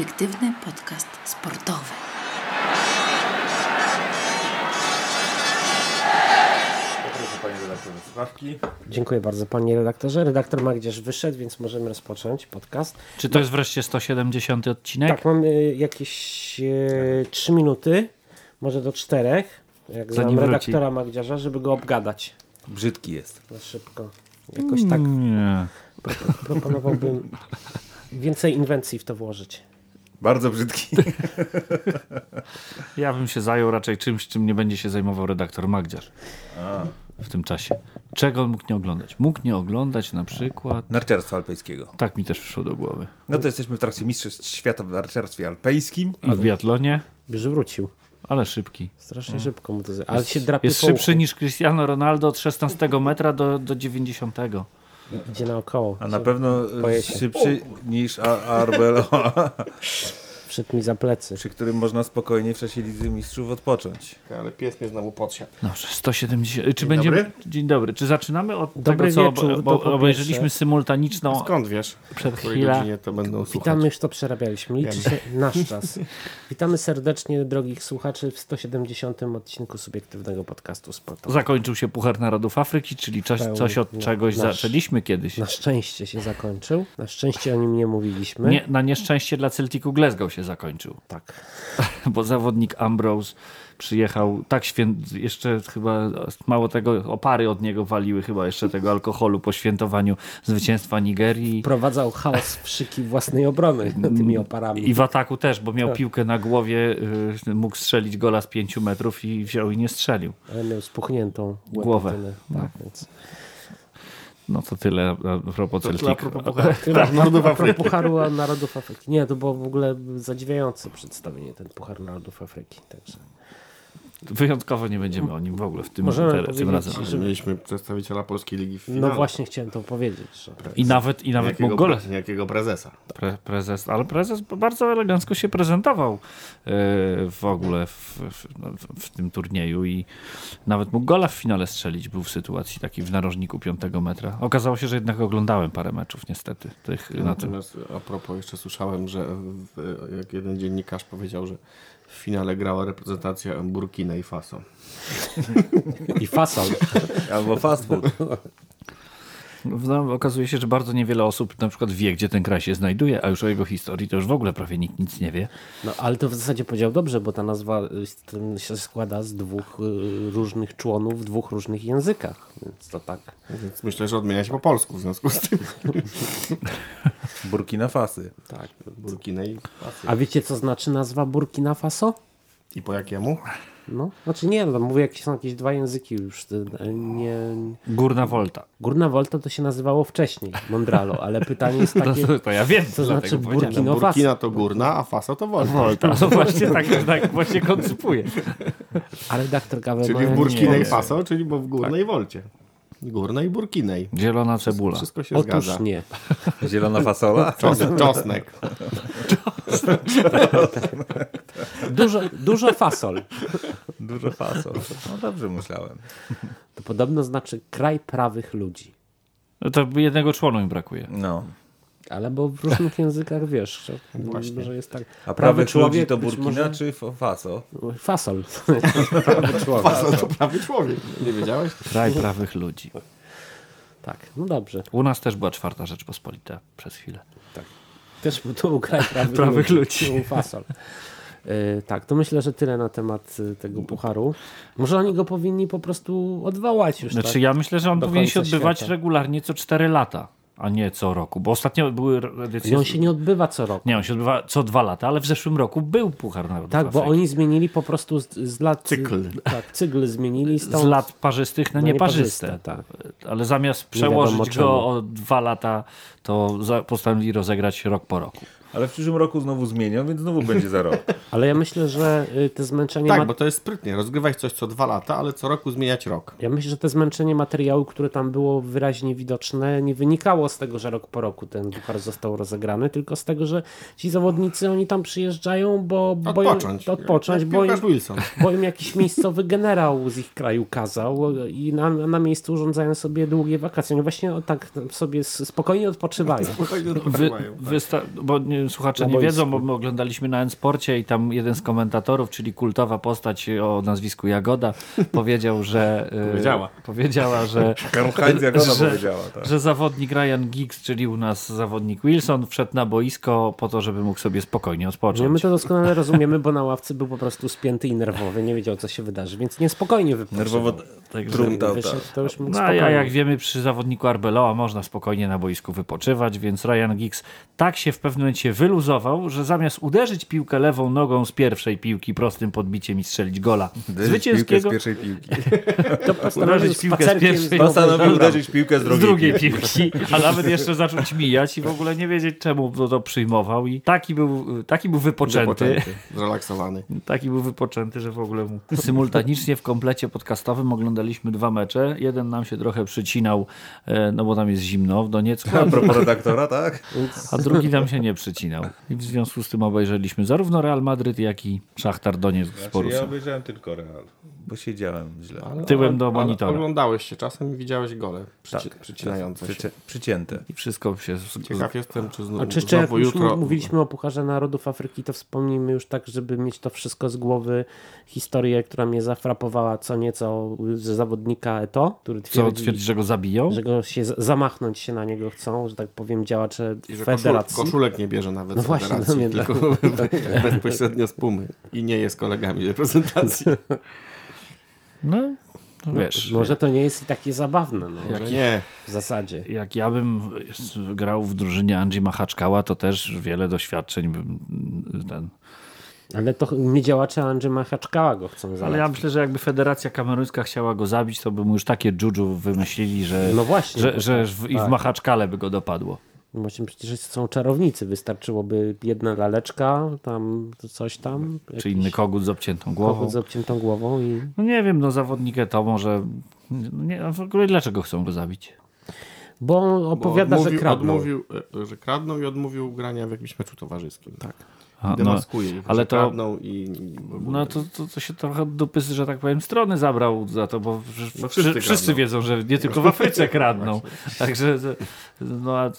Subiektywny podcast sportowy. Proszę Panie redaktorze słuchawki. Dziękuję bardzo panie redaktorze. Redaktor Magdzierz wyszedł, więc możemy rozpocząć podcast. Czy to jest wreszcie 170 odcinek? Tak, mamy jakieś e, 3 minuty, może do czterech, jak Zanim znam wróci. redaktora Magdziarza, żeby go obgadać Brzydki jest. na szybko. Jakoś tak Nie. proponowałbym więcej inwencji w to włożyć. Bardzo brzydki. Ja bym się zajął raczej czymś, czym nie będzie się zajmował redaktor Magdziarz w tym czasie. Czego on mógł nie oglądać? Mógł nie oglądać na przykład... Narciarstwa alpejskiego. Tak mi też przyszło do głowy. No to jesteśmy w trakcie Mistrzostw Świata w narciarstwie alpejskim. I w biatlonie, Już wrócił. ale szybki. Strasznie szybko mu to Ale się drapie Jest szybszy niż Cristiano Ronaldo od 16 metra do, do 90. Idzie naokoło. A na pewno szybszy niż Arbeloa, Wszedł mi za plecy. przy którym można spokojnie w czasie Lizy Mistrzów odpocząć. Ale pies mnie znowu podsiadł. Dobrze, 170. Czy Dzień będziemy. dobry. Dzień dobry. Czy zaczynamy od Dobry tego, co wieczór, to po obejrzeliśmy pierwsze. symultaniczną Skąd wiesz, przed w której chwilą. godzinie to będą słuchać? Witamy, już to przerabialiśmy. Liczy się nasz czas. Witamy serdecznie, drogich słuchaczy, w 170. odcinku subiektywnego podcastu sportowego. Zakończył się Puchar Narodów Afryki, czyli coś, Pełny, coś od no, czegoś nasz. zaczęliśmy kiedyś. Na szczęście się zakończył. Na szczęście o nim nie mówiliśmy. Nie, na nieszczęście dla Celticu Glasgow się zakończył, Tak. bo zawodnik Ambrose przyjechał tak święt, jeszcze chyba mało tego, opary od niego waliły chyba jeszcze tego alkoholu po świętowaniu zwycięstwa Nigerii. Prowadzał chaos w szyki własnej obrony tymi oparami. I w ataku też, bo miał piłkę na głowie, y, mógł strzelić gola z pięciu metrów i wziął i nie strzelił. Ale miał spuchniętą Głowę. Tak, więc. No to tyle a propos Pucharu. Tyle Narodów Afryki. Pucharu Narodów Afryki. Nie, to było w ogóle zadziwiające przedstawienie, ten Puchar Narodów Afryki. Także. Wyjątkowo nie będziemy o nim w ogóle w tym, Możemy te, tym razem. Że mieliśmy przedstawiciela Polskiej Ligi w No finale. właśnie chciałem to powiedzieć. Że I nawet, i nawet mógł Jakiego, gola pre, jakiego prezesa. Pre, prezes, ale prezes bardzo elegancko się prezentował e, w ogóle w, w, no, w, w tym turnieju i nawet mógł gola w finale strzelić. Był w sytuacji takiej w narożniku piątego metra. Okazało się, że jednak oglądałem parę meczów niestety. Tych, na tym. Natomiast a propos jeszcze słyszałem, że w, jak jeden dziennikarz powiedział, że finale grała reprezentacja Burkina i Faso. I fasol. Albo fast food. No, okazuje się, że bardzo niewiele osób na przykład wie, gdzie ten kraj się znajduje, a już o jego historii to już w ogóle prawie nikt nic nie wie. No ale to w zasadzie powiedział dobrze, bo ta nazwa y, się składa z dwóch y, różnych członów w dwóch różnych językach. Więc to tak. Więc myślę, że odmienia się po polsku w związku z tym. Burkina Fasy. Tak, Burkina i Faso. A wiecie, co znaczy nazwa Burkina Faso? I po jakiemu? No, znaczy nie, no, mówię, jakieś są jakieś dwa języki już. y, Nie, Górna Volta. Górna Volta to się nazywało wcześniej, Mondralo, ale pytanie jest To, takie, to, to ja wiem, co znaczy dlatego powiedziałem. Burkina. Burkina to górna, a Faso to wolna. Volta. No właśnie tak, tak właśnie koncypuję. A redaktor Gaweł Czyli w Burkina nie. i Faso, czyli bo w górnej wolcie. Górnej Burkinej. Zielona cebula. Wszystko się Otóż zgadza. nie. Zielona fasola. Czos, czosnek. Dużo, dużo fasol. Dużo fasol. No dobrze myślałem. To podobno znaczy kraj prawych ludzi. No to jednego członu mi brakuje. No. Ale bo w różnych językach wiesz, że, Właśnie. że jest tak. A prawych ludzi to Burkina może- czy Faso? Fasol. prawy człowiek. Faso to prawy człowiek. Nie wiedziałeś? Kraj prawych ludzi. Tak, no dobrze. U nas też była czwarta Rzeczpospolita przez chwilę. Też to był kraj prawych, Prawych ludzi. ludzi. To fasol. Yy, tak, to myślę, że tyle na temat y, tego pucharu. Może oni go powinni po prostu odwołać już. Znaczy tak? ja myślę, że on powinien się odbywać świata. regularnie co 4 lata, a nie co roku. Bo ostatnio były edycje... I on się nie odbywa co roku. Nie, on się odbywa co dwa lata, ale w zeszłym roku był Puchar Narodów Tak, bo oni zmienili po prostu z, z lat... Cykl. Tak, cykl zmienili. Stąd Z lat parzystych na na nieparzyste. nieparzyste, tak. Ale zamiast przełożyć go o dwa lata, to postanowili rozegrać rok po roku. Ale w przyszłym roku znowu zmienią, więc znowu będzie za rok. Ale ja myślę, że y, te zmęczenie... Tak, ma- bo to jest sprytnie. Rozgrywać coś co dwa lata, ale co roku zmieniać rok. Ja myślę, że to zmęczenie materiału, które tam było wyraźnie widoczne, nie wynikało z tego, że rok po roku ten puchar został rozegrany, tylko z tego, że ci zawodnicy, oni tam przyjeżdżają, bo... bo im- Odpocząć. Odpocząć, bo im, Wilson. bo im jakiś miejscowy generał z ich kraju kazał i na, na miejscu urządzają sobie długie wakacje. Oni właśnie tak sobie spokojnie odpoczywają. Spokojnie Wy, odpoczywają, tak. wysta- bo nie, nie, słuchacze nie wiedzą, bo my oglądaliśmy na N-Sporcie i tam jeden z komentatorów, czyli kultowa postać o nazwisku Jagoda, powiedział, że... e, Powiedziała. Powiedziała, że... Ona że- powiedziała. Tak. Że zawodnik Ryan Giggs, czyli u nas zawodnik Wilson, wszedł na boisko po to, żeby mógł sobie spokojnie Nie, odpocząć. my to doskonale rozumiemy, bo na ławce był po prostu spięty i nerwowy, nie wiedział co się wydarzy, więc niespokojnie wypoczywał. Nerwowo tak. to już mógł No, a jak wiemy, przy zawodniku Arbeloa można spokojnie na boisku wypoczywać, więc Ryan Giggs tak się w pewnym momencie wyluzował, że zamiast uderzyć piłkę lewą nogą z pierwszej piłki prostym podbiciem i strzelić gola Uderzyć piłkę z zwycięskiego, pierwszej piłki. to postanowił uderzyć piłkę z pierwszej- Postanowił uderzyć piłkę z z drugiej, drugiej piłki. piłki, a nawet jeszcze zacząć mijać i w ogóle nie wiedzieć czemu to, to przyjmował i taki był, taki był wypoczęty. Wypoczęty, zrelaksowany. Taki był wypoczęty, że w ogóle mu... Symultanicznie w komplecie podcastowym oglądaliśmy dwa mecze. Jeden nam się trochę przycinał, e, no bo tam jest zimno w Doniecku, A propos redaktora, tak? a drugi nam się nie przycinał. I w związku z tym obejrzeliśmy zarówno Real Madryt, jak i Szachtar Donieck z Znaczy, ja Borusem. obejrzałem tylko Real, bo siedziałem źle. Ale- Tyłem do ale monitora. Oglądałeś się czasem i widziałeś gole przyci Tak, przycinające się. Przyci- przycięte. I wszystko się... Ciekaw jestem, czy A znowu, czy jeszcze jak znowu już jutro... mówiliśmy o Pucharze Narodów Afryki, to wspomnijmy już tak, żeby mieć to wszystko z głowy, historię, która mnie zafrapowała co nieco ze zawodnika Eto, który Co twierdzi, twierdzi, że go zabiją? że go się zamachnąć się na niego chcą, że tak powiem działacze I że federacji. koszulek nie bierze nawet No z właśnie, federacji, no nie, tylko bezpośrednio z Pumy. I nie jest kolegami reprezentacji. No, no wiesz... Może to nie jest takie zabawne, no, Może nie. w zasadzie. Jak ja bym grał w drużynie Andrzej Machaczkała, to też wiele doświadczeń bym ten, Ale to nie działacze Andrzej Machaczkała go chcą Ale zalecić. ja myślę, że jakby Federacja Kameruńska chciała go zabić, to by mu już takie dżudżu wymyślili, że, No właśnie, że, bo że tak, w, i w tak. Machaczkale by go dopadło. Właśnie przecież są czarownicy, wystarczyłoby jedna laleczka, tam coś tam. Czy jakiś inny kogut z obciętą głową. kogut z obciętą głową i No nie wiem, no zawodnik to może... Nie, a w ogóle dlaczego chcą go zabić? bo on Bo opowiada, że odmówił, kradną. odmówił, e, że kradną i odmówił grania w jakimś meczu towarzyskim. Tak. A, no, ich, ale że to- i... i no to, to, to się trochę dupy, że tak powiem, strony zabrał za to, bo No wszyscy, wszyscy wiedzą, że nie tylko w Afryce kradną. Także to- no, a,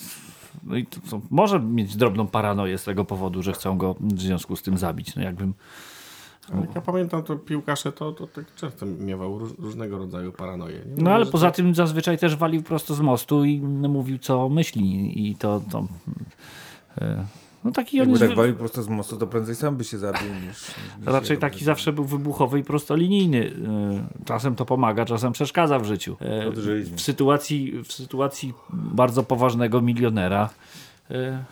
no i może mieć drobną paranoję z tego powodu, że chcą go w związku z tym zabić. No jakbym Ale jak ja pamiętam, to piłkarze to, to tak często miewał róż, różnego rodzaju paranoje. Nie No ale poza to- tym zazwyczaj też walił prosto z mostu i mówił co myśli i to, to e, no taki on Jakby jest tak wy- walił prosto z mostu, to prędzej sam by się zabił niż... niż raczej taki zawsze był wybuchowy i prostolinijny. E, Czasem to pomaga, czasem przeszkadza w życiu. E. W sytuacji, w sytuacji bardzo poważnego milionera e,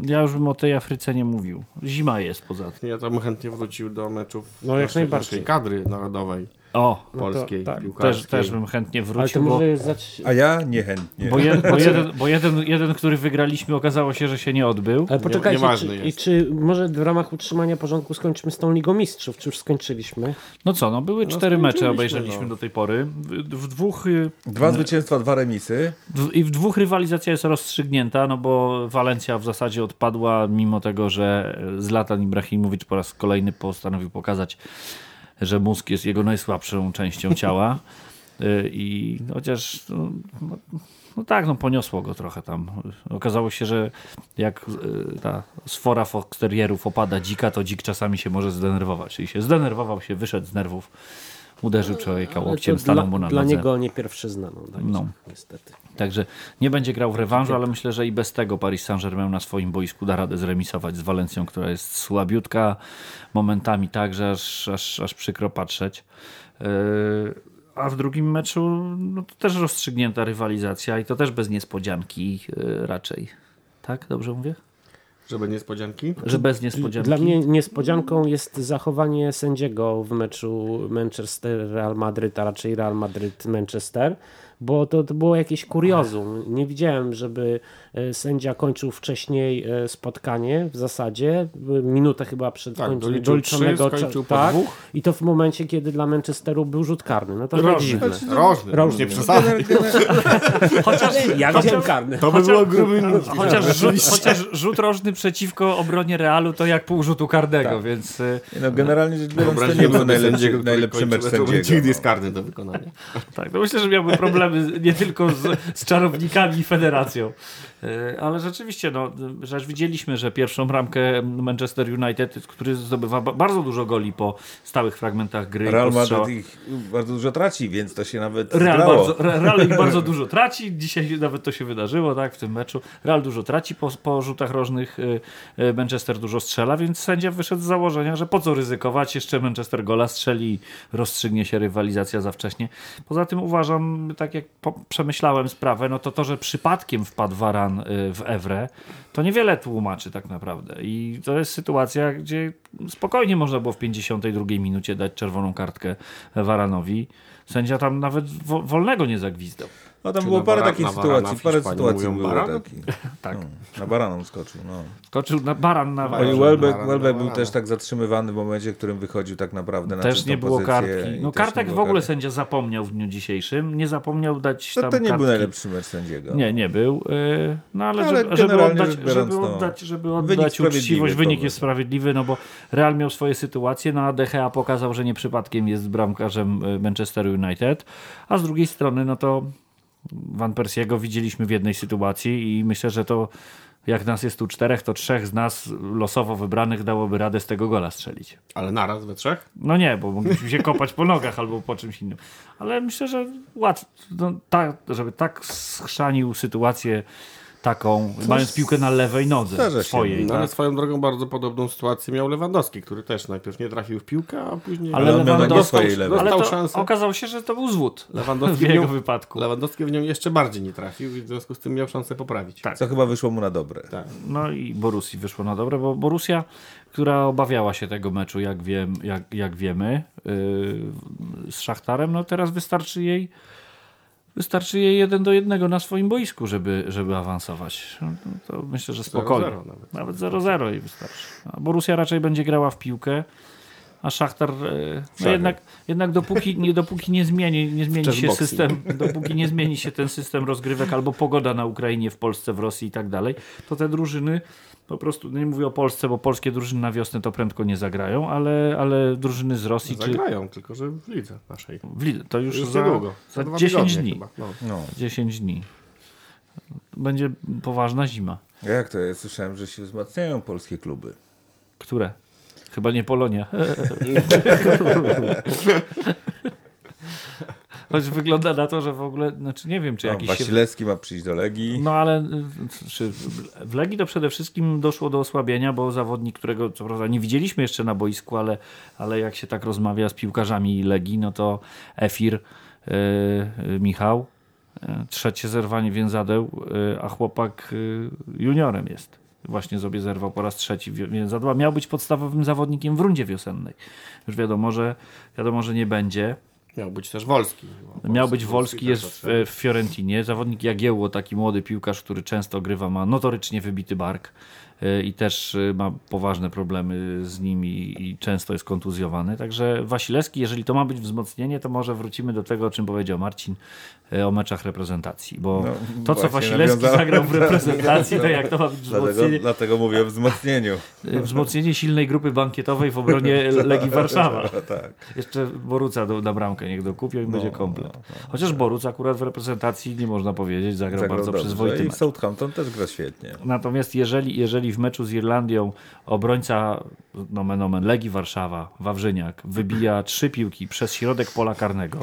ja już bym o tej Afryce nie mówił. Zima jest poza tym. Ja tam chętnie wrócił do meczów No, jak najbardziej. kadry narodowej O, polskiej, tak. też, piłkarskiej. też bym chętnie Ale to wrócił, bo, może zać... A ja niechętnie. bo, je, bo, jeden, bo jeden, jeden, który wygraliśmy, okazało się, że się nie odbył. Ale poczekajcie, nieważne czy, i czy może w ramach utrzymania porządku skończymy z tą Ligą Mistrzów? Czy już skończyliśmy? No co, no były cztery mecze obejrzeliśmy no. do tej pory. W, w dwóch y, Dwa zwycięstwa, dwa remisy. w, i w dwóch rywalizacja jest rozstrzygnięta, no bo Walencja w zasadzie odpadła, mimo tego, że Zlatan Ibrahimowicz po raz kolejny postanowił pokazać, że mózg jest jego najsłabszą częścią ciała. Y, I chociaż no, no, no tak, no poniosło go trochę tam. Okazało się, że jak y, ta sfora foxterierów opada dzika, to dzik czasami się może zdenerwować. Czyli się zdenerwował, się wyszedł z nerwów, uderzył człowieka łokciem, stanął dla, mu na dla nodze. niego nie pierwszy znaną. Tak, No. Niestety. Także nie będzie grał w rewanżu, ale myślę, że i bez tego Paris Saint-Germain na swoim boisku da radę zremisować z Walencją, która jest słabiutka, momentami tak, że aż, aż, aż przykro patrzeć. Yy, A w drugim meczu no to też rozstrzygnięta rywalizacja i to też bez niespodzianki yy, raczej. Tak, dobrze mówię? Żeby niespodzianki? Że bez niespodzianki. Dla mnie niespodzianką jest zachowanie sędziego w meczu Manchester-Real Madryt, a raczej Real Madryt-Manchester, bo to, to było jakieś kuriozum. Nie widziałem, żeby e, sędzia kończył wcześniej e, spotkanie w zasadzie, e, minutę chyba przed Tak, końcem doliczonego trzy, cza- skończył po tak. I to w momencie, kiedy dla Manchesteru był rzut karny. No to Rożny. dziwne. Rożny. Rożny. Nie przesadzaj. Chociaż, Ja widziałem karny. To by było gruby chociaż, rzut, chociaż rzut rożny przeciwko obronie Realu to jak pół rzutu karnego, Tak. więc... Nie No, generalnie rzecz biorąc, to nie był najlepszy, mecz sędziego. Nigdy jest karny do wykonania. Tak, no myślę, że miałby problemy nie tylko z, z czarownikami i federacją. E, Ale rzeczywiście, no, że widzieliśmy, że pierwszą bramkę Manchester United, który zdobywa ba- bardzo dużo goli po stałych fragmentach gry. Real. Madrid ich bardzo dużo traci, więc to się nawet Real zgrało. bardzo, Re- Real ich bardzo dużo traci. Dzisiaj nawet to się wydarzyło, tak, w tym meczu. Real dużo traci po, po rzutach rożnych. y, y, Manchester dużo strzela, więc sędzia wyszedł z założenia, że po co ryzykować. Jeszcze Manchester gola strzeli i rozstrzygnie się rywalizacja za wcześnie. Poza tym uważam, tak jak przemyślałem sprawę, no to to, że przypadkiem wpadł Varan y, w Ewre, to niewiele tłumaczy tak naprawdę. I to jest sytuacja, gdzie spokojnie można było w 52 minucie dać czerwoną kartkę Varanowi. Sędzia tam nawet wo- wolnego nie zagwizdał. No tam Czy było parę takich sytuacji, parę sytuacji było baran? takich. Tak. No, na baraną skoczył, no. Skoczył na baran na Baran, Welbeck, baran, Welbeck był też tak zatrzymywany w momencie, w którym wychodził tak naprawdę na Też nie było pozycję kartki. i No kartek w ogóle sędzia zapomniał w dniu dzisiejszym. Nie zapomniał dać No tam to nie kartki. był najlepszy mecz sędziego. Nie, nie był. Yy, No ale, Ale żeby, żeby oddać, biorąc, żeby no, oddać, żeby wynik oddać sprawiedliwy uczciwość, wynik jest sprawiedliwy, no bo Real miał swoje sytuacje, no a Gea pokazał, że nie przypadkiem jest bramkarzem y, Manchester United, a z drugiej strony, no to Van Persiego widzieliśmy w jednej sytuacji i myślę, że to jak nas jest tu czterech, to trzech z nas losowo wybranych dałoby radę z tego gola strzelić. Ale naraz we trzech? No nie, bo mogliśmy się kopać po nogach albo po czymś innym. Ale myślę, że łatwo, no, tak, żeby tak schrzanił sytuację taką, mając piłkę na lewej nodze zdarza się. swojej. No, ale tak? swoją drogą bardzo podobną sytuację miał Lewandowski, który też najpierw nie trafił w piłkę, a później... Ale Lewandowski- swojej lewej. Ale Dostał to szansę. okazało się, że to był zwód w Lewandowski, w jego nią, wypadku. Lewandowski w nią jeszcze bardziej nie trafił i w związku z tym miał szansę poprawić. Tak. Co chyba wyszło mu na dobre. Tak. No i Borussii wyszło na dobre, bo Borussia, która obawiała się tego meczu, jak, wiem, jak, jak wiemy, yy, z Szachtarem, no teraz wystarczy jej wystarczy jej jeden do jednego na swoim boisku, żeby, żeby awansować. No, to myślę, że spokojnie. 0-0 nawet. Nawet 0-0 jej wystarczy. A Borussia raczej będzie grała w piłkę, a Szachtar e, no jednak, jednak dopóki, nie, dopóki nie zmieni, nie zmieni się system, dopóki nie zmieni się ten system rozgrywek albo pogoda na Ukrainie, w Polsce, w Rosji i tak dalej, to te drużyny po prostu, no nie mówię o Polsce, bo polskie drużyny na wiosnę to prędko nie zagrają, ale, ale drużyny z Rosji czy Zagrają, tylko że w lidze naszej. w Lidze, to już, Już za, niedługo. za dwa 10 tygodnie dni. No. No. 10 dni. Będzie poważna zima. A Jak to jest? Słyszałem, że się wzmacniają polskie kluby. Które? Chyba nie Polonia. Choć wygląda na to, że w ogóle, znaczy nie wiem, czy No, jakiś się... Wasilewski ma przyjść do Legii. No ale czy w Legii to przede wszystkim doszło do osłabienia, bo zawodnik, którego co prawda nie widzieliśmy jeszcze na boisku, ale, ale jak się tak rozmawia z piłkarzami Legii, no to Efir, y, y, Michał, y, trzecie zerwanie więzadeł, y, a chłopak juniorem jest. Właśnie sobie zerwał po raz trzeci wi- więzadła. Miał być podstawowym zawodnikiem w rundzie wiosennej. Już wiadomo, że, wiadomo, że nie będzie. Miał być też Wolski. Miał być Wolski, też jest w, w Fiorentinie. Zawodnik Jagiełło, taki młody piłkarz, który często grywa, ma notorycznie wybity bark i też y, ma poważne problemy z nim i, często jest kontuzjowany. Także Wasilewski, jeżeli to ma być wzmocnienie, to może wrócimy do tego, o czym powiedział Marcin y, o meczach reprezentacji, bo No, to, co Wasilewski zagrał w reprezentacji, to jak to ma być Dlatego, wzmocnienie, dlatego mówię o wzmocnieniu. wzmocnienie silnej grupy bankietowej w obronie Legii Warszawa. tak. Jeszcze Boruca do, na bramkę niech dokupią i będzie komplet. Chociaż Boruc akurat w reprezentacji, nie można powiedzieć, zagrał, Zagrał bardzo dobrze. przyzwoity I. Southampton też gra świetnie. Natomiast jeżeli, jeżeli w meczu z Irlandią obrońca nomen omen Legii Warszawa, Wawrzyniak, wybija trzy piłki przez środek pola karnego,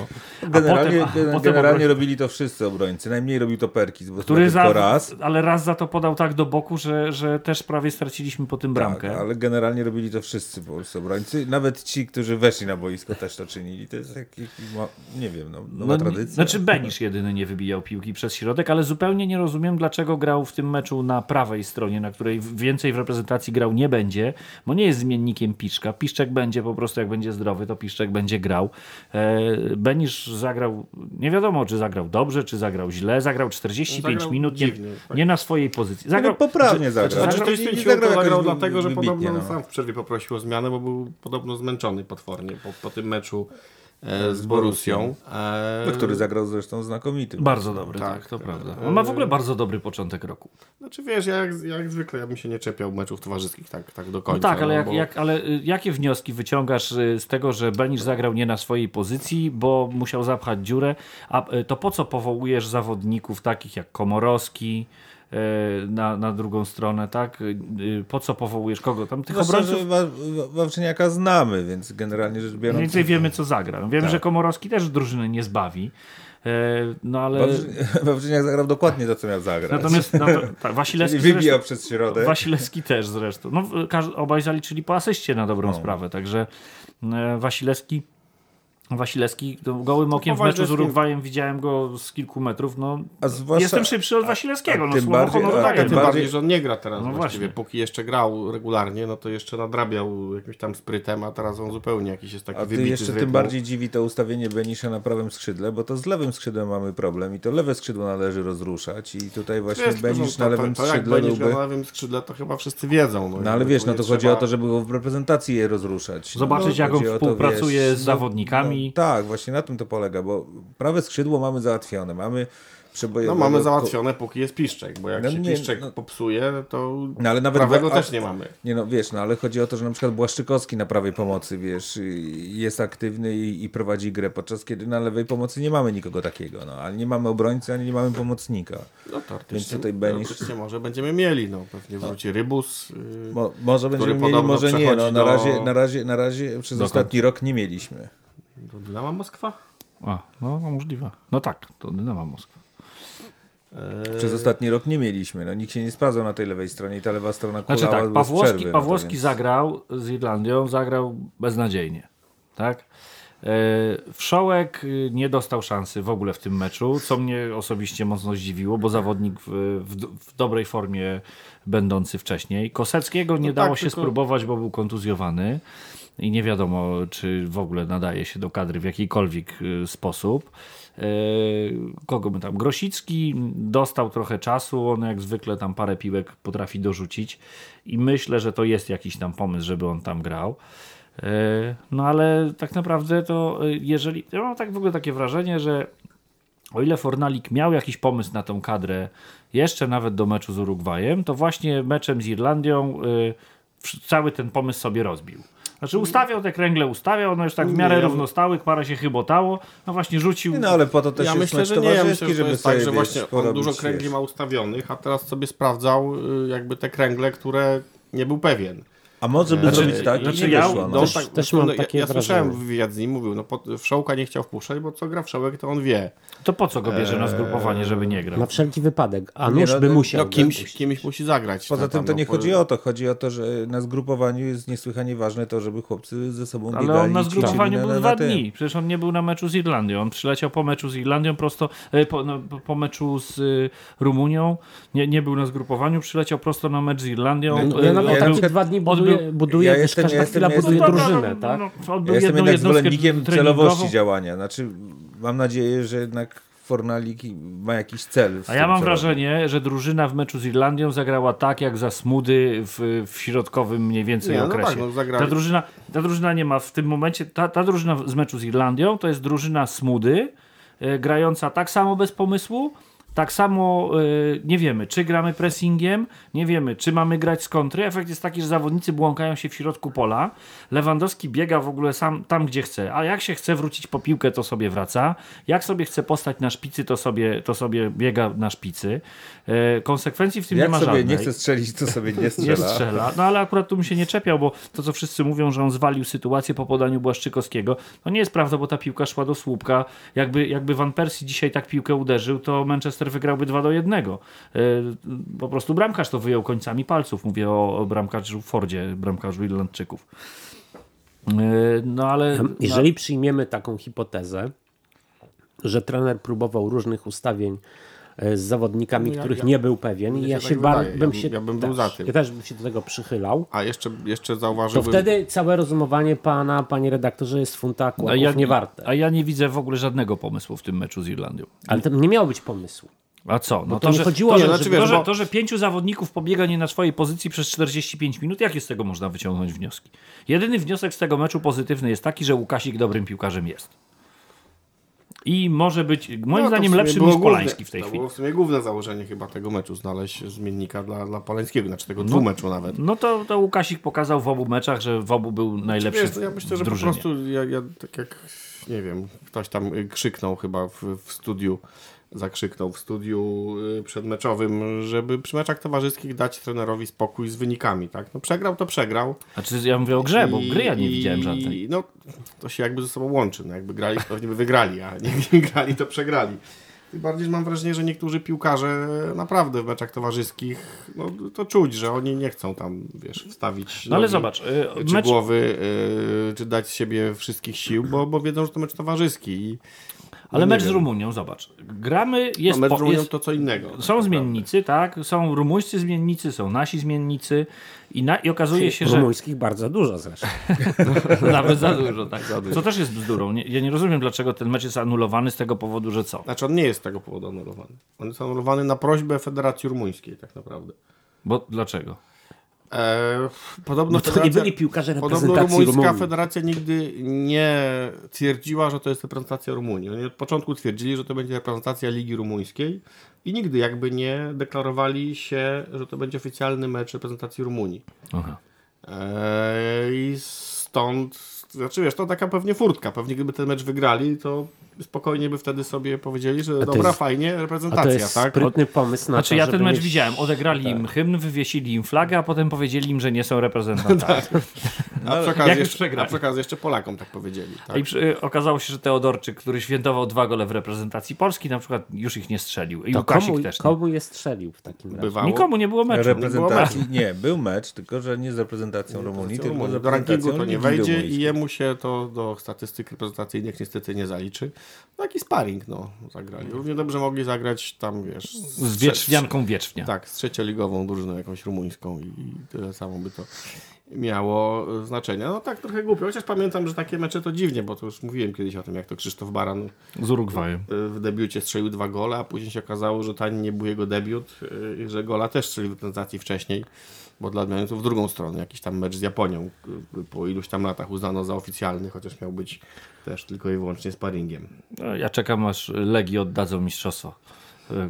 Generalnie, potem, a potem generalnie obroń- robili to wszyscy obrońcy. Najmniej robił to Perkis, bo który za, raz. ale raz za to podał tak do boku, że, że też prawie straciliśmy po tym bramkę. Tak, ale generalnie robili to wszyscy polscy obrońcy. Nawet ci, którzy weszli na boisko też to czynili. To jest jakiś, ma- nie wiem, no, nowa No, tradycja. Znaczy Benisz jedyny nie wybijał piłki przez środek, ale zupełnie nie rozumiem, dlaczego grał w tym meczu na prawej stronie, na której więcej w reprezentacji grał nie będzie, bo nie jest zmiennikiem Piszczka. Piszczek będzie po prostu, jak będzie zdrowy, to Piszczek będzie grał. E, Benisz zagrał, nie wiadomo, czy zagrał dobrze, czy zagrał źle. Zagrał 45 Zagrał minut, nie, dziwnie, tak. nie na swojej pozycji. no, Zagrał, poprawnie zagrał. Znaczy, Znaczy, to nie zagrał zagrał, dlatego, że wybitnie, podobno no. sam w przerwie poprosił o zmianę, bo był podobno zmęczony potwornie po, po tym meczu z Borussią. E, No, który zagrał zresztą znakomity. Bardzo dobry, tak, Tak, to prawda. On ma w ogóle bardzo dobry początek roku. Znaczy wiesz, ja jak, jak zwykle ja bym się nie czepiał meczów towarzyskich tak, tak do końca. No tak, ale, jak, bo- jak, ale y, jakie wnioski wyciągasz y, z tego, że Benisz zagrał nie na swojej pozycji, bo musiał zapchać dziurę, a y, to po co powołujesz zawodników takich jak Komorowski na, na drugą stronę, tak? Y, Po co powołujesz kogo? Tam tych Zwłaszcza, obrońców Wawrzyniaka znamy, więc generalnie rzecz mniej biorąc... więcej wiemy, co zagra. Wiem, Tak. że Komorowski też drużyny nie zbawi, y, no ale... Wawrzy- Wawrzyniak zagrał dokładnie to, co miał zagrać. Natomiast no, to, tak, Wasilewski wybijał zresztą, przez środek. Wasilewski też zresztą. No, obaj zaliczyli po asyście na dobrą No. sprawę, także e, Wasilewski Wasilewski to gołym okiem w meczu z Urugwajem widziałem go z kilku metrów. No, A zwłaszcza- jestem szybszy od Wasilewskiego, a no tym słowo bardziej- honoru a daję. Tym bardziej- bardziej, że on nie gra teraz No właściwie. właśnie. Póki jeszcze grał regularnie, no to jeszcze nadrabiał jakimś tam sprytem, a teraz on zupełnie jakiś jest taki A ty wybity jeszcze tym bardziej dziwi to ustawienie Benisza na prawym skrzydle, bo to z lewym skrzydłem mamy problem i to lewe skrzydło należy rozruszać i tutaj właśnie Wiesz, Benisz to- na to- lewym to, jak skrzydle Benisz byłby... gra na lewym skrzydle, to chyba wszyscy wiedzą. No ale jakby wiesz, no to chodzi trzeba- o to, żeby go w reprezentacji je rozruszać. Zobaczyć, no, jak on chodzi to, współpracuje wiesz, z zawodnikami. No, tak, właśnie na tym to polega, bo prawe skrzydło mamy załatwione, mamy No mamy załatwione, póki jest Piszczek, bo jak No się nie, Piszczek no- popsuje, to No, ale nawet prawego a- też nie mamy. Nie no, wiesz, no ale chodzi o to, że na przykład Błaszczykowski na prawej pomocy, wiesz, jest aktywny i, i prowadzi grę, podczas kiedy na lewej pomocy nie mamy nikogo takiego, no, ale nie mamy obrońcy, ani nie mamy pomocnika. No teoretycznie, Więc tutaj Benisz- może będziemy mieli, no pewnie wróci Rybus. Yy, Mo, może będziemy mieli, może nie, no, na do- razie, na razie, na razie przez Dokąd? ostatni rok nie mieliśmy. Do Dynama Moskwa? A, no, no możliwe. No tak, to Dynamo Moskwa. Przez ostatni rok nie mieliśmy, no nikt się nie sprawdzał na tej lewej stronie i ta lewa strona kulała Znaczy tak, Pawłowski, przerwy, no Pawłowski więc- zagrał z Irlandią, zagrał beznadziejnie. Tak? E, Wszołek y, nie dostał szansy w ogóle w tym meczu, co mnie osobiście mocno zdziwiło, bo zawodnik w, w, w dobrej formie będący wcześniej. Koseckiego nie No dało tak, się tylko- spróbować, bo był kontuzjowany i nie wiadomo, czy w ogóle nadaje się do kadry w jakikolwiek y, sposób. E, Kogo by tam? Grosicki dostał trochę czasu, on jak zwykle tam parę piłek potrafi dorzucić i myślę, że to jest jakiś tam pomysł, żeby on tam grał. E, No ale tak naprawdę to e, jeżeli. Ja mam tak w ogóle takie wrażenie, że o ile Fornalik miał jakiś pomysł na tą kadrę, jeszcze nawet do meczu z Urugwajem, to właśnie meczem z Irlandią cały ten pomysł sobie rozbił. Znaczy ustawiał te kręgle, ustawiał, no już tak w miarę Nie. równostały, parę się chybotało, no właśnie rzucił. No ale po to też Ja jest myślę, że nie. Ja myślę, żeby jest sobie, tak, że właśnie on dużo kręgli ma ustawionych, a teraz sobie sprawdzał y, jakby te kręgle, które nie był pewien. A może by Znaczy- zrobić tak znaczy ja- wyszło, no. No, Też- tak, też no, mam ja, takie ja słyszałem wrażenie. wywiad z nim, mówił, no po, Wszołka nie chciał wpuszczać, bo co gra Wszołek, to on wie. To po co go bierze na zgrupowanie, żeby nie grał? Na wszelki wypadek. A Nie, nóż no, by no, musiał. No kimś, kimś musi zagrać. Poza tam, tym to no, nie po- chodzi o to, chodzi o to, że na zgrupowaniu jest niesłychanie ważne to, żeby chłopcy ze sobą Ale biegali on na zgrupowaniu był na dwa dni. Przecież on nie był na meczu z Irlandią. On przyleciał po meczu z Irlandią prosto, e, po, no, po- meczu z y, Rumunią. Nie, nie był na zgrupowaniu, przyleciał prosto na mecz z Irlandią. No, E, Ja nawet Ja o na takie przykład- dwa dni buduje, buduje ja jestem- każda ja jestem- chwila ja buduje jestem- drużynę, no, tak? no, no, odbył Ja jestem jednak zwolennikiem celowości działania. Znaczy, mam nadzieję, że jednak Fornalik ma jakiś cel. w A ja mam co wrażenie, że drużyna w meczu z Irlandią zagrała tak, jak za Smudy w, w środkowym mniej więcej Nie, no okresie. tak, no ta, drużyna, ta drużyna nie ma w tym momencie, ta, ta drużyna z meczu z Irlandią to jest drużyna Smudy, e, grająca tak samo bez pomysłu, tak samo e, nie wiemy, czy gramy pressingiem, nie wiemy, czy mamy grać z kontry. Efekt jest taki, że zawodnicy błąkają się w środku pola. Lewandowski biega w ogóle sam tam, gdzie chce, a jak się chce wrócić po piłkę, to sobie wraca. Jak sobie chce postać na szpicy, to sobie, to sobie biega na szpicy. E, konsekwencji w tym nie Jak ma sobie żadnej nie chce strzelić, to sobie nie strzela. nie strzela. No ale akurat tu mi się nie czepiał, bo to co wszyscy mówią, że on zwalił sytuację po podaniu Błaszczykowskiego, to nie jest prawda, bo ta piłka szła do słupka. Jakby, jakby Van Persie dzisiaj tak piłkę uderzył, to Manchester wygrałby 2 do 1. E, Po prostu bramkarz to wyjął końcami palców. Mówię o, bramkarzu Fordzie, bramkarzu Irlandczyków. E, No ale... Jeżeli przyjmiemy taką hipotezę, że trener próbował różnych ustawień z zawodnikami, ja- których ja- nie był pewien, i ja się tak bar- bym się ja bym był też, za tym. Ja też bym się do tego przychylał. A jeszcze, jeszcze To zauważyłbym... wtedy całe rozumowanie pana, panie redaktorze, jest funta a kłaków ja, nie warte. a ja nie widzę w ogóle żadnego pomysłu w tym meczu z Irlandią. Ale to nie miało być pomysłu. A co? No to nie że, chodziło to, o że, to, znaczy, żeby- to, że, to, że pięciu zawodników pobiega nie na swojej pozycji przez 45 minut, jakie z tego można wyciągnąć wnioski? Jedyny wniosek z tego meczu pozytywny jest taki, że Łukasik dobrym piłkarzem jest. I może być, moim No, to zdaniem, lepszym było niż główne- Polański w tej to chwili. było w sumie główne założenie chyba tego meczu, znaleźć zmiennika dla, dla Polańskiego, znaczy tego No. dwumeczu nawet. No to, to Łukasik pokazał w obu meczach, że w obu był najlepszy Wiesz, to ja myślę, że po prostu ja, ja tak jak, nie wiem, ktoś tam krzyknął chyba w, w studiu, zakrzyknął w studiu y, przedmeczowym, żeby przy meczach towarzyskich dać trenerowi spokój z wynikami, tak? No przegrał to przegrał. Znaczy ja mówię o grze, bo I- gry ja nie i- widziałem żadnej. No, to się jakby ze sobą łączy. No, jakby grali, to pewnie by wygrali, a nie, nie grali, to przegrali. Tym bardziej że mam wrażenie, że niektórzy piłkarze naprawdę w meczach towarzyskich, no to czuć, że oni nie chcą tam, wiesz, wstawić No ale nogi, zobacz, y, czy mecz, głowy, y, czy dać z siebie wszystkich sił, bo, bo wiedzą, że to mecz towarzyski. I, ale no, mecz nie z wiem. Rumunią, zobacz. Gramy, No, jest, mecz po, z Rumunią jest to co innego. tak są naprawdę. zmiennicy, tak? Są rumuńscy zmiennicy, są nasi zmiennicy i, na, i okazuje się, że Rumuńskich bardzo dużo zresztą. nawet za dużo, tak. Co też jest bzdurą. Nie, ja nie rozumiem, dlaczego ten mecz jest anulowany z tego powodu, że co? Znaczy on nie jest z tego powodu anulowany. On jest anulowany na prośbę Federacji Rumuńskiej tak naprawdę. Bo dlaczego? E, podobno No to nie byli piłkarze Podobno reprezentacji rumuńska Rumunii. federacja nigdy nie twierdziła, że to jest reprezentacja Rumunii. Oni od początku twierdzili, że to będzie reprezentacja Ligi Rumuńskiej i nigdy jakby nie deklarowali się, że to będzie oficjalny mecz reprezentacji Rumunii. Aha. E, I stąd, znaczy wiesz, to taka pewnie furtka. Pewnie gdyby ten mecz wygrali, to spokojnie by wtedy sobie powiedzieli, że dobra, jest- fajnie, A to reprezentacja, jest tak? sprytny pomysł na Znaczy to, ja ten mecz mieć... widziałem. Odegrali im hymn, wywiesili im flagę, a potem powiedzieli im, że nie są reprezentantami. A przy, jeszcze, a przy okazji jeszcze Polakom tak powiedzieli. Tak? I przy, y, okazało się, że Teodorczyk, który świętował dwa gole w reprezentacji Polski, na przykład już ich nie strzelił. I To Łukasik komu, też nie. komu je strzelił w takim razie? Bywało. Nikomu nie było meczu. Reprezentacji, nie, był mecz, tylko że nie z reprezentacją Rumunii, tylko z Rumunii. Do rankingu reprezentacją to nie wejdzie i jemu się to do statystyk reprezentacyjnych niestety nie zaliczy. Taki sparring, no, zagrali. Równie dobrze mogli zagrać tam, wiesz... Z wiecznianką wiecznia. Tak, z trzecioligową drużyną jakąś rumuńską i tyle samo by to miało e, znaczenie. No tak trochę głupio, chociaż pamiętam, że takie mecze to dziwnie, bo to już mówiłem kiedyś o tym, jak to Krzysztof Baran Z e, w debiucie strzelił dwa gole, a później się okazało, że to ani nie był jego debiut e, i że gola też strzelił w reprezentacji wcześniej, bo dla odmiany to w drugą stronę, jakiś tam mecz z Japonią e, po iluś tam latach uznano za oficjalny, chociaż miał być też tylko i wyłącznie sparingiem. No, Ja czekam, aż Legii oddadzą mistrzostwo,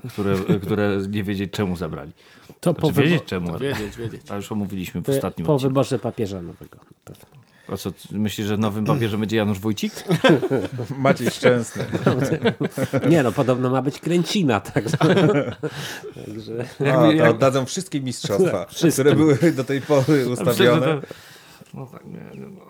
y, które, y, które nie wiedzieć czemu zabrali. To po, Znaczy, wiedzieć wybo- czemu, ale- Wiedzieć, wiedzieć. a już omówiliśmy w to ostatnim po odcinku. wyborze papieża nowego. A co, myślisz, że nowym papieżem będzie Janusz Wójcik? Maciej Szczęsny. Nie no, podobno ma być kręcina, także... także... A, jak- to oddadzą wszystkie mistrzostwa, które były do tej pory ustawione. No tak, nie, no.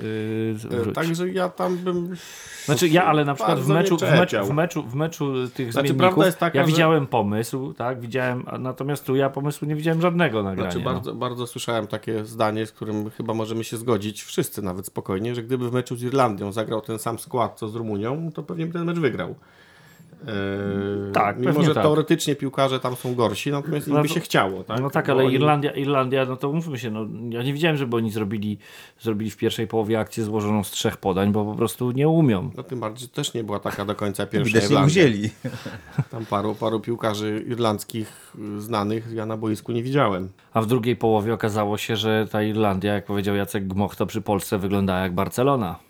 Yy, E. Także ja tam bym... Znaczy ja, ale na przykład w meczu, w, meczu, w, meczu, w meczu tych Znaczy, zmienników taka, ja że- widziałem pomysł, tak, widziałem, natomiast tu ja pomysłu nie widziałem żadnego nagrania. Znaczy, no. bardzo, bardzo słyszałem takie zdanie, z którym chyba możemy się zgodzić, wszyscy nawet spokojnie, że gdyby w meczu z Irlandią zagrał ten sam skład co z Rumunią, to pewnie by ten mecz wygrał. Eee, Tak, Mimo, że tak. teoretycznie piłkarze tam są gorsi, natomiast im No by to- się chciało. Tak, No tak, Bo ale oni- Irlandia, Irlandia, no to mówmy się, no, ja nie widziałem, żeby oni zrobili, zrobili w pierwszej połowie akcję złożoną z trzech podań, bo po prostu nie umią. No tym bardziej, że też nie była taka do końca pierwsza Widać nie Irlandia. wzięli. Tam paru, paru piłkarzy irlandzkich znanych ja na boisku nie widziałem. A w drugiej połowie okazało się, że ta Irlandia, jak powiedział Jacek Gmoch, to przy Polsce wyglądała jak Barcelona.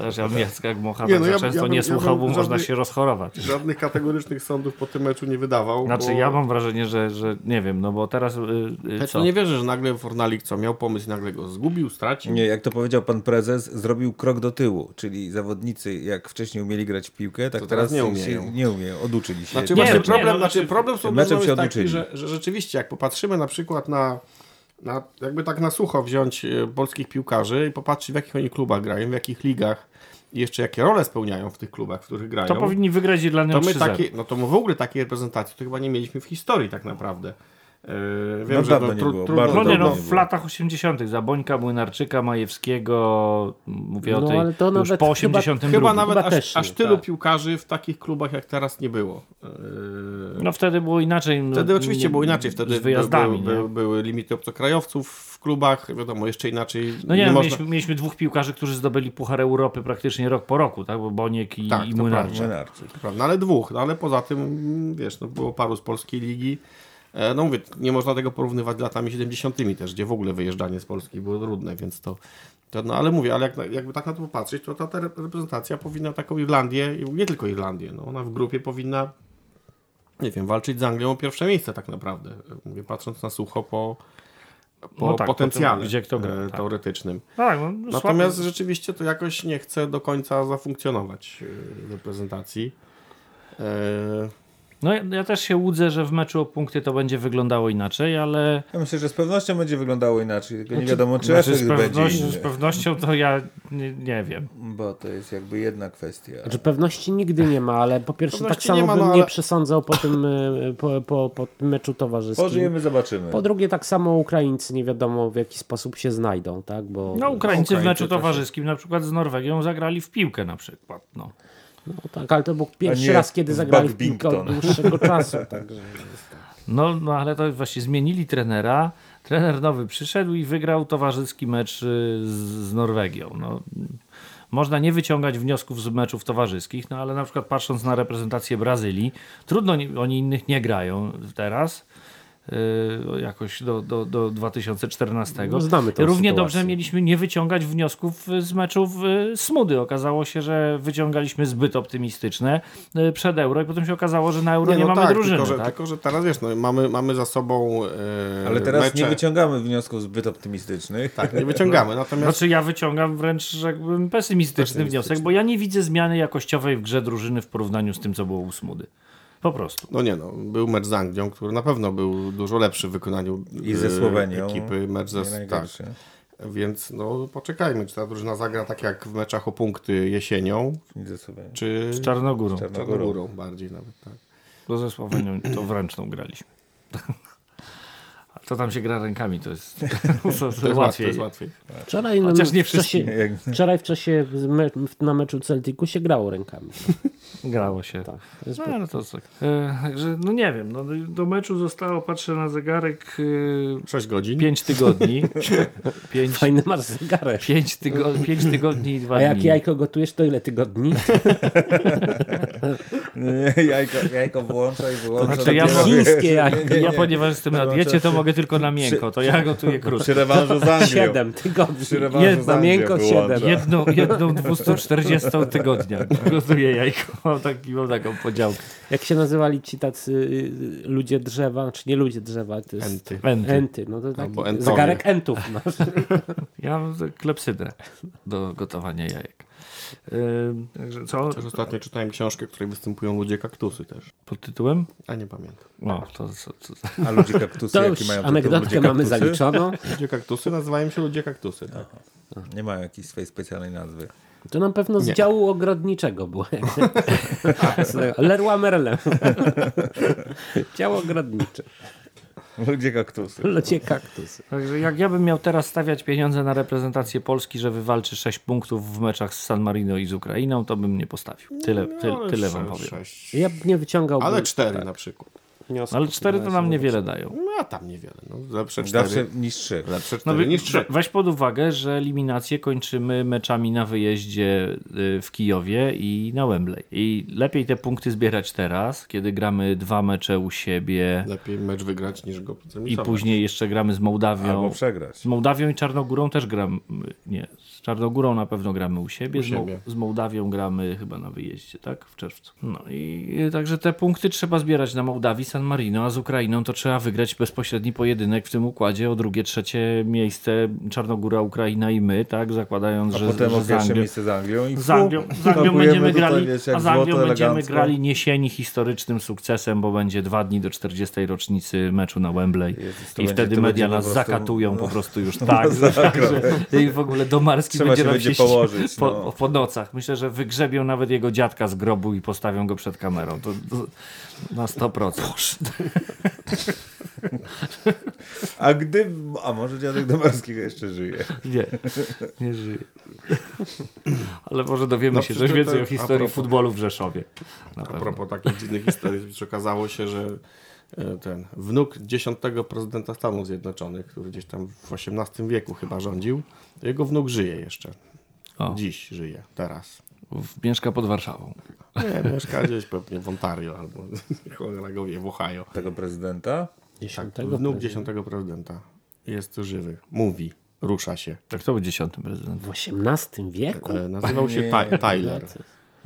Zresztą ja Jacka Gmocha Nie, tak no za ja- często ja bym- nie ja słuchał, bym bo można żadnych- się rozchorować. Żadnych kategorycznych sądów po tym meczu nie wydawał. Znaczy bo... ja mam wrażenie, że, że nie wiem, no bo teraz y, y, Ja co? to nie wierzę, że nagle Fornalik co, miał pomysł i nagle go zgubił, stracił. Nie, jak to powiedział pan prezes, zrobił krok do tyłu, czyli zawodnicy jak wcześniej umieli grać w piłkę, tak To teraz, teraz nie się umieją. nie umieją, oduczyli się. Znaczy Nie, właśnie nie, problem, no, znaczy znaczy, problem z tą meczem się taki, oduczyli. że, że rzeczywiście jak popatrzymy na przykład na, na jakby tak na sucho wziąć e, polskich piłkarzy i popatrzeć w jakich oni klubach grają, w jakich ligach i jeszcze jakie role spełniają w tych klubach, w których grają. To powinni wygrać Irlandią to my 3-0. takie, no to my w ogóle takiej reprezentacji to chyba nie mieliśmy w historii tak naprawdę. E, wiem, No że dawno to nie było, trudno, No nie, no w latach 80. Zabońka, Młynarczyka, Majewskiego, mówię o No, tej ale to już po chyba- 82. Chyba nawet Chyba aż, aż tylu tak. piłkarzy w takich klubach jak teraz nie było. E, No wtedy było inaczej. no, Wtedy oczywiście nie- było inaczej. Wtedy z wyjazdami, były, były, były limity obcokrajowców w klubach, wiadomo, jeszcze inaczej. No nie, nie no, można... mieliśmy, mieliśmy dwóch piłkarzy, którzy zdobyli Puchar Europy praktycznie rok po roku, tak? Bo Boniek i, Tak, i Młynarczyk. Młynarczyk. Prawda, no ale dwóch, no ale poza tym, wiesz, no było paru z polskiej ligi. E, No mówię, nie można tego porównywać z latami 70. też, gdzie w ogóle wyjeżdżanie z Polski było trudne, więc to, to no ale mówię, ale jak, jakby tak na to popatrzeć, to ta, ta reprezentacja powinna taką Irlandię, nie tylko Irlandię, no ona w grupie powinna, nie wiem, walczyć z Anglią o pierwsze miejsce tak naprawdę. Mówię, patrząc na sucho po, po No tak, po potencjale tym, kto gra, e, tak. teoretycznym. Tak, no, Natomiast słaby- rzeczywiście to jakoś nie chce do końca zafunkcjonować w reprezentacji. E, No ja, ja też się łudzę, że w meczu o punkty to będzie wyglądało inaczej, ale Ja myślę, że z pewnością będzie wyglądało inaczej, tylko nie Znaczy- wiadomo, czy znaczy, efekt będzie pewnością, z pewnością to ja nie, nie wiem. Bo to jest jakby jedna kwestia. Znaczy pewności nigdy nie ma, ale po pierwsze tak Pewności samo nie ma, bym no nie ale- przesądzał po tym y, po, po, po tym meczu towarzyskim. Pożyjemy, zobaczymy. Po drugie tak samo Ukraińcy nie wiadomo w jaki sposób się znajdą, tak? Bo No Ukraińcy w Ukraińcy meczu to się- towarzyskim na przykład z Norwegią zagrali w piłkę na przykład. No. No, tak, ale to był pierwszy raz, kiedy zagrali w piłkę od dłuższego czasu. Także. No, no ale to właśnie zmienili trenera. Trener nowy przyszedł i wygrał towarzyski mecz y, z, z Norwegią. No, można nie wyciągać wniosków z meczów towarzyskich, no ale na przykład patrząc na reprezentację Brazylii, trudno oni innych nie grają teraz. Y, jakoś do, do, do 2014. No, znamy Równie sytuację. dobrze mieliśmy nie wyciągać wniosków z meczów y, Smudy. Okazało się, że wyciągaliśmy zbyt optymistyczne y, przed euro i potem się okazało, że na euro nie, no mamy tak, drużyny. Tylko że, tak? tylko, że teraz wiesz, no, mamy, mamy za sobą e, Ale teraz mecze. nie wyciągamy wniosków zbyt optymistycznych. Tak, nie wyciągamy. Natomiast Znaczy ja wyciągam wręcz rzekłbym pesymistyczny Pesymistyczny. wniosek, bo ja nie widzę zmiany jakościowej w grze drużyny w porównaniu z tym, co było u Smudy. Po prostu. No nie no, był mecz z Anglią, który na pewno był dużo lepszy w wykonaniu I ze e, Słowenią. ekipy. Mecz ze, tak. Więc no poczekajmy, czy ta drużyna zagra tak jak w meczach o punkty jesienią, czy Z Czarnogórą. Czarnogórą. Czarnogórą bardziej nawet. Tak. Bo ze Słowenią to wręczną graliśmy. A to tam się gra rękami, to jest, to, To jest łatwiej. To jest łatwiej. Wczoraj, no, Chociaż nie w czasie, wczoraj w czasie me, na meczu Celticu się grało rękami. Grało się. Tak, to jest No, ale to tak. E, także, no nie wiem, no, do meczu zostało, patrzę na zegarek, 6 godzin. 5 tygodni. 5, Fajny masz zegarek. pięć, tygo, pięć tygodni i dwa A jak dni. jajko gotujesz, to ile tygodni? Nie, jajko, jajko włącza i wyłącza. znaczy ja mogę- Chińskie jajko. Ja ponieważ jestem na diecie, to się. Mogę tylko na miękko, to ja gotuję krótko. Przy rewanżu z Anglią. Siedem tygodni. Przy rewanżu Anglią miękko, wyłącza. siedem. Jedną, jedną 240 tygodnia gotuję jajko. Mam, taki, mam taką podziałkę. Jak się nazywali ci tacy y, ludzie drzewa, czy nie ludzie drzewa, to jest Enty. Enty. enty. No to taki zegarek entów masz. Ja mam klepsydrę do gotowania jajek. Yy, także co? Też ostatnio czytałem książkę, w której występują ludzie kaktusy też. Pod tytułem? A nie pamiętam. No, to, to, to, A ludzie kaktusy, To jaki już mają anegdotkę Ludzie mamy kaktusy? zaliczoną. Ludzie kaktusy nazywają się ludzie kaktusy. Tak. Nie mają jakiejś swojej specjalnej nazwy. To na pewno z Nie. działu ogrodniczego było. Leroy Merlin. Dział ogrodnicze. Ludzie kaktusy. Ludzie kaktusy. Także jak ja bym miał teraz stawiać pieniądze na reprezentację Polski, że wywalczy 6 punktów w meczach z San Marino i z Ukrainą, to bym nie postawił. Tyle, ty, No, ale tyle wam powiem. Sześć. Ja nie wyciągałbym Ale cztery na przykład. Wniosków Ale 4 to na nam niewiele dają. No a tam niewiele. No, lepsze cztery. Zawsze niż trzy. Lepsze No, cztery wy, niż trzy. weź pod uwagę, że eliminację kończymy meczami na wyjeździe y, w Kijowie i na Wembley. I lepiej te punkty zbierać teraz, kiedy gramy dwa mecze u siebie Lepiej mecz wygrać niż go i później jeszcze gramy z Mołdawią. Albo przegrać. Z Mołdawią i Czarnogórą też gramy. Nie, z Czarnogórą na pewno gramy u siebie, U siebie. z Mołdawią gramy chyba na wyjeździe, tak? W czerwcu. No i także te punkty trzeba zbierać na Mołdawii, San Marino, a z Ukrainą to trzeba wygrać bezpośredni pojedynek w tym układzie o drugie, trzecie miejsce Czarnogóra, Ukraina i my, tak? Zakładając, A że, potem że o pierwsze Anglią, miejsce z Anglią i z Anglią, z Anglią będziemy grali, jak a z Anglią złoto będziemy elegancko. grali jesieni historycznym sukcesem, bo będzie dwa dni do 40. rocznicy meczu na Wembley Jezus, i będzie- wtedy media nas prostu- zakatują no. po prostu już tak. że- I w ogóle Domarski Trzeba będzie się będzie się położyć, po, no. po nocach. Myślę, że wygrzebią nawet jego dziadka z grobu i postawią go przed kamerą. To, to na 100%. A gdy... A może dziadek Domarskiego jeszcze żyje. Nie, nie żyje. Ale może dowiemy No się coś więcej to- o historii propos- futbolu w Rzeszowie. Na A pewno. propos takich dziwnych historii, okazało się, że ten wnuk dziesiątego prezydenta Stanów Zjednoczonych, który gdzieś tam w XVIII wieku chyba rządził, jego wnuk żyje jeszcze. O. Dziś żyje, teraz. W- Mieszka pod Warszawą. Nie, mieszka gdzieś pewnie w Ontario albo cholera go wie, w Ohio. Tego prezydenta? Dziesiątego Wnuk prezydenta. dziesiątego prezydenta jest żywy. Mówi, rusza się. Tak, to był dziesiątym prezydent. W XVIII wieku? E, nazywał się. Ty- Tyler.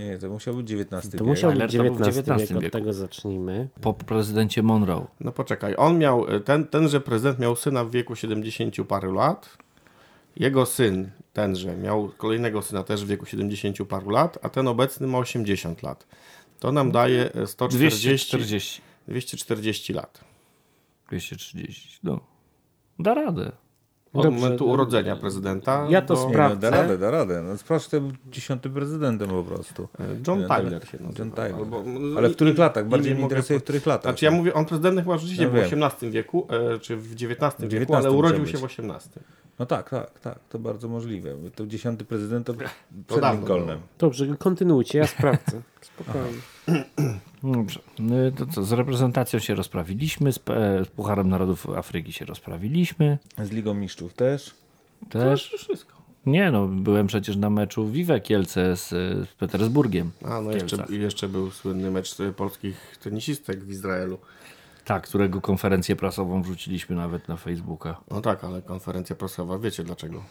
Nie, to musiał być XIX To musiał być XIX XIX wiek, od tego zacznijmy. Po prezydencie Monroe. No poczekaj, on miał, e, ten, tenże prezydent miał syna w wieku 70 paru lat. Jego syn, tenże, miał kolejnego syna też w wieku 70 paru lat, a ten obecny ma 80 lat. To nam daje e, 140, 240. 240 lat. 230. No. Da radę. Od Dobrze, momentu urodzenia prezydenta. ja to do, Nie, no, sprawdzę. da radę, da radę. No, sprawdź, to był dziesiątym prezydentem po prostu. E, John Nie, Tyler no, się nazywa. John Tyler. Albo- Ale w których latach? nie Bardziej mnie mogę interesuje, w po- których latach. Znaczy ja mówię, on prezydentem chyba rzeczywiście No był w. XVIII wieku, e, czy w XIX W wieku, ale urodził się w. XVIII. No tak, tak, tak. To bardzo możliwe. To dziesiąty prezydent to przed dawno Lincolnem. Dobrze, kontynuujcie, ja sprawdzę. Spokojnie. Dobrze. Y, To co, z reprezentacją się rozprawiliśmy, z, P- z Pucharem Narodów Afryki się rozprawiliśmy. Z Ligą Mistrzów też. Też. Wszystko. Nie no, byłem przecież na meczu Vive Kielce z, z Petersburgiem. A, no jeszcze, jeszcze był słynny mecz e, polskich tenisistek w Izraelu. Tak, którego konferencję prasową wrzuciliśmy nawet na Facebooka. No tak, ale konferencja prasowa, wiecie dlaczego?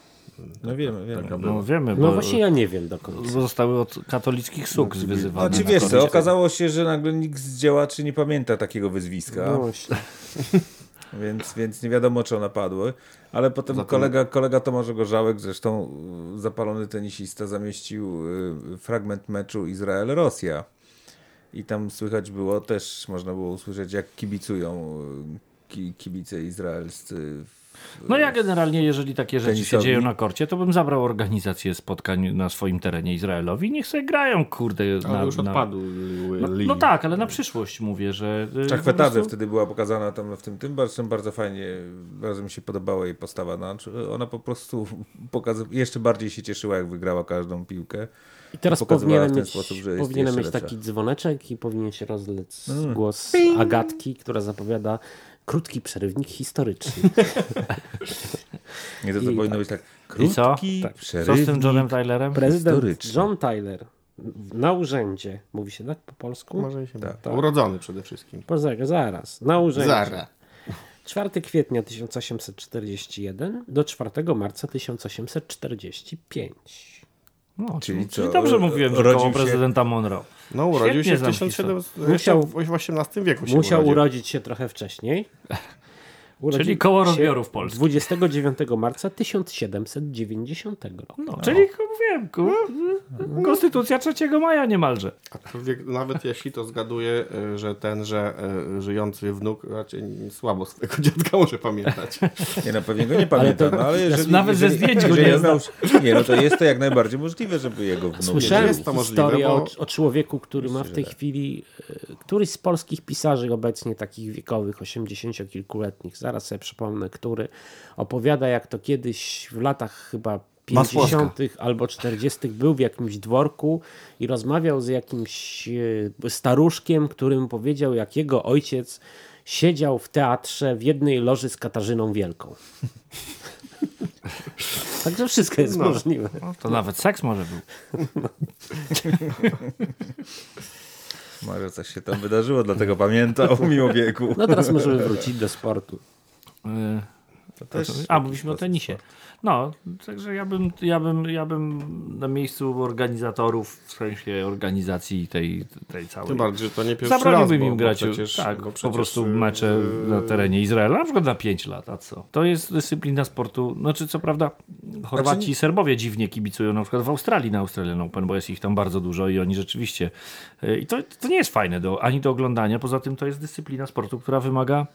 No wiemy, wiemy. Taka No wiemy, No właśnie ja nie wiem do końca. zostały od katolickich suk wyzywane. Znaczy na wiesz co, okazało się, że nagle nikt z działaczy nie pamięta takiego wyzwiska, No właśnie. więc, więc nie wiadomo czy one padły, ale potem Zatem- kolega, kolega Tomasz Gorzałek, zresztą y, zapalony tenisista, zamieścił y, fragment meczu Izrael-Rosja i tam słychać było, też można było usłyszeć jak kibicują y, ki, kibice izraelscy. w- No ja generalnie, jeżeli takie rzeczy się dzieją na korcie, to bym zabrał organizację spotkań na swoim terenie Izraelowi i niech sobie grają, kurde. Ale na, już na... odpadł No, no tak, ale na przyszłość mówię, że... y, Czachwetadze prostu- wtedy była pokazana tam w tym, tym bardzo, bardzo fajnie, bardzo mi się podobała jej postawa. Znaczy, ona po prostu pokaz... jeszcze bardziej się cieszyła, jak wygrała każdą piłkę. I teraz powinienem mieć, sposób, powinienem mieć taki dzwoneczek i powinien się rozlec Mm. głos Agatki, która zapowiada krótki przerywnik historyczny. Nie, to, to I powinno tak. być tak I co? krótki Tak. Co z tym Johnem Tylerem? Prezydent Historyczny. John Tyler na urzędzie, mówi się tak po polsku? Może się Tak. tak. Urodzony przede wszystkim. Poczekaj, zaraz. Na urzędzie. Zara. 4 kwietnia 1841 do 4 marca 1845. No, Czyli czyli, co, czyli dobrze mówiłem, że urodził koło prezydenta Monroe. No urodził Świetnie się w znam 1700, Musiał- w XVIII wieku się Musiał urodził. urodzić się trochę wcześniej. Urodził Czyli koło rozbiorów Polski. 29 marca 1790 roku. No, czyli mówiłem, ku, konstytucja 3 maja niemalże. Aczkolwiek nawet jeśli to zgaduję, e, że ten, że e, żyjący wnuk raczej słabo swojego dziadka może pamiętać. Nie, na pewnie go nie pamiętam, no, ale jeżeli... nawet ze jeżeli, zdjęć go nie znał, Nie, no to jest to jak najbardziej możliwe, żeby jego wnuk... Słyszałem jest to możliwe, historię bo- o, o człowieku, który ma w tej że tak. chwili, e, któryś z polskich pisarzy obecnie takich wiekowych, 80-kilkuletnich, zaraz sobie przypomnę, który opowiada jak to kiedyś w latach chyba Masłowska. 50. albo 40. był w jakimś dworku i rozmawiał z jakimś e, staruszkiem, który mu powiedział, jak jego ojciec siedział w teatrze w jednej loży z Katarzyną Wielką. Także wszystko jest możliwe. No, to nawet seks może był. Może coś się tam wydarzyło, dlatego pamiętał mimo wieku. No teraz możemy wrócić do sportu. Y, To też A, mówiliśmy o tenisie. No, także ja bym, ja bym, ja bym na miejscu organizatorów, w sensie organizacji tej, tej całej. Tym bardziej, że to nie pierwszy raz, Zabroniłbym bo, im bo grać przecież, tak, bo po przecież, prostu mecze e, na terenie Izraela, na przykład na 5 lat, a co? To jest dyscyplina sportu, znaczy co prawda Chorwaci Znaczy- i Serbowie dziwnie kibicują na przykład w Australii na Australian Open, bo jest ich tam bardzo dużo i oni rzeczywiście e, i to, to nie jest fajne do, ani do oglądania, poza tym to jest dyscyplina sportu, która wymaga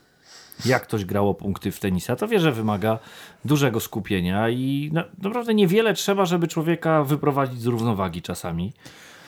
jak ktoś grało punkty w tenisa, to wie, że wymaga dużego skupienia i na, naprawdę niewiele trzeba, żeby człowieka wyprowadzić z równowagi czasami.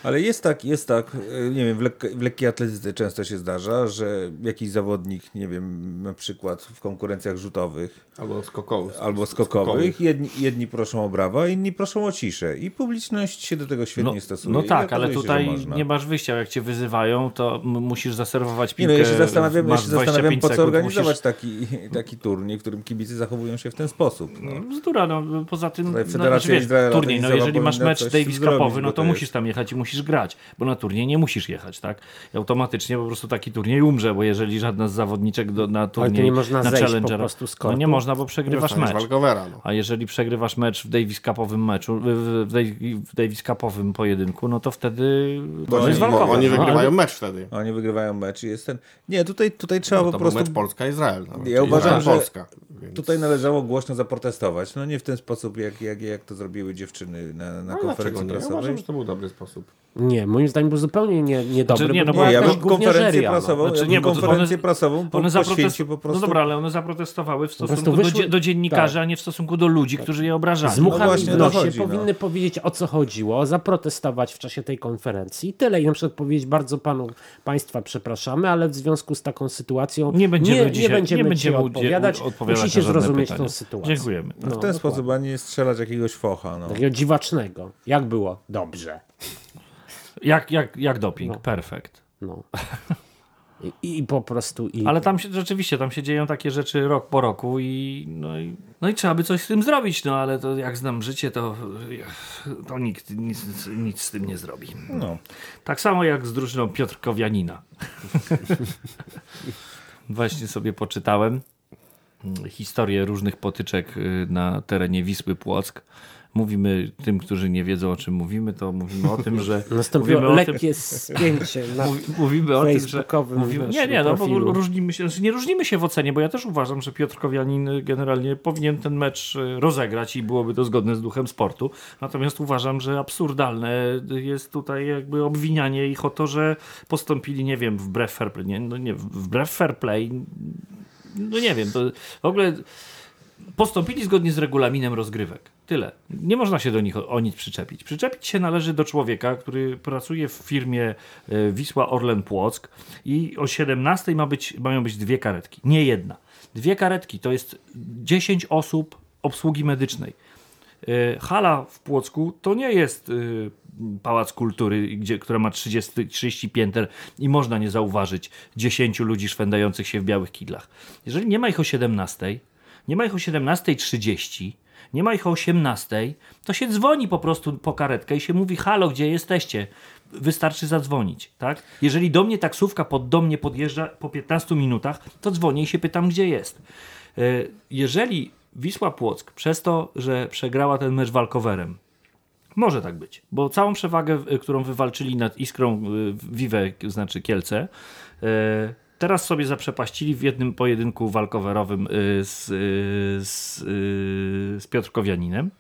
Ale jest tak, jest tak, e, nie wiem, w, lek w lekkiej atletyce często się zdarza, że jakiś zawodnik, nie wiem, na przykład w konkurencjach rzutowych Albo skokowych. albo skokowych, jedni, jedni proszą o brawa, inni proszą o ciszę i publiczność się do tego świetnie No, stosuje. no tak, ale tutaj nie masz wyjścia. Jak cię wyzywają, to musisz zaserwować Nie piłkę. no, ja się zastanawiam, ja się zastanawiam 25 po co organizować musisz- taki, taki turniej, w którym kibice zachowują się w ten sposób. No. Bzdura, no poza tym no, Federacja znaczy, wiesz, turniej, no jeżeli masz mecz Davis Cupowy, no to to musisz tam jechać i musisz musisz grać, bo na turniej nie musisz jechać, tak? I automatycznie po prostu taki turniej umrze, bo jeżeli żadna z zawodniczek do, na turniej, nie można na zejść po Challengera, prostu z no kortu? nie można, bo przegrywasz mecz. Walkovera, no. A jeżeli przegrywasz mecz w Davis Cupowym meczu, w, w, Davis Cupowym pojedynku, no to wtedy Bo to oni, jest bo walkover. oni no, wygrywają ale- mecz wtedy. Oni wygrywają mecz i jest ten... Nie, tutaj, tutaj trzeba No po prostu... mecz Polska-Izrael. nawet, Ja uważam, że Polska. Więc... Tutaj należało głośno zaprotestować. No nie w ten sposób, jak, jak, jak to zrobiły dziewczyny na, na No, konferencji nie? Ja prasowej. uważam, że to był dobry sposób. Nie, moim zdaniem był zupełnie nie, niedobry, Znaczy, nie, bo no bo Nie, ja bym konferencję gówniarzeria, no. prasową, Znaczy, ja nie, konferencję one- prasową po, One zaprotest... po prostu. No dobra, ale one zaprotestowały w stosunku do, wyszły- dzie- do dziennikarzy, tak. a nie w stosunku do ludzi, którzy je obrażali. Z muchami właśnie w nosie chodzi, no. powinny powiedzieć o co chodziło, zaprotestować w czasie tej konferencji i tyle. I na przykład powiedzieć bardzo panu, państwa przepraszamy, ale w związku z taką sytuacją Nie będziemy nie, dzisiaj, nie będziemy, nie będziemy odpowiadać Na żadne zrozumieć pytania. tą sytuację. Dziękujemy. No w ten dokładnie. sposób, a nie strzelać jakiegoś focha. No. Takiego dziwacznego. Jak było? Dobrze. Jak, jak, jak doping, No. perfekt. No. I, I po prostu... I... Ale tam się, rzeczywiście, tam się dzieją takie rzeczy rok po roku i no, i no i trzeba by coś z tym zrobić, no ale to jak znam życie, to, to nikt nic, nic z tym nie zrobi. No. Tak samo jak z drużyną Piotrkowianina. Właśnie sobie poczytałem historię różnych potyczek y, na terenie Wisły Płock. Mówimy tym, którzy nie wiedzą o czym mówimy, to mówimy o tym, że Nastąpiło mówimy lekkie spięcie na Mówi, mówimy o tym, że mówimy, nie, nie, no, bo różnimy się, znaczy nie różnimy się w ocenie, bo ja też uważam, że Piotr Kowianin generalnie powinien ten mecz e, rozegrać i byłoby to zgodne z duchem sportu. Natomiast uważam, że absurdalne jest tutaj jakby obwinianie ich o to, że postąpili, nie wiem, wbrew fair play, nie, no nie, wbrew fair play, no nie wiem, to w ogóle postąpili zgodnie z regulaminem rozgrywek. Tyle. Nie można się do nich o, nic przyczepić. Przyczepić się należy do człowieka, który pracuje w firmie e, Wisła Orlen Płock i o 17 ma być, mają być dwie karetki. Nie jedna. Dwie karetki to jest 10 osób obsługi medycznej. E, Hala w Płocku to nie jest e, pałac kultury, gdzie, która ma 30, 30 pięter i można nie zauważyć 10 ludzi szwendających się w białych kidlach. Jeżeli nie ma ich o 17, nie ma ich o 17.30, nie ma ich o 18, to się dzwoni po prostu po karetkę i się mówi: Halo, gdzie jesteście? Wystarczy zadzwonić, tak? Jeżeli do mnie taksówka pod dom nie podjeżdża po 15 minutach, to dzwonię i się pytam, gdzie jest. E, Jeżeli Wisła Płock przez to, że przegrała ten mecz walkowerem, może tak być, bo całą przewagę, y, którą wywalczyli nad Iskrą y, Vive, znaczy Kielce, y, teraz sobie zaprzepaścili w jednym pojedynku walkowerowym y, z, y, z, y, z Piotrkowianinem.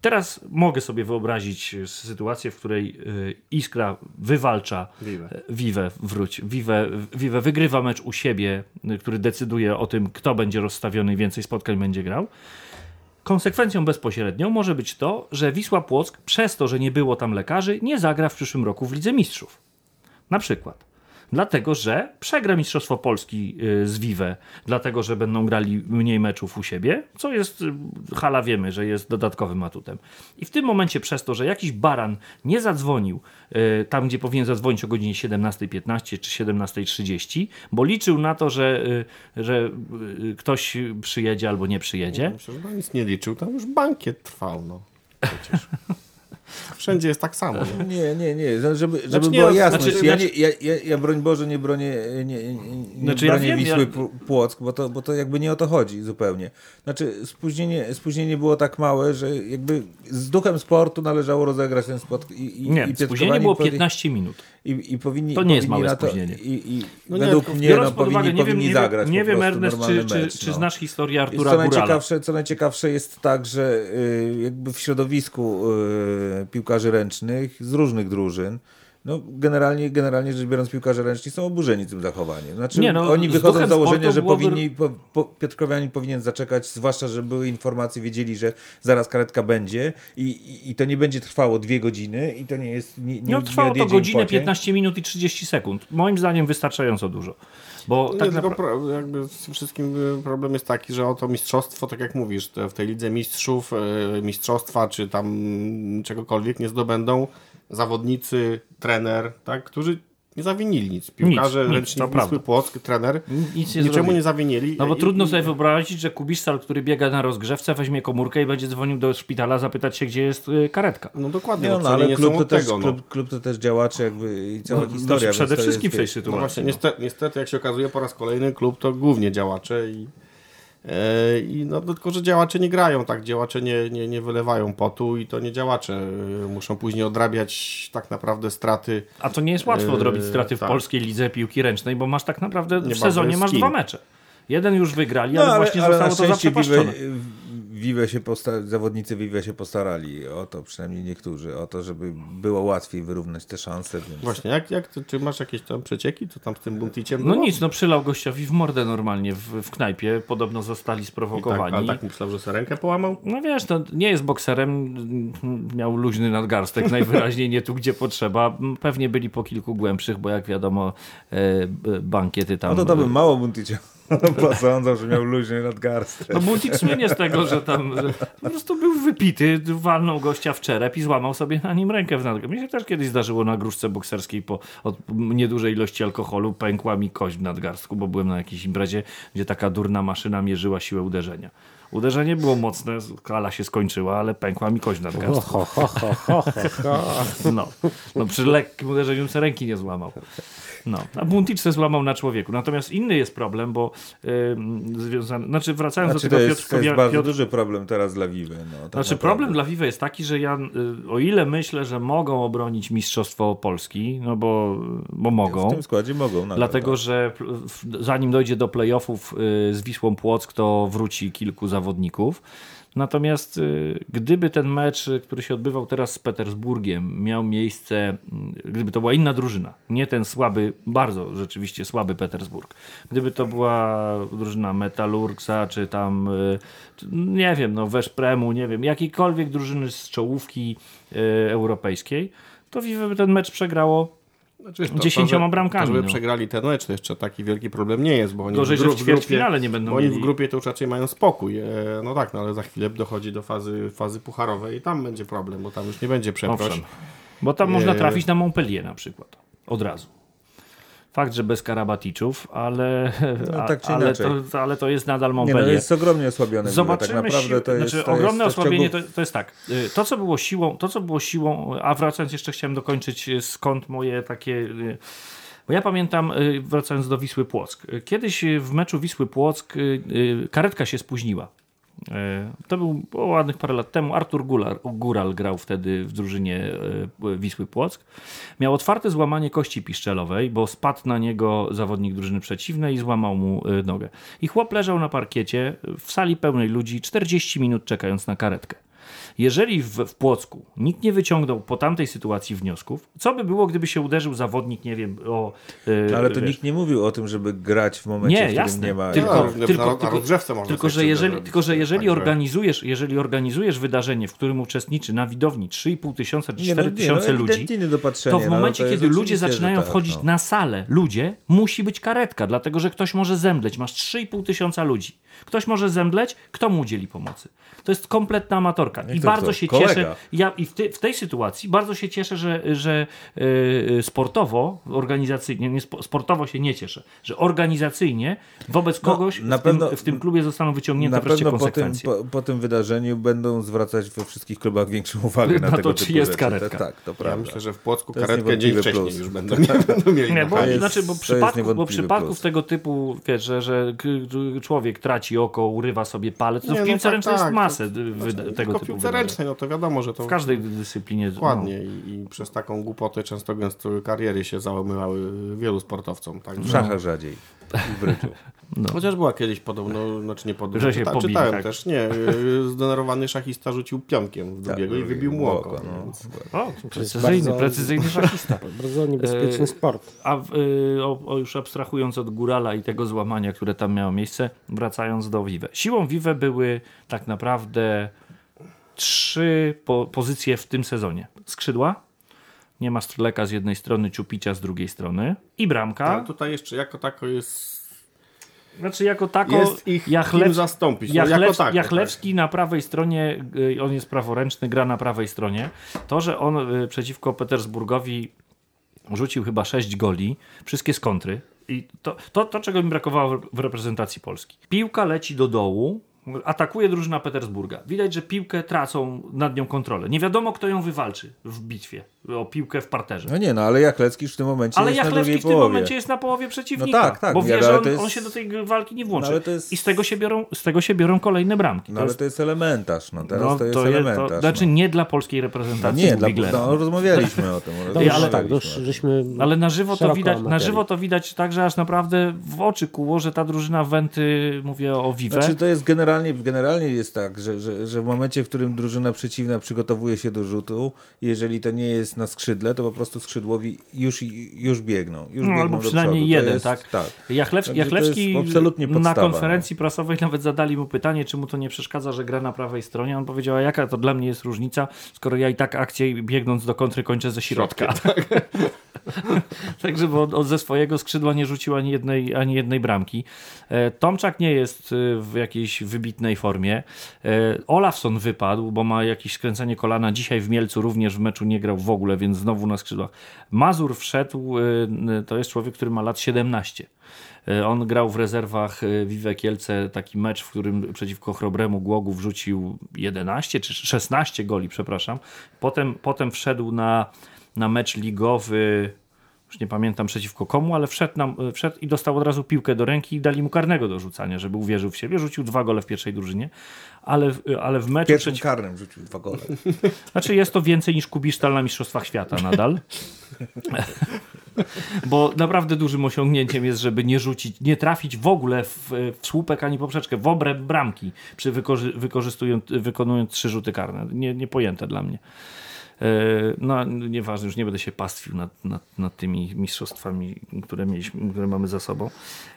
Teraz mogę sobie wyobrazić y, sytuację, w której y, Iskra wywalcza Vive. Vive, wróć. Vive, Vive wygrywa mecz u siebie, y, który decyduje o tym, kto będzie rozstawiony i więcej spotkań będzie grał. Konsekwencją bezpośrednią może być to, że Wisła Płock, przez to, że nie było tam lekarzy, nie zagra w przyszłym roku w Lidze Mistrzów. Na przykład. Dlatego, że przegra Mistrzostwo Polski y, z Vive, dlatego, że będą grali mniej meczów u siebie, co jest, y, hala wiemy, że jest dodatkowym atutem. I w tym momencie przez to, że jakiś baran nie zadzwonił y, tam, gdzie powinien zadzwonić o godzinie 17.15 czy 17.30, bo liczył na to, że, że ktoś przyjedzie albo nie przyjedzie, że tam nic nie liczył, tam już bankiet trwał, no. Przecież. Wszędzie jest tak samo. Nie? Nie, nie, nie. Żeby, żeby Znaczy, nie, była no, jasność. znaczy- ja, znaczy- nie, ja, ja, ja broń Boże nie bronię, nie, nie, nie Znaczy, ja bronię wiem, Wisły ja- Płock, bo to, bo to jakby nie o to chodzi zupełnie. Znaczy spóźnienie, spóźnienie było tak małe, że jakby z duchem sportu należało rozegrać ten spot. I, i, nie, i spóźnienie było powinni- 15 minut. I, i powinni, To nie jest powinni małe to, spóźnienie. I, i No nie, według tylko mnie Biorąc no, pod uwagę, powinni, nie wiem, powinni nie zagrać wiem, nie wiem Ernest, czy, mecz, czy no. znasz historię I Artura co Górala. najciekawsze, co najciekawsze jest tak, że y, jakby w środowisku y, piłkarzy ręcznych z różnych drużyn, no generalnie, generalnie rzecz biorąc piłkarze ręczni są oburzeni tym zachowaniem. Znaczy Nie, no, oni wychodzą z założenia, że byłoby- powinni, po, po, Piotrkowianin powinien zaczekać, zwłaszcza, że były informacje, wiedzieli, że zaraz karetka będzie i, i, i to nie będzie trwało dwie godziny i to nie jest, nie, nie, No, trwało nie to godzinę, pociąg. 15 minut i 30 sekund. Moim zdaniem wystarczająco dużo. Bo Nie, tak tylko pro, jakby z tym wszystkim y, problem jest taki, że oto mistrzostwo, tak jak mówisz, te, w tej lidze mistrzów, y, mistrzostwa czy tam czegokolwiek nie zdobędą zawodnicy, trener, tak, którzy nie zawinili nic. Piłkarze, nic, ręcznik to Wisły. Płock, trener, Nic nie niczemu zrobili. nie zawinili. No bo I- trudno i- sobie wyobrazić, że Kubiszsal, który biega na rozgrzewce, weźmie komórkę i będzie dzwonił do szpitala zapytać się, gdzie jest y, karetka. No dokładnie, Nie, no, no, ale nie klub są to, też, tego. No. klub, klub to też działacze jakby i cała No, historia. przede wszystkim w tej sytuacji. No właśnie, no. niestety, niestety, jak się okazuje, po raz kolejny klub to głównie działacze i, i no, no, tylko, że działacze nie grają, tak, działacze nie, nie, nie wylewają potu i to nie działacze e, muszą później odrabiać tak naprawdę straty. A to nie jest łatwo Yy, odrobić straty w tak. polskiej lidze piłki ręcznej, bo masz tak naprawdę w Nie sezonie masz dwa mecze. Jeden już wygrali, No, ale, ale, właśnie ale zostało to zaprzepaszczone. Vive się posta- zawodnicy Vive się postarali o to, przynajmniej niektórzy, o to, żeby było łatwiej wyrównać te szanse. Więc... Właśnie, jak, jak ty, czy masz jakieś tam przecieki, co tam z tym bunticiem No było? nic, no przylał gościowi w mordę normalnie w, w knajpie. Podobno zostali I tak, sprowokowani. ale tak myślał, że sobie rękę połamał? No wiesz, to nie jest bokserem, miał luźny nadgarstek, najwyraźniej nie tu, gdzie potrzeba. Pewnie byli po kilku głębszych, bo jak wiadomo, e, b- bankiety tam... No to to bym mało Bunticia posądzał, że miał luźny nadgarstek. No Buntik słynie z tego, że tam że po prostu był wypity, walnął gościa w czerep i złamał sobie na nim rękę w nadgarstku. Mi się też kiedyś zdarzyło na gruszce bokserskiej po od niedużej ilości alkoholu pękła mi kość w nadgarstku, bo byłem na jakiejś imprezie, gdzie taka durna maszyna mierzyła siłę uderzenia. Uderzenie było mocne, kala się skończyła, ale pękła mi kość w nadgarstku. Ho, ho, ho, ho, ho, ho. No, no przy lekkim uderzeniu ręki nie złamał. No, a Buntic se złamał na człowieku. Natomiast inny jest problem, bo yy, związany, znaczy wracając Znaczy, do to tego jest, to jest bardzo Piotr, duży problem teraz dla Vive. No, tak znaczy naprawdę. problem dla Vive jest taki, że ja y, o ile myślę, że mogą obronić Mistrzostwo Polski, no bo, bo mogą. W tym składzie mogą. Nawet, Dlatego, tak. że zanim dojdzie do playoffów y, z Wisłą Płock, to wróci kilku zawodników. Natomiast y, gdyby ten mecz, y, który się odbywał teraz z Petersburgiem, miał miejsce, mm, gdyby to była inna drużyna, nie ten słaby, bardzo rzeczywiście słaby Petersburg, gdyby to była drużyna Metalurgsa, czy tam, y, nie wiem, no Weszpremu, nie wiem, jakiejkolwiek drużyny z czołówki y, europejskiej, to Vive by ten mecz przegrało Znaczy, to- Dziesięcioma to, że- bramkami, To, żeby no. przegrali ten mecz, to jeszcze taki wielki problem nie jest, bo oni Gorzej, w, gru- w w ćwierćfinale nie będą oni w mieli. grupie to już raczej mają spokój. E, No tak, no ale za chwilę dochodzi do fazy, fazy pucharowej i tam będzie problem, bo tam już nie będzie przeproś. Owszem. Bo tam można Nie. trafić na Montpellier na przykład. Od razu. Fakt, że bez Karabaticzów, ale, No, tak ale, inaczej. to, ale to jest nadal Nie, no, Montpellier. jest ogromnie osłabione. Zobaczymy tak naprawdę to jest, znaczy, to jest ogromne to osłabienie to, to jest tak. y, To co było siłą, to co było siłą, a wracając jeszcze chciałem dokończyć y, skąd moje takie y, bo ja pamiętam, wracając do Wisły Płock, kiedyś w meczu Wisły Płock karetka się spóźniła. Y, To był było ładnych parę lat temu. Artur Gular, Góral grał wtedy w drużynie y, Wisły Płock. Miał otwarte złamanie kości piszczelowej, bo spadł na niego zawodnik drużyny przeciwnej i złamał mu y, nogę. I chłop leżał na parkiecie w sali pełnej ludzi 40 minut czekając na karetkę. Jeżeli w, w Płocku nikt nie wyciągnął po tamtej sytuacji wniosków, co by było, gdyby się uderzył zawodnik, nie wiem, o... y, Ale to wiesz, nikt nie mówił o tym, żeby grać w momencie, Nie, w którym jasne. nie ma... Tylko- No, na- tylko- na, na tylko- rozgrzewce można tylko że, jeżeli, zrobić. tylko, że jeżeli Także- organizujesz, jeżeli organizujesz wydarzenie, w którym uczestniczy na widowni 3,5 tysiąca czy Nie, no, 4 nie, tysiące no, ludzi, ewidentnie niedopatrzenie, to w no, momencie, to kiedy ludzie zaczynają tak, wchodzić no. na salę, ludzie, musi być karetka, dlatego że ktoś może zemdleć. Masz 3,5 tysiąca ludzi. Ktoś może zemdleć, kto mu udzieli pomocy? To jest kompletna amatorka. I bardzo się Kolega. cieszę, ja i w, ty, w tej sytuacji bardzo się cieszę, że, że yy, sportowo, organizacyjnie, nie, spo- sportowo się nie cieszę, że organizacyjnie wobec No, kogoś na w, tym, pewno- w tym klubie zostaną wyciągnięte Na wreszcie pewno po tym, konsekwencje. po, po tym wydarzeniu będą zwracać we wszystkich klubach większą uwagę na, Na tego to, czy typu jest rzeczy. karetka. Tak, to Ja prawda. myślę, że w Płocku To karetkę dzień wcześniej plus. już będą, nie będą mieli Nie, bo, jest- znaczy, bo, bo przypadków plus. tego typu, wiesz, że, że człowiek traci oko, urywa sobie palec, to Nie, w no piłce tak, ręcznej tak, jest to- masę Znaczy, tego typu piłce ręcznej, no to wiadomo, że to W każdej dyscyplinie. dokładnie I, i przez taką głupotę często gęsto kariery się załamywały wielu sportowcom. Tak? W szachach rzadziej. W bryczu. Chociaż była kiedyś podobno, znaczy nie podobno, Że się czyta, pobili, czytałem tak. też, nie, y, zdenerwowany szachista rzucił pionkiem w drugiego i wybił mu oko. no. więc- No. O, precyzyjny, bardzo- precyzyjny szachista. Bardzo niebezpieczny E, sport. A w, y, o, o już abstrahując od Górala i tego złamania, które tam miało miejsce, wracając do Vive. Siłą Vive były tak naprawdę trzy po, pozycje w tym sezonie. Skrzydła, nie ma strzeleka z jednej strony, Ciupicia z drugiej strony i bramka. Ale tutaj jeszcze jako tako jest, Znaczy jako tako jest ich Jachlew, zastąpić. No, Jachlew, jako tako, Jachlewski na prawej stronie, y, on jest praworęczny, gra na prawej stronie. To, że on y, przeciwko Petersburgowi rzucił chyba 6 goli, wszystkie z kontry. I to, to, to, czego mi brakowało w- w reprezentacji Polski. Piłka leci do dołu, atakuje drużyna Petersburga. Widać, że piłkę tracą nad nią kontrolę. Nie wiadomo, kto ją wywalczy w bitwie o piłkę w parterze. No nie, no ale Jachlecki już w tym momencie Ale jest na Jachlewski drugiej w tym połowie. momencie jest na połowie przeciwnika. No tak, tak, bo wie, ale że to on, jest- on się do tej walki nie włączy. No ale to jest- I z tego, się biorą, z tego się biorą kolejne bramki. No ale to jest elementarz, no teraz no, to jest to elementarz. to, znaczy no. nie dla polskiej No reprezentacji, nie, mówi dla, no, rozmawialiśmy o tym. To rozmawialiśmy tak, to tym. żeśmy... Ale na żywo, to widać, na żywo to widać tak, że aż naprawdę w oczy kuło, że ta drużyna Wenty, mówię o Vive, Znaczy to jest generalnie, generalnie jest tak, że, że, że w momencie, w którym drużyna przeciwna przygotowuje się do rzutu, jeżeli to nie jest na skrzydle, to po prostu skrzydłowi już, już biegną. Już no, biegną albo przynajmniej jeden, jest- tak. tak. Jachlewski, Jachlewski na no. konferencji prasowej nawet zadali mu pytanie, czy mu to nie przeszkadza, że gra na prawej stronie. On powiedział, a jaka to dla mnie jest różnica, skoro ja i tak akcję biegnąc do kontry kończę ze środka. Także bo on, ze swojego skrzydła nie rzucił ani jednej, ani jednej bramki. E, Tomczak nie jest e, w jakiejś wybitnej formie. E, Olafson wypadł, bo ma jakieś skręcenie kolana. Dzisiaj w Mielcu również w meczu nie grał w ogóle, więc znowu na skrzydłach. Mazur wszedł, to jest człowiek, który ma lat 17. E, On grał w rezerwach e, Vive Kielce taki mecz, w którym przeciwko Chrobremu Głogów wrzucił 11 czy 16 goli, przepraszam. Potem, potem wszedł na, na mecz ligowy, już nie pamiętam przeciwko komu, ale wszedł, na, wszedł i dostał od razu piłkę do ręki i dali mu karnego do rzucania, żeby uwierzył w siebie. Rzucił dwa gole w pierwszej drużynie, ale, w- ale w meczu Pierwszym przeciw... karnym rzucił dwa gole. Znaczy jest to więcej niż Kubisztal na Mistrzostwach Świata nadal. Bo naprawdę dużym osiągnięciem jest, żeby nie rzucić, nie trafić w ogóle w, w słupek ani poprzeczkę, w obręb bramki, przy wykorzy, wykorzystując, wykonując trzy rzuty karne. Nie, niepojęte dla mnie. E, No, nieważne, już nie będę się pastwił nad, nad, nad tymi mistrzostwami, które, mieliśmy, które mamy za sobą.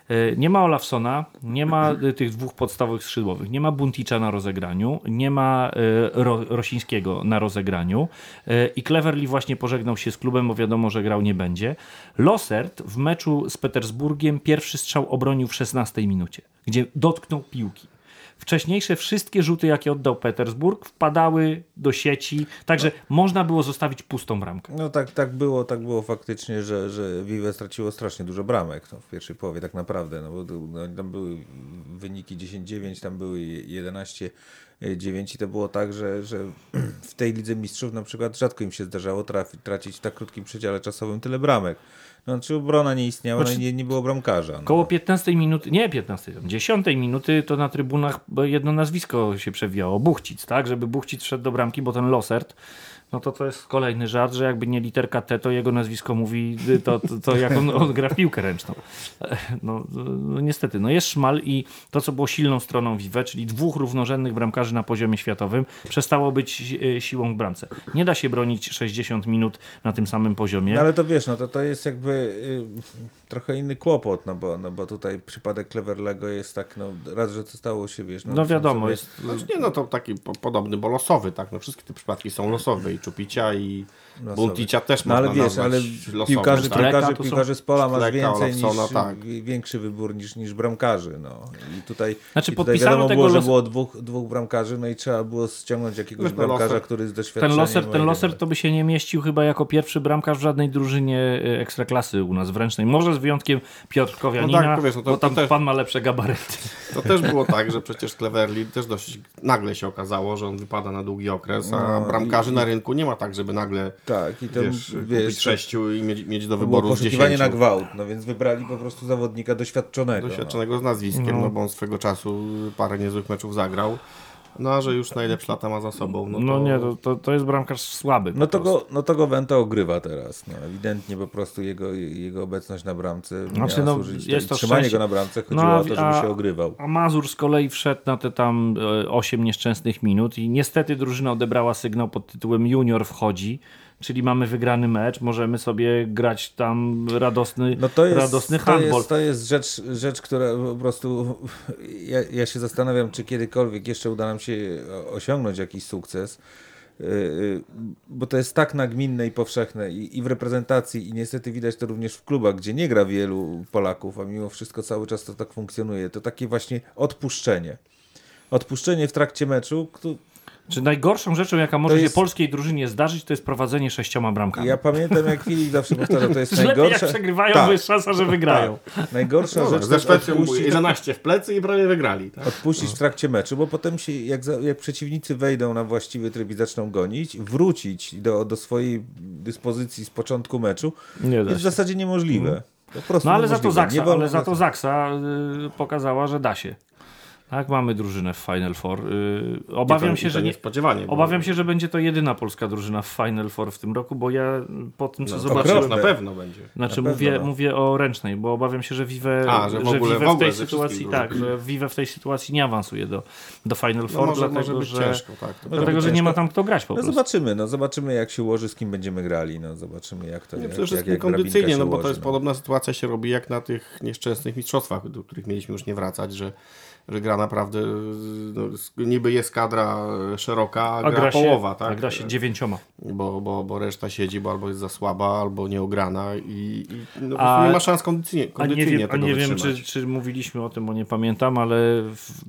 E, Nie ma Olafsona, nie ma e, tych dwóch podstawowych skrzydłowych, nie ma Bunticza na rozegraniu, nie ma Ro, Rosińskiego na rozegraniu i Cleverly właśnie pożegnał się z klubem, bo wiadomo, że grał nie będzie. Losert w meczu z Petersburgiem pierwszy strzał obronił w 16 minucie, gdzie dotknął piłki. Wcześniejsze wszystkie rzuty, jakie oddał Petersburg, wpadały do sieci, także można było zostawić pustą bramkę. No tak, tak było, tak było faktycznie, że, że Vive straciło strasznie dużo bramek no, w pierwszej połowie tak naprawdę, no bo no, tam były wyniki 10-9, tam były 11-9 i to było tak, że, że w tej Lidze Mistrzów na przykład rzadko im się zdarzało trafi, tracić w tak krótkim przedziale czasowym tyle bramek. No, czy obrona nie istniała, no, Znaczy- i nie, nie było bramkarza. No. Koło 15 minuty, nie 15, tam 10 minuty to na trybunach jedno nazwisko się przewijało, Buchcic, tak? Żeby Buchcic wszedł do bramki, bo ten Losert, no to to jest kolejny żart, że jakby nie literka T, to jego nazwisko mówi to, to, to jak on, on gra w piłkę ręczną. No, no niestety, no jest szmal i to, co było silną stroną Vive, czyli dwóch równorzędnych bramkarzy na poziomie światowym, przestało być e, siłą w bramce. Nie da się bronić 60 minut na tym samym poziomie. No ale to wiesz, no to, to jest jakby y, trochę inny kłopot, no bo, no bo tutaj przypadek Cleverlego jest tak, no raz, że to stało się, wiesz, No wiadomo, sobie- jest, Znaczy nie, no to taki po, podobny, bo losowy, tak? No wszystkie te przypadki są losowe i Czupicia i Losowy. Bunticia też No ale można wiesz, ale piłkarzy, tak? Piłkarzy, piłkarzy z pola masz więcej niż, Olafsona, tak. wi- większy wybór niż, niż bramkarzy. No. I tutaj, Znaczy, i tutaj podpisano wiadomo tego było, że było dwóch, dwóch bramkarzy, no i trzeba było ściągnąć jakiegoś Wiesz, no, bramkarza, Loser- który z doświadczeniem... Ten loser, no ten loser to by się nie mieścił chyba jako pierwszy bramkarz w żadnej drużynie e, ekstraklasy u nas w ręcznej. Może z wyjątkiem Piotrkowianina, No tak, powiesz, no to- bo tam to też- pan ma lepsze gabaryty. To też było tak, że przecież Cleverly też dość nagle się okazało, że on wypada na długi okres, a No, bramkarzy i- na rynku nie ma tak, żeby nagle Tak, i to wiesz, wiesz, kupić sześciu i mieć, mieć do było wyboru z poszukiwanie na gwałt, no więc wybrali po prostu zawodnika doświadczonego. Doświadczonego z nazwiskiem, no. bo on swego czasu parę niezłych meczów zagrał. No a że już najlepsze lata ma za sobą, no, No, to... nie, to, to, to jest bramkarz słaby. No. No to, go, no to go Wenta ogrywa teraz. No, ewidentnie po prostu jego, jego obecność na bramce Znaczy, miała no, służyć jest i to trzymanie szczęście. go na bramce chodziło No, a- o to, żeby a- się ogrywał. A Mazur z kolei wszedł na te tam e, 8 nieszczęsnych minut i niestety drużyna odebrała sygnał pod tytułem Junior wchodzi, czyli mamy wygrany mecz, możemy sobie grać tam radosny, No to jest, radosny to handball. jest, to jest rzecz, rzecz, która po prostu ja, ja się zastanawiam, czy kiedykolwiek jeszcze uda nam się osiągnąć jakiś sukces. Yy, yy, Bo to jest tak nagminne i powszechne i, w reprezentacji, i niestety widać to również w klubach, gdzie nie gra wielu Polaków, a mimo wszystko cały czas to tak funkcjonuje. To takie właśnie odpuszczenie. Odpuszczenie w trakcie meczu, Czy najgorszą rzeczą, jaka może To się jest- polskiej drużynie zdarzyć, to jest prowadzenie sześcioma bramkami. Ja pamiętam, jak Filip zawsze powtarza, to jest Lepiej jak przegrywają, Tak. bo jest szansa, że wygrają. Najgorsza No, rzecz ze to jest Szwecją odpuścić, 11 w plecy i prawie wygrali. Tak? odpuścić w trakcie meczu, bo potem się, jak, za, jak przeciwnicy wejdą na właściwy tryb i zaczną gonić, wrócić do, do swojej dyspozycji z początku meczu Nie jest w zasadzie niemożliwe. Prostu No ale za to. Zaksa, ale za to Zaksa y, pokazała, że da się. Tak, mamy drużynę w Final Four. Y, obawiam to- się, że nie, niespodziewanie. bo- obawiam się, że będzie to jedyna polska drużyna w Final Four w tym roku, bo ja po tym, co No, zobaczyłem, na pewno będzie. Znaczy Na pewno, mówię, no. mówię o ręcznej, bo obawiam się, że Vive, A, że w ogóle- Vive w ogóle tej sytuacji, tak, że Vive w tej sytuacji nie awansuje do, do Final No, Four, może, dlatego, może być że, ciężko. Tak, to dlatego, że nie ma tam kto grać po No prostu. zobaczymy, no zobaczymy jak się ułoży, z kim będziemy grali, no zobaczymy jak to Nie, jak, przede wszystkim kondycyjnie, no bo to jest no. podobna sytuacja się robi jak na tych nieszczęsnych mistrzostwach, do których mieliśmy już nie wracać, że, że gra naprawdę, no, s- niby jest kadra e, szeroka, a, a gra, gra się, połowa, tak? a gra się dziewięcioma. bo, bo, bo reszta siedzi, bo albo jest za słaba, albo nieograna i, i no, A- nie ma szans kondycyjnie, A nie kondycyjnie wiem, a tego nie wiem czy, czy mówiliśmy o tym, bo nie pamiętam, ale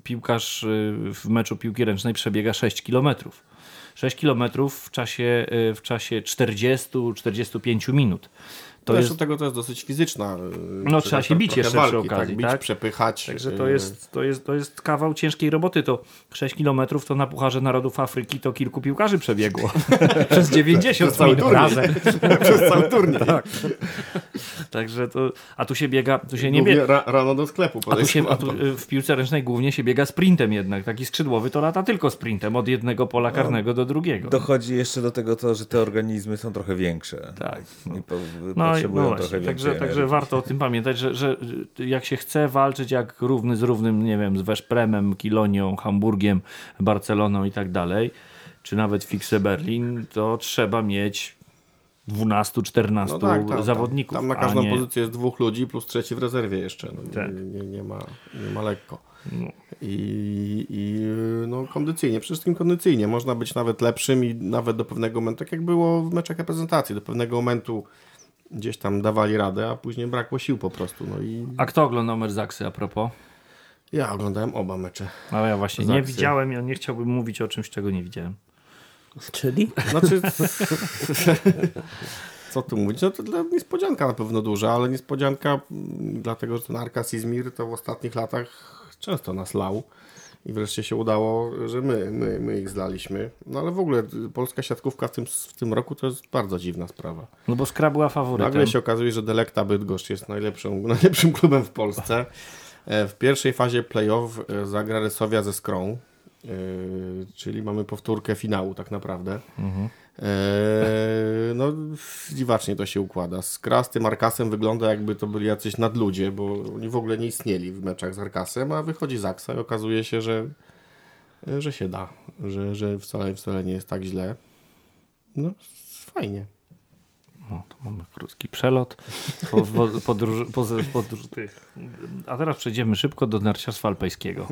piłkarz y, w meczu piłki ręcznej przebiega 6 km. 6 km w czasie, y, w czasie 40-45 minut. To jest, tego to jest dosyć fizyczna. No, trzeba się bić jeszcze przy okazji, tak? Bić, tak? przepychać. Także y, to jest, to, jest, to jest kawał ciężkiej roboty. To 6 km to na Pucharze Narodów Afryki to kilku piłkarzy przebiegło. Przez 90 Przez cały razem. przez cały turniej. Także to, a tu się biega, tu się nie biega. ra, rano do sklepu A tu, się, a tu y, w piłce ręcznej głównie się biega sprintem jednak. Taki skrzydłowy to lata tylko sprintem od jednego pola karnego do drugiego. Dochodzi jeszcze do tego to, że te organizmy są trochę większe. Tak. I po, No, i- potrzebują no trochę więcej także, także warto o tym pamiętać, że, że jak się chce walczyć jak równy z równym, nie wiem, z Weszpremem, Kilonią, Hamburgiem, Barceloną i tak dalej, czy nawet Fixe Berlin, to trzeba mieć 12-14 No tak, tam, zawodników. Tam, tam na każdą nie- pozycję jest dwóch ludzi plus trzeci w rezerwie jeszcze. No, Tak. nie, nie, nie, ma, nie ma lekko. No. I, I no, kondycyjnie, przede wszystkim kondycyjnie. Można być nawet lepszym i nawet do pewnego momentu, tak jak było w meczach reprezentacji, do pewnego momentu gdzieś tam dawali radę, a później brakło sił po prostu. No i A kto oglądał mecz Zaksy a propos? ja oglądałem oba mecze. No ja właśnie nie Zaksy. widziałem, ja nie chciałbym mówić o czymś, czego nie widziałem. Czyli? Znaczy, co tu mówić? No to dla niespodzianka na pewno duża, ale niespodzianka mm, dlatego, że ten Arkas Izmir to w ostatnich latach często nas lał. I wreszcie się udało, że my, my, my ich zlaliśmy. No ale w ogóle polska siatkówka w tym, w tym roku to jest bardzo dziwna sprawa. No bo Skra była faworytem. Nagle się okazuje, że Delekta Bydgoszcz jest najlepszą, najlepszym klubem w Polsce. E, W pierwszej fazie playoff e, zagra Rysowia ze Skrą, e, czyli mamy powtórkę finału tak naprawdę. E, No, dziwacznie to się układa. Skra z tym Arkasem wygląda jakby to byli jacyś nadludzie, bo oni w ogóle nie istnieli w meczach z Arkasem, a wychodzi Zaksa i okazuje się, że, że się da, że, że wcale, wcale nie jest tak źle. No, fajnie. No, to mamy krótki przelot. Po, po, podróż, po, podróż tych. A teraz przejdziemy szybko do narciarstwa alpejskiego.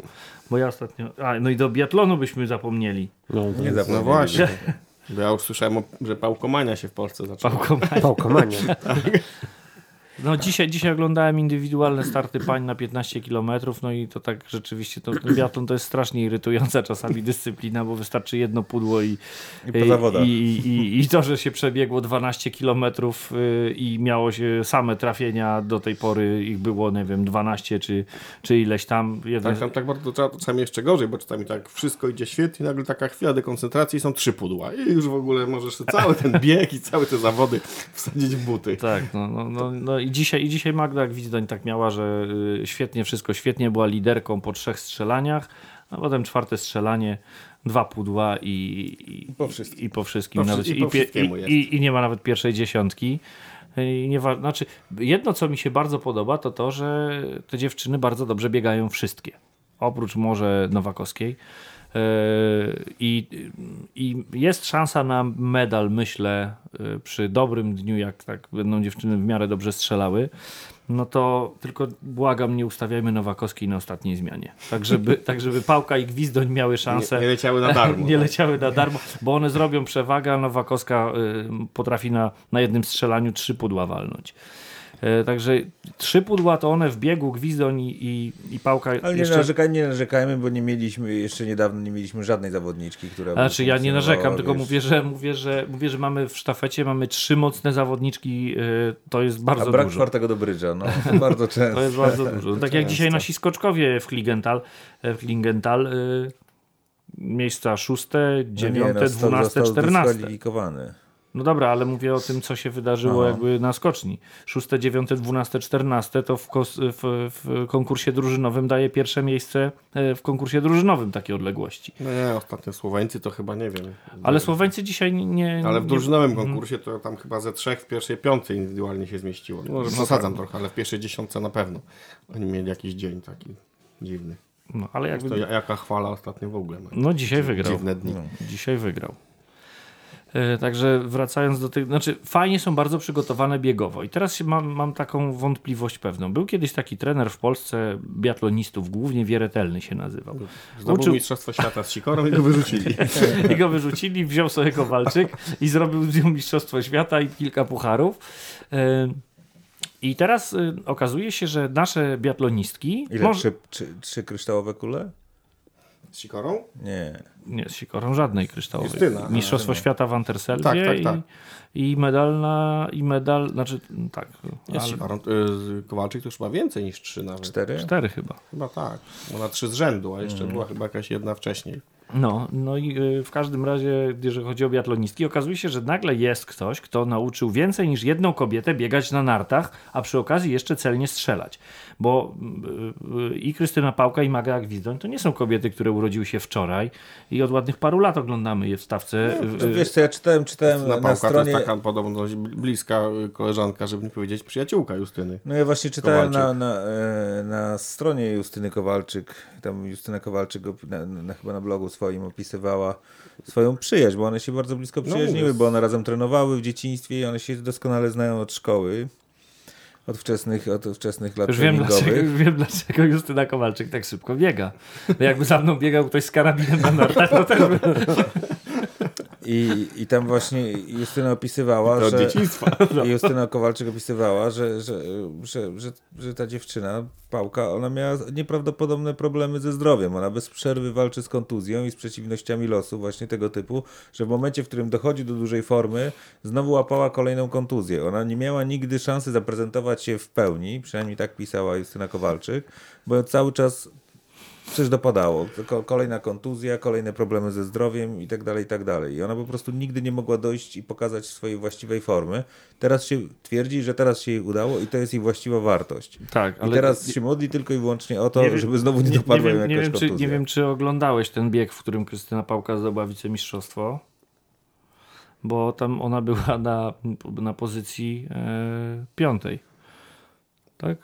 Bo ja ostatnio. A, no i do biatlonu byśmy zapomnieli. No, Nie No zapomnieli. właśnie. Bo ja już słyszałem, o- że pałkomania się w Polsce zaczęła. Pałką- pałkomanie. No dzisiaj, dzisiaj oglądałem indywidualne starty pań na 15 km, no i to tak rzeczywiście, to, ten biatlon to jest strasznie irytująca czasami dyscyplina, bo wystarczy jedno pudło i, I i, i, i to, że się przebiegło 12 km y, i miało się same trafienia, do tej pory ich było, nie wiem, 12 czy, czy ileś tam. Jedne, Tak, tam tak bardzo trzeba czasami jeszcze gorzej, bo czasami tak wszystko idzie świetnie, nagle taka chwila dekoncentracji i są trzy pudła. I już w ogóle możesz cały ten bieg i całe te zawody wsadzić w buty. Tak, no, no, no, no i dzisiaj, i dzisiaj Magda jak Widzoń tak miała, że y, świetnie, wszystko świetnie, była liderką po trzech strzelaniach, a potem czwarte strzelanie, dwa pudła i, i, Po wszystkim. i po wszystkim. Po nawet, i po wszystkiemu i, i, nie ma nawet pierwszej dziesiątki. I nie znaczy, jedno, co mi się bardzo podoba, to to, że te dziewczyny bardzo dobrze biegają wszystkie. Oprócz może Nowakowskiej. Yy, I, I jest szansa na medal, myślę, yy, przy dobrym dniu, jak tak będą dziewczyny w miarę dobrze strzelały. No to tylko błagam, nie ustawiajmy Nowakowskiej na ostatniej zmianie. Tak, żeby, tak, żeby Pałka i Gwizdoń miały szansę. Nie, nie leciały na darmo. nie tak. leciały na darmo, bo one zrobią przewagę, a Nowakowska y, potrafi na, na jednym strzelaniu trzy pudła walnąć. E, Także trzy pudła to one w biegu, gwizdon i, i, i pałka. Ale nie, jeszcze... narzekajmy, nie narzekajmy, bo nie mieliśmy, jeszcze niedawno nie mieliśmy żadnej zawodniczki, która Znaczy ja nie narzekam, tylko wiesz. mówię że, mówię, że mówię, że mamy w sztafecie mamy trzy mocne zawodniczki, y, to jest bardzo A brak dużo. czwartego do brydża, no bardzo często. To jest bardzo dużo. No, tak jak Często. dzisiaj nasi skoczkowie w Klingenthal, w Klingenthal y, miejsca szóste, dziewiąte, no nie, no, stop dwunaste, czternaste. No dobra, ale mówię o tym, co się wydarzyło No. jakby na skoczni. Szóste, dziewiąte, dwunaste, czternaste to w, kos, w, w konkursie drużynowym daje pierwsze miejsce e, w konkursie drużynowym takiej odległości. No nie, ostatnio Słoweńcy to chyba nie wiem. Ale Słoweńcy dzisiaj nie... Ale w nie- drużynowym konkursie to tam chyba ze trzech w pierwszej piątej indywidualnie się zmieściło. No, zasadzam trochę, ale w pierwszej dziesiątce na pewno. Oni mieli jakiś dzień taki dziwny. No, ale jakby... To jaka chwala ostatnio w ogóle. No. No dzisiaj wygrał. Dziwne dni. Dzisiaj wygrał. E, Także wracając do tych, znaczy fajnie są bardzo przygotowane biegowo i teraz się mam, mam taką wątpliwość pewną. Był kiedyś taki trener w Polsce biatlonistów, głównie Wieretelny się nazywał. Zdobył Uczył- Mistrzostwo Świata z Sikorą i go wyrzucili. I go wyrzucili, wziął sobie Kowalczyk i zrobił z nią Mistrzostwo Świata i kilka pucharów. E, I teraz e, okazuje się, że nasze biatlonistki... Ile? może- Trzy, trzy, trzy kryształowe kule? Z Sikorą? Nie. Nie, z sikorą żadnej kryształowej. Justyna. Mistrzostwo świata w Anterselwie Tak, tak, tak. I, i medal na, i medal, znaczy tak, Nie, z ale Sikorą. Y, Kowalczyk to już chyba więcej niż trzy nawet. Cztery? cztery chyba. Chyba tak. Ona trzy z rzędu, a jeszcze była chyba jakaś jedna wcześniej. No, no i y, w każdym razie, jeżeli chodzi o biatlonistki, okazuje się, że nagle jest ktoś, kto nauczył więcej niż jedną kobietę biegać na nartach, a przy okazji jeszcze celnie strzelać. Bo y, y, i Krystyna Pałka, i Maga Gwizdoń to nie są kobiety, które urodziły się wczoraj i od ładnych paru lat oglądamy je w stawce. No, wiesz co, ja czytałem, czytałem Na na, Pałka to stronie... jest taka podobno bliska koleżanka, żeby nie powiedzieć przyjaciółka Justyny. No ja właśnie czytałem na, na, na stronie Justyny Kowalczyk, tam Justyna Kowalczyk na, na, chyba na blogu swoim opisywała swoją przyjaźń, bo one się bardzo blisko przyjaźniły, mówię. bo one razem trenowały w dzieciństwie i one się doskonale znają od szkoły, od wczesnych, od wczesnych lat Już wiem dlaczego, wiem, dlaczego Justyna Kowalczyk tak szybko biega. No jakby za mną biegał ktoś z karabinem na nartach, to też by... I, I tam właśnie Justyna opisywała, To że dzieciństwa. i Justyna Kowalczyk opisywała, że, że, że, że, że ta dziewczyna, Pałka, ona miała nieprawdopodobne problemy ze zdrowiem. Ona bez przerwy walczy z kontuzją i z przeciwnościami losu, właśnie tego typu, że w momencie, w którym dochodzi do dużej formy, znowu łapała kolejną kontuzję. Ona nie miała nigdy szansy zaprezentować się w pełni, przynajmniej tak pisała Justyna Kowalczyk, bo cały czas coś dopadało. Ko- Kolejna kontuzja, kolejne problemy ze zdrowiem i tak dalej, i tak dalej. I ona po prostu nigdy nie mogła dojść i pokazać swojej właściwej formy. Teraz się twierdzi, że teraz się jej udało i to jest jej właściwa wartość. Tak, I teraz się modli tylko i wyłącznie o to, Nie wiem- żeby znowu nie dopadła nie ją wiem, nie wiem, czy, nie wiem, czy oglądałeś ten bieg, w którym Krystyna Pałka zdobyła wicemistrzostwo, bo tam ona była na, na pozycji e, piątej. Tak?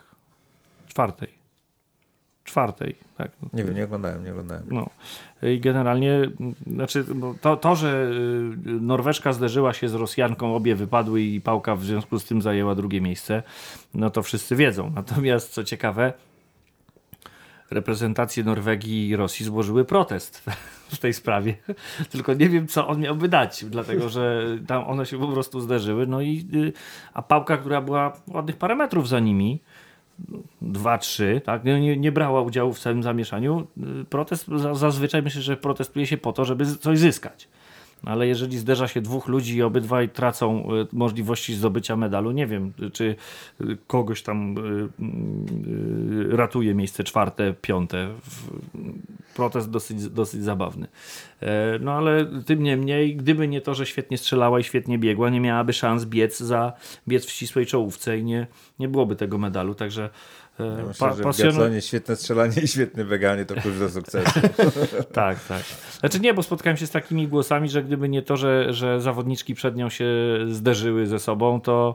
Czwartej. Czwartej, tak. Nie wiem, nie oglądałem, nie oglądałem. No. I generalnie, znaczy, bo to, to, że y, Norweszka zderzyła się z Rosjanką, obie wypadły i Pałka w związku z tym zajęła drugie miejsce, no to wszyscy wiedzą. Natomiast, co ciekawe, reprezentacje Norwegii i Rosji złożyły protest w tej sprawie. Tylko nie wiem, co on miałby dać, dlatego że tam one się po prostu zderzyły. No i, y, a Pałka, która była ładnych parę metrów za nimi, 2-3, tak? Nie, nie, brała udziału w całym zamieszaniu. Y, Protest, za- zazwyczaj myślę, że protestuje się po to, żeby coś zyskać. No Ale jeżeli zderza się dwóch ludzi i obydwaj tracą y, możliwości zdobycia medalu, nie wiem, czy y, kogoś tam y, ratuje miejsce czwarte, piąte. Protest dosyć, dosyć zabawny. E, No ale tym niemniej, gdyby nie to, że świetnie strzelała i świetnie biegła, nie miałaby szans biec za biec w ścisłej czołówce i nie, nie byłoby tego medalu. Także Ja myślę, pa, że w pasjon- biatlonie świetne strzelanie i świetne bieganie to klucz do sukcesu. Tak, tak. Znaczy nie, bo spotkałem się z takimi głosami, że gdyby nie to, że, że zawodniczki przed nią się zderzyły ze sobą, to,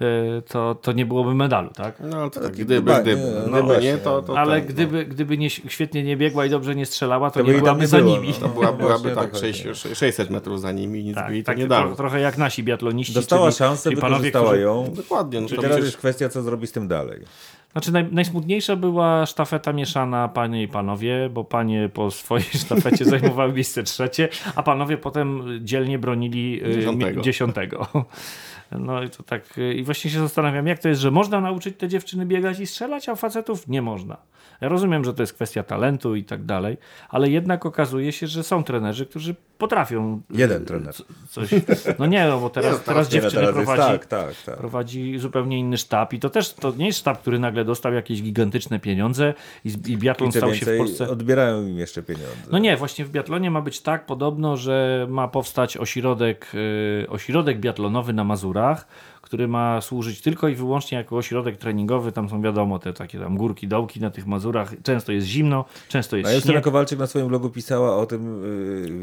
e, to, to nie byłoby medalu, tak? No ale to tak, gdyby, gdyby. nie, No, no gdyby właśnie, nie, to, to Ale tak, gdyby, gdyby nie, świetnie nie biegła i dobrze nie strzelała, to, To nie tam byłaby za było, nimi. no. no. To była, byłaby Właśnie o to tak chodzi. 6, 600 metrów za nimi i nic Tak, by jej tak nie dało. trochę jak nasi biatloniści. Dostała czyli, szansę, czyli panowie, wykorzystała którzy- ją. Dokładnie. No Czyli to teraz jest kwestia, co zrobi z tym dalej. Znaczy naj, najsmutniejsza była sztafeta mieszana panie i panowie, bo panie po swojej sztafecie zajmowały miejsce trzecie, a panowie potem dzielnie bronili y, Dziesiątego. dziesiątego. No i to tak, y, i właśnie się zastanawiam, jak to jest, że można nauczyć te dziewczyny biegać i strzelać, a facetów nie można. Ja rozumiem, że to jest kwestia talentu i tak dalej, ale jednak okazuje się, że są trenerzy, którzy potrafią. y, Jeden trener. co- Coś. No nie, no bo teraz, no, teraz Nie, no dziewczyny teraz prowadzi, tak, tak, tak. prowadzi zupełnie inny sztab i to też to nie jest sztab, który nagle dostał jakieś gigantyczne pieniądze i, i biatlon stał się w Polsce. odbierają im jeszcze pieniądze. No nie, właśnie w biatlonie ma być tak podobno, że ma powstać ośrodek, y, ośrodek biatlonowy na Mazurach, który ma służyć tylko i wyłącznie jako ośrodek treningowy. Tam są wiadomo te takie tam górki, dołki na tych Mazurach. Często jest zimno, często jest A Justyna śnieg. Kowalczyk na swoim blogu pisała o tym,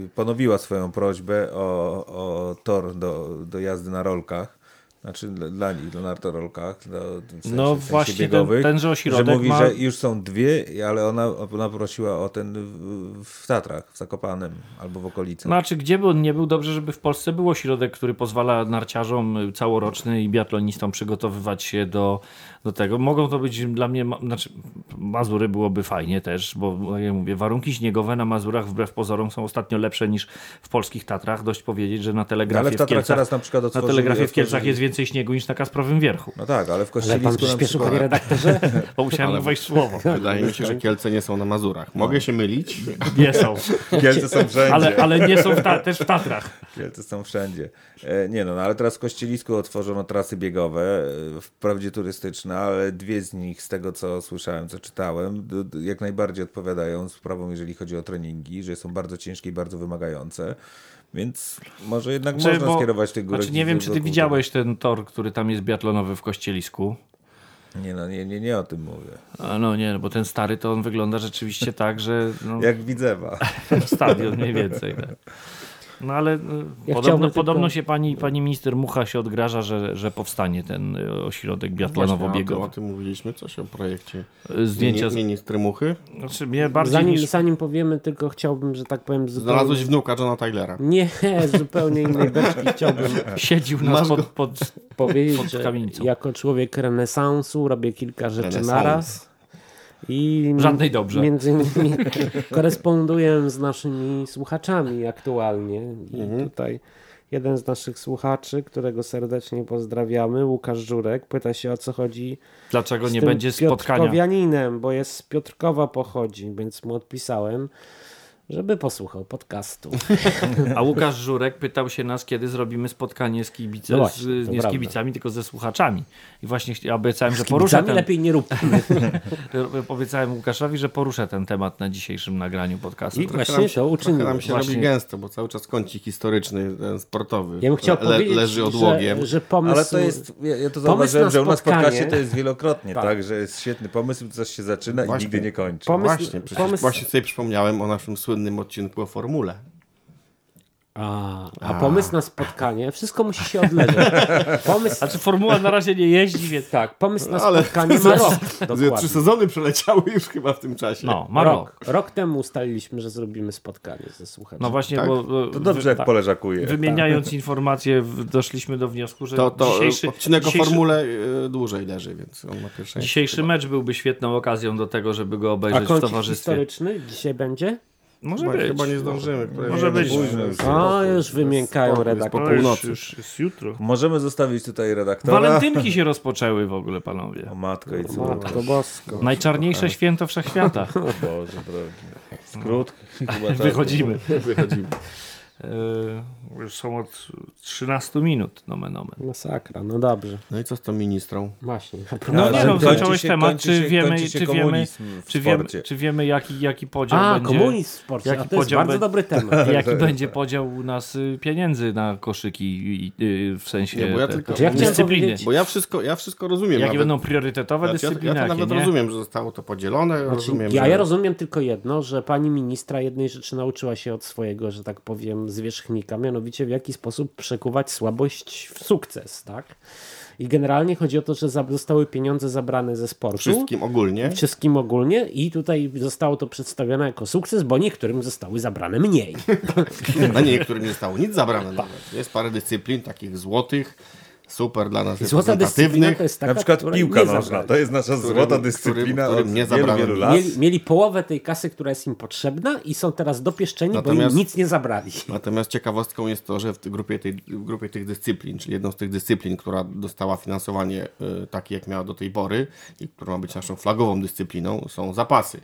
yy, ponowiła swoją prośbę o, o tor do, do jazdy na rolkach. Znaczy dla, dla nich, dla nartorolkach, dla, w sensie, No w sensie właśnie ten- biegowych, tenże ośrodek że mówi, ma- że już są dwie, ale ona, ona prosiła o ten w, w Tatrach, w Zakopanem albo w okolicy. Znaczy, gdzie by on nie był, dobrze, żeby w Polsce był ośrodek, który pozwala narciarzom całoroczny i biatlonistom przygotowywać się do, do tego. Mogą to być dla mnie, znaczy Mazury byłoby fajnie też, bo jak mówię, warunki śniegowe na Mazurach wbrew pozorom są ostatnio lepsze niż w polskich Tatrach. Dość powiedzieć, że na telegrafie ale w w Tatrach Kielcach, teraz na przykład na telegrafie w Kielcach jest więcej śniegu niż na Kasprowym Wierchu. No tak, ale w Ale pan Kościelisku przyspieszył, panie redaktorze? Bo musiałem Ale- wejść w słowo. Wydaje mi się, że Kielce nie są na Mazurach. Mogę się mylić. Nie są, Kielce są wszędzie. ale, ale nie są w ta, też w Tatrach. Kielce są wszędzie. E, nie no, no, ale teraz w Kościelisku otworzono trasy biegowe, e, wprawdzie turystyczne, ale dwie z nich, z tego co słyszałem, co czytałem, jak najbardziej odpowiadają sprawom, jeżeli chodzi o treningi, że są bardzo ciężkie i bardzo wymagające. Więc może jednak Znaczy, można bo- skierować tych górek. Znaczy, nie wiem, czy ty widziałeś ten tor, który tam jest biatlonowy w Kościelisku. Nie no, nie, nie, nie o tym mówię. A no nie, no bo ten stary to on wygląda rzeczywiście tak, że no, Jak Widzewa. stadion mniej więcej. Tak. No ale y, Ja podobno, podobno tylko- się pani, pani minister Mucha się odgraża, że, że powstanie ten y, ośrodek Właśnie, o, tym, biatlonowo-biegowy. o tym mówiliśmy, coś o projekcie. Y, Zdjęcia, z, Ministry Muchy. znaczy mnie bardziej Zanim, niż... zanim powiemy, tylko chciałbym, że tak powiem, zupełnie... Znalazłeś wnuka Johna Tylera. Nie, zupełnie innej beczki chciałbym Siedził nas pod, go. pod... powiedzieć, Pod kamienicą. jako człowiek renesansu robię kilka rzeczy Renesans. naraz. I Żadnej dobrze. Między innymi koresponduję z naszymi słuchaczami aktualnie. I Mhm. tutaj jeden z naszych słuchaczy, którego serdecznie pozdrawiamy, Łukasz Żurek, pyta się o co chodzi Dlaczego nie będzie spotkania? Piotrkowianinem, bo jest z Piotrkowa pochodzi, więc mu odpisałem, żeby posłuchał podcastu. A Łukasz Żurek pytał się nas, kiedy zrobimy spotkanie z kibice, No właśnie, z, nie z kibicami, tylko ze słuchaczami. I właśnie obiecałem, że Z poruszę kibicami ten, lepiej nie rób. obiecałem Łukaszowi, że poruszę ten temat na dzisiejszym nagraniu podcastu. I właśnie nam się, to uczyniłem. nam się Właśnie. robi gęsto, bo cały czas kącik historyczny, ten sportowy Ja bym chciał le, powiedzieć, leży odłogiem. że, że pomysł... Ale to jest, ja, ja to zauważyłem, na że u nas podcaście to jest wielokrotnie Tak. tak. że jest świetny pomysł, coś się zaczyna Właśnie. i nigdy nie kończy. Pomysł- Właśnie, przecież pomysł- właśnie sobie przypomniałem o naszym słynnym odcinku o formule. A, a pomysł na spotkanie, wszystko musi się odleżeć. Pomysł, Znaczy formuła na razie nie jeździ, więc tak, pomysł na Ale- spotkanie ma rok. Trzy Dokładnie. sezony przeleciały już chyba w tym czasie. no, ma rok. Rok. Rok temu ustaliliśmy, że zrobimy spotkanie ze słuchaczami. No właśnie, Tak? bo To dobrze, jak tak. poleżakuje. wymieniając informacje, w- doszliśmy do wniosku, że To, to dzisiejszy, odcinek o dzisiejszy, formule y, dłużej leży, więc on ma pierwsze. dzisiejszy mecz byłby świetną okazją do tego, żeby go A obejrzeć w kącik towarzystwie. historyczny dzisiaj będzie? Może Chyba, być. chyba nie zdążymy. które- Może być. Późno już. Już wymiękają północy. już jest jutro. Możemy zostawić tutaj redaktora. Walentynki się rozpoczęły w ogóle, panowie. O matko i córko. Matko Bosko. Najczarniejsze święto wszechświata. O Boże drogi. Skrót. Wychodzimy. Wychodzimy. Yy, już są od 13 minut, nomen omen. Masakra, no dobrze. No i co z tą ministrą? Właśnie. No Ale nie no, zacząłeś temat, czy wiemy, czy wiemy, czy wiemy, czy wiemy jaki, jaki podział A, będzie, komunizm w sporcie, jaki a to jest podział bardzo be- dobry temat. jaki będzie podział u nas y, pieniędzy na koszyki i- i- w sensie Nie, bo ja te- tylko- ja dyscypliny. Bo ja wszystko, ja wszystko rozumiem. Jakie nawet. będą priorytetowe dyscypliny, ja to nawet nie? rozumiem, że zostało to podzielone. Znaczy, rozumiem, ja, że... ja rozumiem tylko jedno, że pani ministra jednej rzeczy nauczyła się od swojego, że tak powiem, zwierzchnika, mianowicie w jaki sposób przekuwać słabość w sukces, tak? I generalnie chodzi o to, że zostały pieniądze zabrane ze sportu. Wszystkim ogólnie. Wszystkim ogólnie i tutaj zostało to przedstawione jako sukces, bo niektórym zostały zabrane mniej. Na niektórym nie zostało nic zabrane nawet. Jest parę dyscyplin takich złotych, super dla nas Złota dyscyplina to jest taka, Na przykład piłka nożna. zabrali. To jest nasza Którym- złota którym- dyscyplina którym od nie wielu, wielu lat. Mieli, mieli połowę tej kasy, która jest im potrzebna i są teraz dopieszczeni, bo Natomiast- im nic nie zabrali. Natomiast ciekawostką jest to, że w tej grupie, tej, w grupie tych dyscyplin, czyli jedną z tych dyscyplin, która dostała finansowanie y, takie, jak miała do tej pory i która ma być naszą flagową dyscypliną, są zapasy.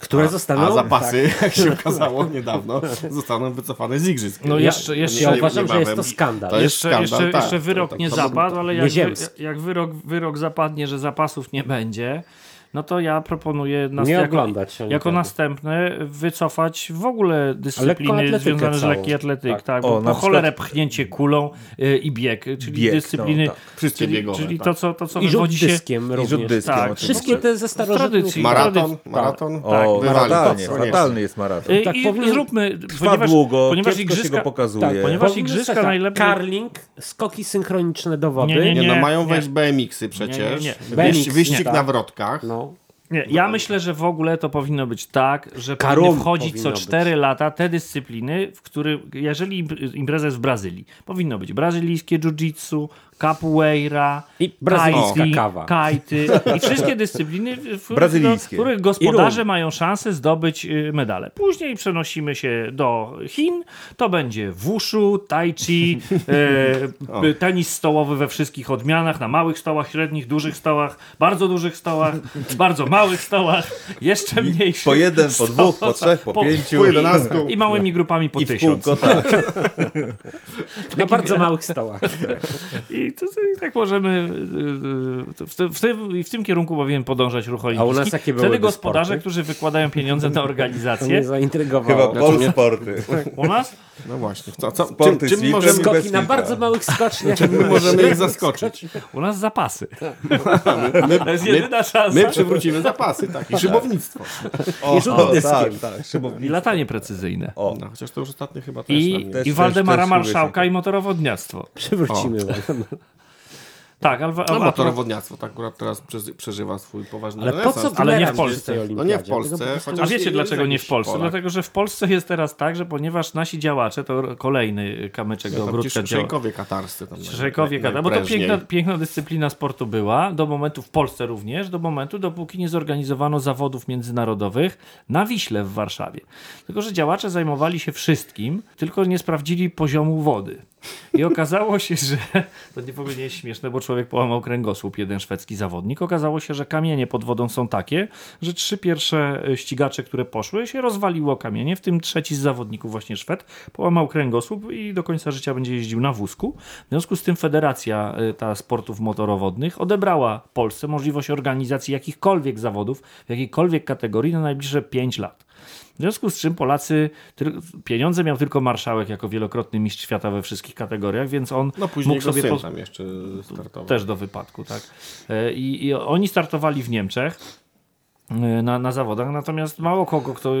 Które A, zostaną... a zapasy, Tak. jak się okazało niedawno, zostaną wycofane z igrzysk. No Ja- jeszcze, jeszcze, ja nie- uważam, że jest to skandal. To jest jeszcze, skandal, jeszcze, tak. jeszcze wyrok To- to- nie zapadł, ale jak, jak wyrok, wyrok zapadnie, że zapasów nie będzie, no to ja proponuję nas, Nie jako, oglądać jako następne wycofać w ogóle dyscypliny związane z lekkiej atletyk. Tak. Tak. O, bo na po cholerę przykład- pchnięcie kulą y, i bieg, czyli Bieg, no, dyscypliny, tak. Wszystkie czyli, biegowe, czyli tak. to, co, to, co I rzut się... dyskiem I rzut również. dyskiem. Tak. Wszystkie te ze starożytnych... tradycji. Maraton, tradycji. maraton. Tak, O, fatalnie, Koniecznie. fatalny jest maraton. Tak, I powinien- zróbmy, Trwa ponieważ, długo, ponieważ kiepsko się igrzyska, go pokazuje. Tak, ponieważ igrzyska tak. najlepiej- Curling, skoki synchroniczne do wody. Nie, nie, Nie, no mają wejść BMX-y przecież. Wyścig na wrotkach. No. Nie, ja myślę, że w ogóle to powinno być tak, że Karum powinny wchodzić co powinno 4 lata te dyscypliny, w których, jeżeli imp- impreza jest w Brazylii, powinno być brazylijskie jiu-jitsu, capoeira, I brazylijska kawa. kajty i wszystkie dyscypliny, w, Brazylijskie. w których gospodarze mają szansę zdobyć y, medale. Później przenosimy się do Chin, to będzie wushu, tai chi, e, tenis stołowy we wszystkich odmianach, na małych stołach, średnich, dużych stołach, bardzo dużych stołach, bardzo małych stołach, jeszcze mniejszych. Po jeden, po dwóch, po trzech, po pięciu. po jedenastku. I małymi grupami po I tysiąc. kółko, tak. Na bardzo małych stołach. I, to, i tak możemy y, y, w, w, tym, w tym kierunku powinien podążać ruch olimpijski. nas jakie Wtedy byłyby gospodarze, sporty? którzy wykładają pieniądze na To mnie organizację. zaintrygowało. Chyba polsporty. U nas? No właśnie. Co, co, Sporty czym, czym, z możemy. Skoki na bardzo małych skoczniach. czym możemy ich zaskoczyć? U nas zapasy. My, To jest jedyna szansa. my przywrócimy zapasy, tak. I szybownictwo. O, I rzut o, dyskiem. tak, tak. I Szybownictwo. latanie precyzyjne. O, No, chociaż to już ostatnio chyba też I, tam jest. Też- i Waldemara też Marszałka i motorowodniactwo. Przywrócimy. Tak, ale, No motorowodniactwo tak akurat teraz przeżywa swój poważny Ale po co Ale nie w Polsce. No nie w? Polsce, A wiecie dlaczego nie w Polsce? Polak. Dlatego, że w Polsce jest teraz tak, że ponieważ nasi działacze, to kolejny kamyczek do ogródka działa. Szejkowie katarscy. Tam Szejkowie naj- gada, bo to piękna, piękna dyscyplina sportu była, do momentu w Polsce również, do momentu, dopóki nie zorganizowano zawodów międzynarodowych na Wiśle w Warszawie. Tylko, że działacze zajmowali się wszystkim, tylko nie sprawdzili poziomu wody. I okazało się, że to nie nie jest śmieszne, bo człowiek połamał kręgosłup, jeden szwedzki zawodnik. Okazało się, że kamienie pod wodą są takie, że trzy pierwsze e, ścigacze, które poszły, się rozwaliło kamienie, w tym trzeci z zawodników, właśnie Szwed, połamał kręgosłup i do końca życia będzie jeździł na wózku. W związku z tym Federacja e, ta sportów motorowodnych odebrała Polsce możliwość organizacji jakichkolwiek zawodów w jakiejkolwiek kategorii na najbliższe 5 lat. W związku z czym Polacy, pieniądze miał tylko marszałek jako wielokrotny mistrz świata we wszystkich kategoriach, więc on No później mógł sobie syn tam jeszcze startował. też do wypadku, tak. E, I, i oni startowali w Niemczech e, na, na zawodach, natomiast mało kogo, kto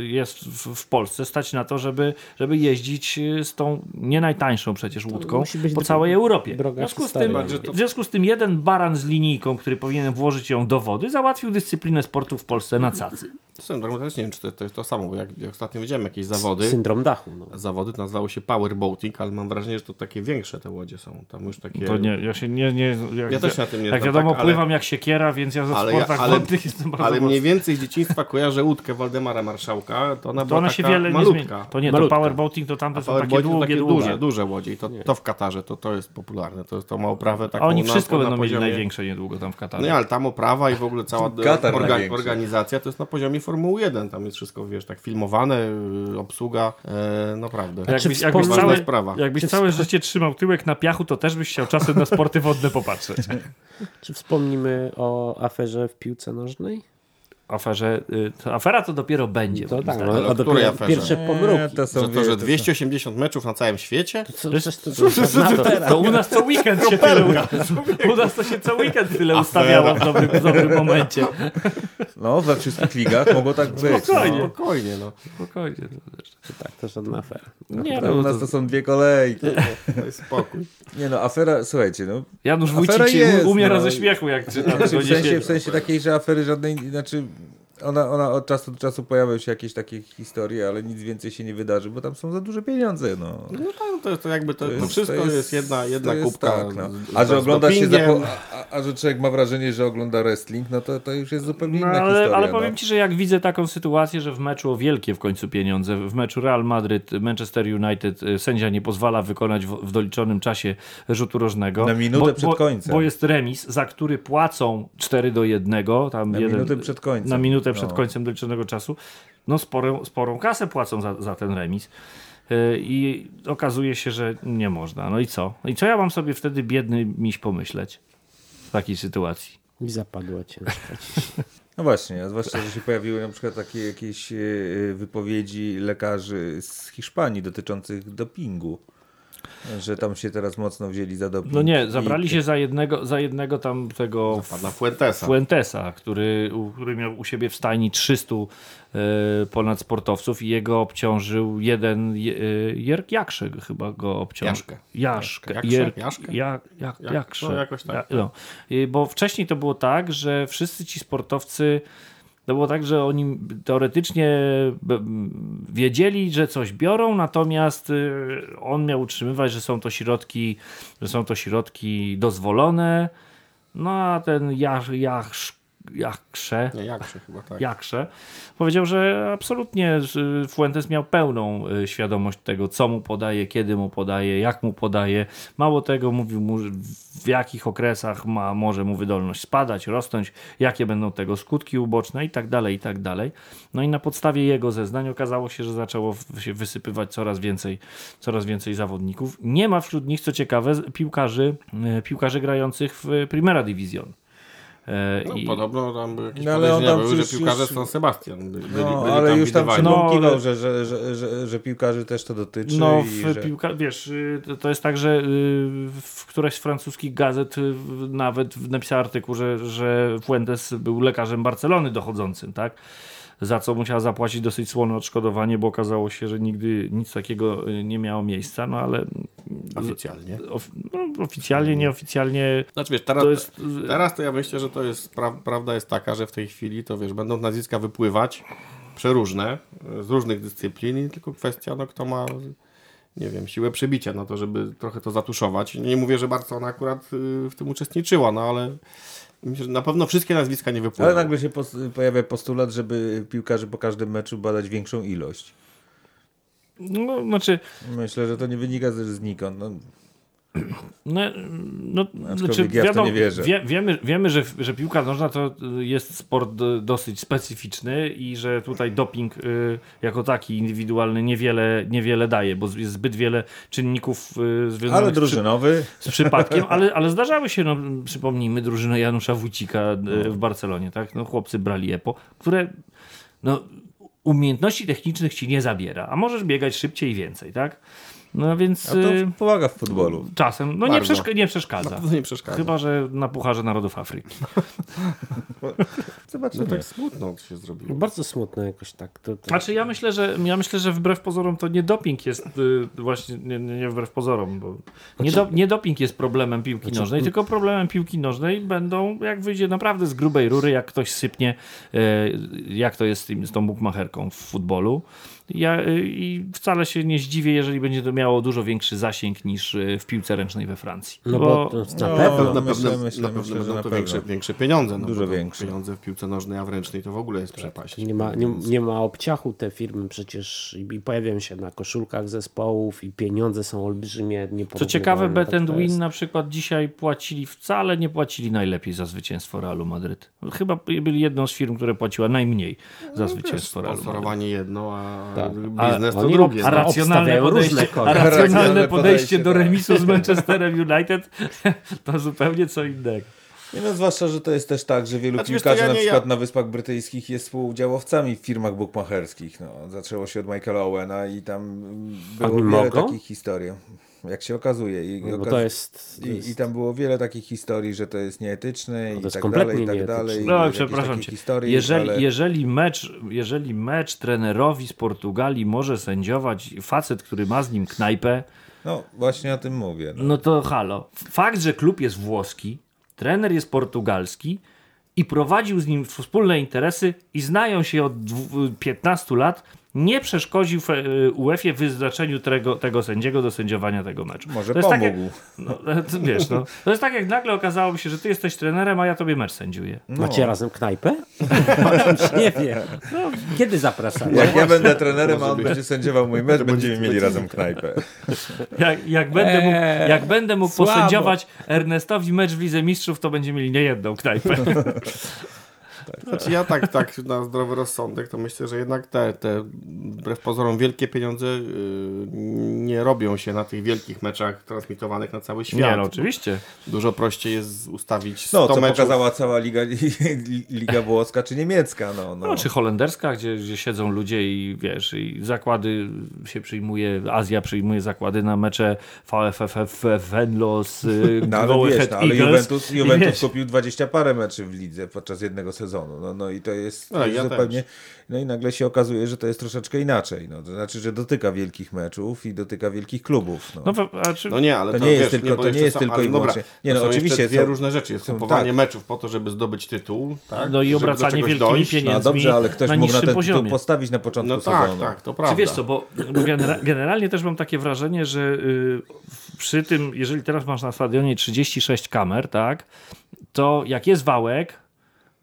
jest- w, w Polsce, stać na to, żeby, żeby jeździć e, z tą nie najtańszą przecież łódką po całej Europie. W związku, z tym, w związku z tym jeden baran z linijką, który powinien włożyć ją do wody, załatwił dyscyplinę sportu w Polsce na cacy. Drogą też nie wiem, czy to, to jest to samo, bo jak, jak ostatnio widziałem jakieś zawody, Syndrom dachu. No. zawody to nazywały się powerboating, ale mam wrażenie, że to takie większe te łodzie są. Tam już takie... To nie, ja się nie, nie jak, Ja też na tym nie Jak znam, wiadomo, tak, ale- pływam jak siekiera, więc ja ze Ale ja- sportach ale- wodnych jestem bardzo Ale mniej więcej z dzieciństwa kojarzę łódkę Waldemara Marszałka, to ona To była ona taka się wiele nie malutka. zmieni. To nie, Malutka. to powerboating to tamte są takie to długie, takie długie. duże, duże łodzie i to, to w Katarze to, to jest popularne. To, to ma oprawę taką A oni na, wszystko na będą mieli poziomie... największe niedługo tam w Katarze. No nie, ale tam oprawa i w ogóle cała orga, organizacja to jest na poziomie Formuły 1. Tam jest wszystko, wiesz, tak filmowane, y, obsługa, e, naprawdę. Jakbyś, Czy jakbyś, całe, Ważna sprawa. jakbyś całe życie trzymał tyłek na piachu, to też byś chciał czasem na sporty wodne popatrzeć. Czy wspomnimy o aferze w piłce nożnej? Aferze, y, to afera to dopiero będzie. To moim tak, no, Ale o a której dopiero aferze? pierwsze pomruki. Nie, to są, Że to, że to 280 meczów na całym świecie? Co, to, to, to, to, To u nas co weekend się tyle, u nas to się co weekend tyle ustawiało w dobrym, w dobrym momencie. no, we wszystkich ligach mogło tak być. Spokojnie. No. Spokojnie, no. Spokojnie. tak, to żadna afera. Nie, To u no, nas to, to są dwie kolejki. Spokój. Nie no, afera, słuchajcie, no. Janusz Afera Wójcik się jest, umiera no. ze śmiechu, jak czyta tego w, sensie, w sensie takiej, że afery żadnej, znaczy ona, ona od czasu do czasu pojawiają się jakieś takie historie, ale nic więcej się nie wydarzy, bo tam są za duże pieniądze. No. No tak, to, jest, to jakby to, To to, jest- wszystko to jest, jest- jedna, jedna to jest kubka. tak, no. A że ogląda się, a, a że człowiek ma wrażenie, że ogląda wrestling, no to, to już jest zupełnie No, inna ale, historia. ale no. powiem ci, że jak widzę taką sytuację, że w meczu o wielkie w końcu pieniądze, w meczu Real Madrid, Manchester United, y, sędzia nie pozwala wykonać w, w doliczonym czasie rzutu rożnego. Na minutę bo, przed bo, końcem. Bo jest remis, za który płacą 4 do 1. Tam Na jeden, minutę przed końcem. Na minutę przed No. końcem doliczonego czasu. No sporą, sporą kasę płacą za, za ten remis. Y, I okazuje się, że nie można. No i co? No I co ja mam sobie wtedy biedny miś pomyśleć w takiej sytuacji? I zapadła cię. No właśnie, a zwłaszcza, że się pojawiły na przykład takie jakieś e, e, wypowiedzi lekarzy z Hiszpanii dotyczących dopingu. Że tam się teraz mocno wzięli za doping. No nie, zabrali I- się za jednego, za jednego tam tego Pana Fuentesa. Fuentesa, który, u- który miał u siebie w stajni 300 e, ponad sportowców i jego obciążył jeden je, e, Jerk Jaksze chyba go obciążył. Jaszkę. Jaszkę. Jaksze? Jerk, Jaszkę? jak, jak, Jak- jaksze. no jakoś tak. Ja, no. I Bo wcześniej to było tak, że wszyscy ci sportowcy to było tak, że oni teoretycznie wiedzieli, że coś biorą, natomiast y, on miał utrzymywać, że są to środki, że są to środki dozwolone. No a ten Jach, Jach, Jachsze, Nie, jak się chyba tak. Jaksze powiedział, że absolutnie Fuentes miał pełną y, świadomość tego, co mu podaje, kiedy mu podaje, jak mu podaje. Mało tego, mówił mu, w jakich okresach ma, może mu wydolność spadać, rosnąć, jakie będą tego skutki uboczne i tak dalej, i tak dalej. No i na podstawie jego zeznań okazało się, że zaczęło się wysypywać coraz więcej, coraz więcej zawodników. Nie ma wśród nich, co ciekawe, piłkarzy, y, piłkarzy grających w Primera Division. No, i- podobno tam były jakieś No, ale on tam były, że przecież piłkarze już- San Sebastian by- byli, No, byli ale tam już tam widywani. No, ale- że, że, że, że, że piłkarzy też to dotyczy. No, i w że... piłka, wiesz, y, to, to jest tak, że y, w któraś z francuskich gazet y, nawet napisał artykuł, że, że Fuentes był lekarzem Barcelony dochodzącym, tak? Za co musiała zapłacić dosyć słone odszkodowanie, bo okazało się, że nigdy nic takiego nie miało miejsca, no ale Oficjalnie. of, no, oficjalnie, nieoficjalnie Znaczy wiesz, teraz to jest... teraz to ja myślę, że to jest, pra, prawda jest taka, że w tej chwili to wiesz, będą nazwiska wypływać przeróżne, z różnych dyscyplin i tylko kwestia, no kto ma nie wiem, siłę przebicia na to, żeby trochę to zatuszować. Nie mówię, że Barcelona akurat y, w tym uczestniczyła, no ale myślę, że na pewno wszystkie nazwiska nie wypłyną. Ale nagle się pos pojawia postulat, żeby piłkarzy po każdym meczu badać większą ilość. No, znaczy, Myślę, że to nie wynika z znikąd. No, No, no, Aczkolwiek ja w to nie wierzę. Wie, wiemy, wiemy że, że piłka nożna to jest sport dosyć specyficzny i że tutaj doping y, jako taki indywidualny niewiele, niewiele daje, bo jest zbyt wiele czynników y, związanych ale z, przy, drużynowy. z przypadkiem, ale, ale zdarzały się, no, przypomnijmy, drużynę Janusza Wójcika y, w Barcelonie, tak? No, chłopcy brali EPO, które no, umiejętności technicznych ci nie zabiera, a możesz biegać szybciej i więcej, tak? No więc... A to y, pomaga w futbolu. Czasem. No nie, Bardzo. przeszka- nie przeszkadza. Pewno nie przeszkadza. Chyba, że na Pucharze Narodów Afryki. Zobaczymy. No tak smutno się zrobiło. Bardzo smutne jakoś tak. To, to... Znaczy ja myślę, że ja myślę, że wbrew pozorom to nie doping jest y, właśnie, nie, nie nie wbrew pozorom, bo nie, do, nie doping jest problemem piłki nożnej, tylko problemem piłki nożnej będą, jak wyjdzie naprawdę z grubej rury, jak ktoś sypnie, y, jak to jest z, tym, z tą bukmacherką w futbolu. Ja, y, I wcale się nie zdziwię, jeżeli będzie to miało dużo większy zasięg niż y, w piłce ręcznej we Francji. No bo to na No, pewno. Na myślę, pewno, myślę, na pewno myślę, będą to większe, większe pieniądze. No, Dużo bo większe. Pieniądze w piłce nożnej, a w ręcznej to w ogóle jest przepaść. Nie ma, nie, nie ma obciachu te firmy przecież i pojawiają się na koszulkach zespołów i pieniądze są olbrzymie. Co ciekawe, Bet tak Win jest. na przykład dzisiaj płacili, wcale nie płacili najlepiej za zwycięstwo Realu Madryt. Chyba byli jedną z firm, które płaciła najmniej za zwycięstwo Realu Madryt. Jedno, a Tak. biznes A to drugie. A no. racjonalne podejście, a racjonalne podejście do tak. remisu z Manchesterem United to zupełnie co innego. Nie no, zwłaszcza, że to jest też tak, że wielu Znaczy, piłkarzy ja na przykład ja- na Wyspach Brytyjskich jest współudziałowcami w firmach bukmacherskich. No, zaczęło się od Michaela Owena i tam było wiele mogą? takich historii. Jak się okazuje. I, No okaz- to jest. To I, jest I tam było wiele takich historii, że to jest nieetyczne i jest tak kompletnie dalej, i tak dalej. No, przepraszam cię. Historii, Jeżeli, ale... jeżeli, mecz, jeżeli mecz trenerowi z Portugalii może sędziować facet, który ma z nim knajpę, No, właśnie o tym mówię. No. no to halo. Fakt, że klub jest włoski, trener jest portugalski i prowadził z nim wspólne interesy i znają się od dwu- 15 lat, nie przeszkodził w e, UEFA w wyznaczeniu tego, tego sędziego do sędziowania tego meczu. Może To jest tak pomógł. jak- no, to wiesz, no, to jest tak jak nagle okazało mi się, że ty jesteś trenerem, a ja tobie mecz sędziuję. Macie razem knajpę? nie wiem. Kiedy zapraszacie? Jak ja będę trenerem, a on będzie sędziował mój mecz, będziemy mieli razem knajpę. Jak, jak, będę, mógł, Eee, jak będę mógł posędziować Ernestowi mecz w Lidze Mistrzów, to będziemy mieli niejedną knajpę. Znaczy ja tak, tak na zdrowy rozsądek, to myślę, że jednak te, te wbrew pozorom wielkie pieniądze yy, nie robią się na tych wielkich meczach transmitowanych na cały świat. Nie, no oczywiście. Dużo prościej jest ustawić 100 No, co meczów. pokazała cała liga, liga włoska czy niemiecka. No, no. No, czy holenderska, gdzie, gdzie siedzą ludzie i wiesz, i zakłady się przyjmuje, Azja przyjmuje zakłady na mecze VFFF, Venlos, No, ale wiesz, no, ale Eagles. Juventus, Juventus kupił 20 parę meczy w lidze podczas jednego sezonu. No, no i to jest No, ja zupełnie. też. No i nagle się okazuje, że to jest troszeczkę inaczej. No, to znaczy, że dotyka wielkich meczów i dotyka wielkich klubów. No. No, czy, No nie, ale To to, nie jest wiesz, tylko- bo to nie jest są- tylko i wyłącznie- nie, to no są oczywiście dwie są- różne rzeczy. Jest kupowanie tak. meczów po to, żeby zdobyć tytuł. Tak? No i obracanie wielkimi dojść. pieniędzmi. no dobrze, ale ktoś mógł na ten poziomie. tytuł postawić na początku No tak, sezonu. tak, to Czy prawda. wiesz co, bo, bo genera- generalnie też mam takie wrażenie, że y, przy tym, jeżeli teraz masz na stadionie 36 kamer, tak, to jak jest wałek,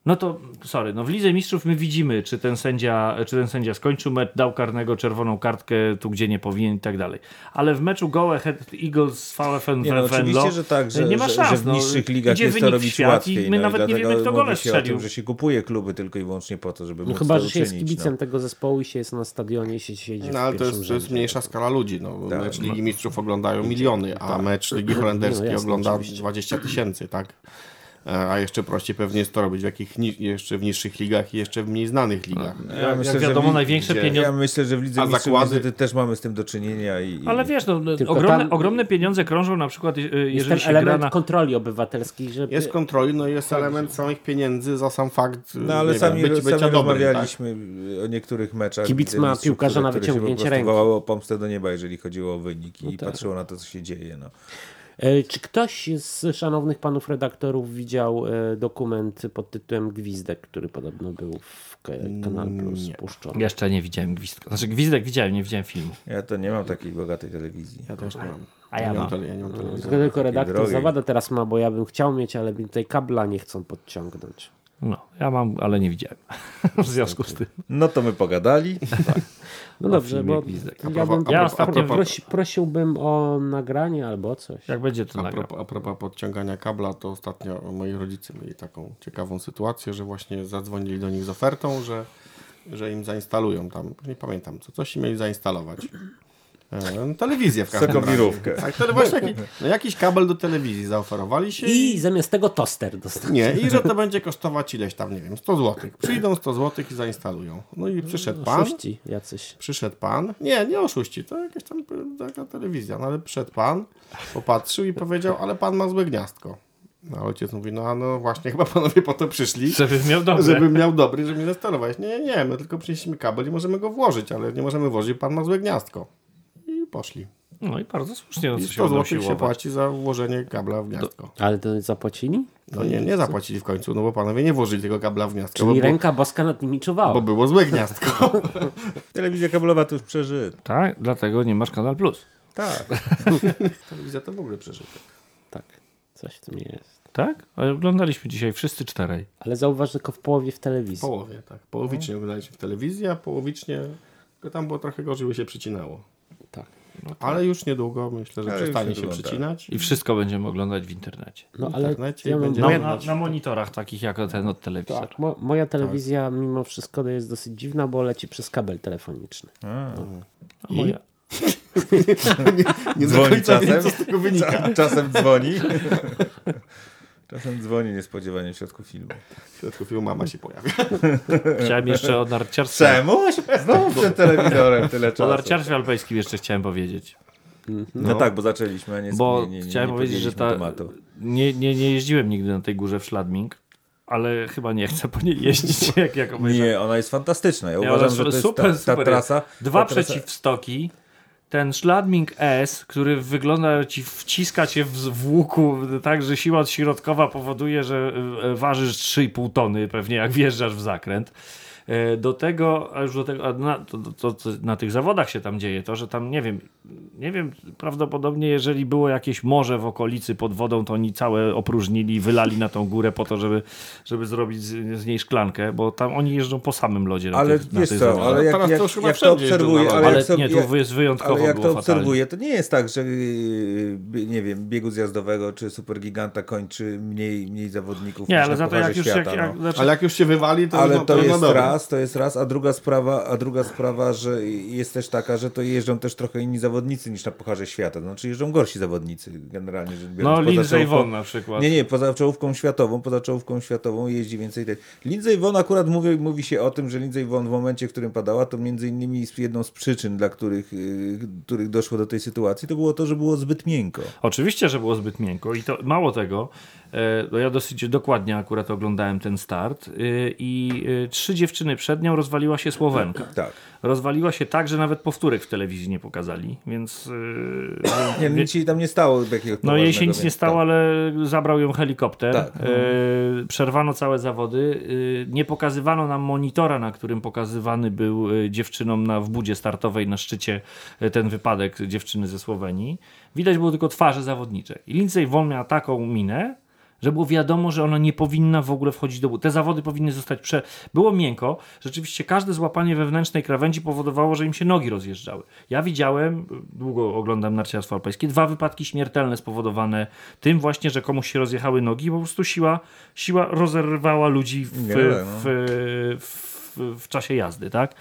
no to, sorry, no w Lidze Mistrzów my widzimy, czy ten sędzia, czy ten sędzia skończył mecz, dał karnego, czerwoną kartkę tu, gdzie nie powinien i tak dalej. Ale w meczu Go Ahead Eagles z VFN Nie, no, Venlo, oczywiście, że tak, że, nie ma że, szans. że w no. niższych ligach jest to wynik w robić świat łatwiej. I my no nawet i nie wiemy, kto gole się o tym, strzelił. że się kupuje kluby tylko i wyłącznie po to, żeby No móc chyba, to że się jest uczynić, kibicem no. tego zespołu i się jest na stadionie i się siedzi No w ale to jest, to jest mniejsza skala ludzi. No. Tak. Mecz Ligi Mistrzów oglądają miliony, a mecz Ligi Holenderskiej No ogląda oczywiście. 20 tysięcy, tak? E, A jeszcze prościej pewnie jest to robić w jakich jeszcze w niższych ligach i jeszcze w mniej znanych ligach. Jak- jak wiadomo, w li- największe pieniądze- Ja myślę, że w Lidze A zakłady- też mamy z tym do czynienia. I, i... Ale wiesz, no, Tylko ogromne, tam- ogromne pieniądze krążą na przykład, Jest jeżeli ten się gra element na... kontroli obywatelskiej, żeby... Jest kontroli, no i jest element samych pieniędzy za sam fakt No ale sami, wiem, być, sami dobrym, tak? rozmawialiśmy o niektórych meczach. Kibic ma piłkarza na wyciągnięcie ręki. wołało pomstę do nieba, jeżeli chodziło o wynik i tak. patrzyło na to, co się dzieje. No. E, Czy ktoś z szanownych panów redaktorów widział e, dokument pod tytułem Gwizdek, który podobno był w Ka- Kanal Plus Nie. puszczony? Jeszcze nie widziałem gwizdka. Znaczy gwizdek widziałem, nie widziałem filmu. Ja to nie mam takiej bogatej telewizji. Ja też nie mam. A ja nie mam. tele, ja nie mam telewizji. Tylko redaktor. Zawada teraz ma, bo ja bym chciał mieć, ale mi tutaj kabla nie chcą podciągnąć. No, ja mam, ale nie widziałem. w związku z tym. No to my pogadali. No dobrze, bo Gwizdek. ja, bym, Ja ostatnio- prosi, prosiłbym o nagranie albo coś. Jak będzie to propos, a propos podciągania kabla, to ostatnio moi rodzice mieli taką ciekawą sytuację, że właśnie zadzwonili do nich z ofertą, że, że im zainstalują tam, nie pamiętam co, coś im mieli zainstalować. E, no, telewizję w każdym razie. Tak, tele, właśnie jakiś, no, jakiś kabel do telewizji zaoferowali się I zamiast tego toster dostał. nie, i że to będzie kosztować ileś tam, nie wiem, 100 zł. Przyjdą 100 zł i zainstalują. No i przyszedł pan. Oszuści jacyś. Przyszedł pan, nie, nie oszuści, to jakaś tam taka telewizja, no ale przyszedł pan, popatrzył i powiedział, ale pan ma złe gniazdko. No a ojciec mówi, no a no właśnie, chyba panowie po to przyszli, Żeby miał dobrze. żebym miał dobry, żeby mnie zainstalować. Nie, nie, nie, my tylko przynieśliśmy kabel i możemy go włożyć, ale nie możemy włożyć, pan ma złe gniazdko. Poszli. No i bardzo słusznie, no I co się 100 będą zł się siłować. płaci za włożenie kabla w gniazdko. Ale to zapłacili? No nie, nie zapłacili w końcu, no bo panowie nie włożyli tego kabla w gniazdko, bo, Czyli było- ręka boska nad nimi czuwała. bo było złe gniazdko. Telewizja kablowa to już przeżyta. Tak, dlatego nie masz Kanal Plus. Tak. Telewizja to w ogóle przeżytek. Tak, coś w tym jest. Tak? Ale oglądaliśmy dzisiaj wszyscy czterej. Ale zauważ, że tylko w połowie w telewizji. W połowie, tak. Połowicznie oglądaliśmy w telewizji, a połowicznie tylko tam było trochę gorzej, bo się przycinało. Tak. Ale już niedługo myślę, że Ale przestanie nie się wygląda. przycinać. I wszystko będziemy oglądać w internecie. No w ale internecie ja mam, Na, na, na monitorach takich jak ten od telewizora. tak, mo, moja telewizja mimo wszystko jest dosyć dziwna, bo leci przez kabel telefoniczny. A moja, Nie do Dzwoni wiem, czasem. co z tego wynika. Czasem dzwoni. Czasem dzwoni niespodziewanie w środku filmu. W środku filmu mama się pojawia. chciałem jeszcze o narciarstwie. Czemuś? Znowu przed telewizorem tyle O czasu. narciarstwie alpejskim jeszcze chciałem powiedzieć. No tak, bo zaczęliśmy, a nie Bo nie, nie, nie, chciałem nie powiedzieć, że ta, tematu. nie, nie, nie jeździłem nigdy na tej górze w Szladming, ale chyba nie chcę po niej jeździć, jak, jak. Nie, ona jest fantastyczna. Ja Ja, uważam, że to jest super, ta, ta super trasa. Dwa ta trasa- przeciwstoki, ten Schladming S, który wygląda ci wciska cię w, w łuku, tak, że siła środkowa powoduje, że e, ważysz 3,5 tony pewnie jak wjeżdżasz w zakręt. E, Do tego, a już do tego, na, to, to, to na tych zawodach się tam dzieje to, że tam nie wiem, nie wiem, prawdopodobnie jeżeli było jakieś morze w okolicy pod wodą, to oni całe opróżnili, wylali na tą górę po to, żeby, żeby zrobić z, z niej szklankę, bo tam oni jeżdżą po samym lodzie na Ale tych, na tych co, zawodach. ale jak, Teraz jak, to już chyba jak to obserwuję, ale. Ale jak sobie, nie, tu jest wyjątkowo ale jak było to fatalnie. obserwuję, to nie jest tak, że yy, nie wiem, biegu zjazdowego czy supergiganta kończy mniej, mniej zawodników Nie, ale za to jak już, świata, jak, jak, no. znaczy, Ale jak już się wywali, to Ale no, to na jest dobre. Raz, to jest raz, a druga sprawa, a druga sprawa, że jest też taka, że to jeżdżą też trochę inni zawodnicy niż na Pucharze Świata. Znaczy jeżdżą gorsi zawodnicy generalnie rzecz biorąc. no Vonn na przykład. Nie, nie, poza czołówką światową, poza czołówką światową jeździ więcej. Tej. Lindsey Vonn akurat mówi, mówi się o tym, że Lindsey Vonn w momencie, w którym padała, to między innymi jedną z przyczyn, dla których, yy, których doszło do tej sytuacji, to było to, że było zbyt miękko. Oczywiście, że było zbyt miękko i to mało tego, no ja dosyć dokładnie akurat oglądałem ten start e, i e, trzy dziewczyny przed nią rozwaliła się Słowenka. Tak. Rozwaliła się tak, że nawet powtórek w telewizji nie pokazali, więc... e, Nie, wie- nic się tam nie stało. No jej się nic nie stało, tak. ale zabrał ją helikopter. Tak. E, przerwano całe zawody. E, nie pokazywano nam monitora, na którym pokazywany był e, dziewczynom na, w budzie startowej na szczycie e, ten wypadek dziewczyny ze Słowenii. Widać było tylko twarze zawodniczek. I Lindsey Vonn miała taką minę, że było wiadomo, że ona nie powinna w ogóle wchodzić do budy. Te zawody powinny zostać prze... Było miękko. Rzeczywiście każde złapanie wewnętrznej krawędzi powodowało, że im się nogi rozjeżdżały. Ja widziałem, długo oglądam narciarstwo alpejskie, dwa wypadki śmiertelne spowodowane tym właśnie, że komuś się rozjechały nogi, bo po prostu siła, siła rozerwała ludzi w, Nie, w, no. w, w, w czasie jazdy. Tak?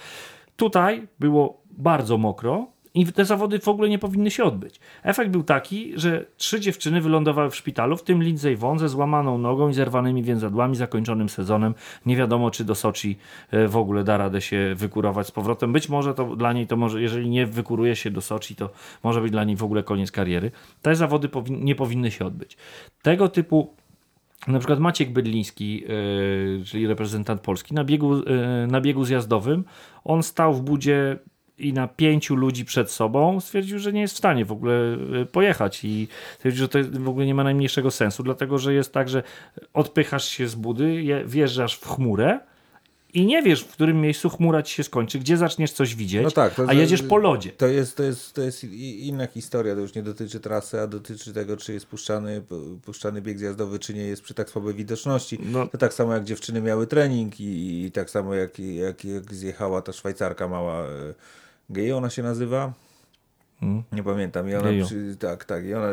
Tutaj było bardzo mokro i te zawody w ogóle nie powinny się odbyć. Efekt był taki, że trzy dziewczyny wylądowały w szpitalu, w tym Lindsey Vonn ze złamaną nogą i zerwanymi więzadłami, zakończonym sezonem. Nie wiadomo, czy do Soczi e, w ogóle da radę się wykurować z powrotem. Być może to dla niej to może, jeżeli nie wykuruje się do Soczi, to może być dla niej w ogóle koniec kariery. Te zawody powin nie powinny się odbyć. Tego typu na przykład Maciek Bydliński, yy, czyli reprezentant Polski, na biegu, yy, na biegu zjazdowym, on stał w budzie i na pięciu ludzi przed sobą stwierdził, że nie jest w stanie w ogóle yy, pojechać i stwierdził, że to w ogóle nie ma najmniejszego sensu, dlatego że jest tak, że odpychasz się z budy, je- wjeżdżasz w chmurę i nie wiesz, w którym miejscu chmura ci się skończy, gdzie zaczniesz coś widzieć, No tak, to- a jedziesz po lodzie. To jest, to, jest, to jest inna historia, to już nie dotyczy trasy, a dotyczy tego, czy jest puszczany, puszczany bieg zjazdowy, czy nie jest przy tak słabej widoczności. No. To tak samo jak dziewczyny miały trening i, i tak samo jak, jak, jak zjechała ta Szwajcarka mała, e, Gej ona się nazywa? Hmm. Nie pamiętam. I ona, przy, tak, tak. I ona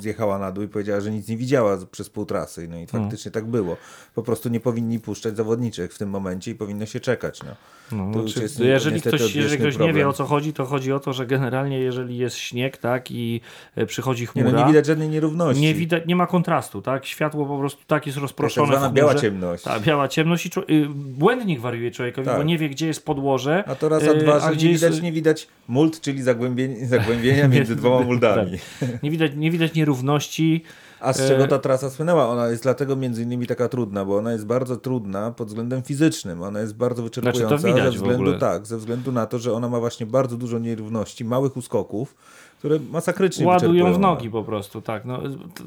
zjechała na dół i powiedziała, że nic nie widziała przez pół trasy. No i faktycznie tak było. Po prostu nie powinni puszczać zawodniczek w tym momencie i powinno się czekać. No. No, To no, już czy, jest jeżeli ktoś, jeżeli ktoś nie wie problem. o co chodzi, to chodzi o to, że generalnie jeżeli jest śnieg, tak, i e, przychodzi Nie, chmura, no nie widać żadnej nierówności. nie widać, nie ma kontrastu, tak, światło po prostu tak jest To jest rozproszone tak biała ciemność. Tak, biała ciemność i y, błędnik wariuje człowiekowi, Tak. bo nie wie, gdzie jest podłoże. A to raz, a y, dwa, że gdzie nie jest- widać, nie widać mult, czyli zagłębienie, zagłębienia między dwoma muldami. Nie widać, nie widać nierówności. A z E, czego ta trasa słynęła? Ona jest dlatego między innymi taka trudna, bo ona jest bardzo trudna pod względem fizycznym. Ona jest bardzo wyczerpująca Znaczy, to widać ze względu, tak, ze względu na to, że ona ma właśnie bardzo dużo nierówności, małych uskoków, które masakrycznie Ładują w nogi po prostu, tak. No,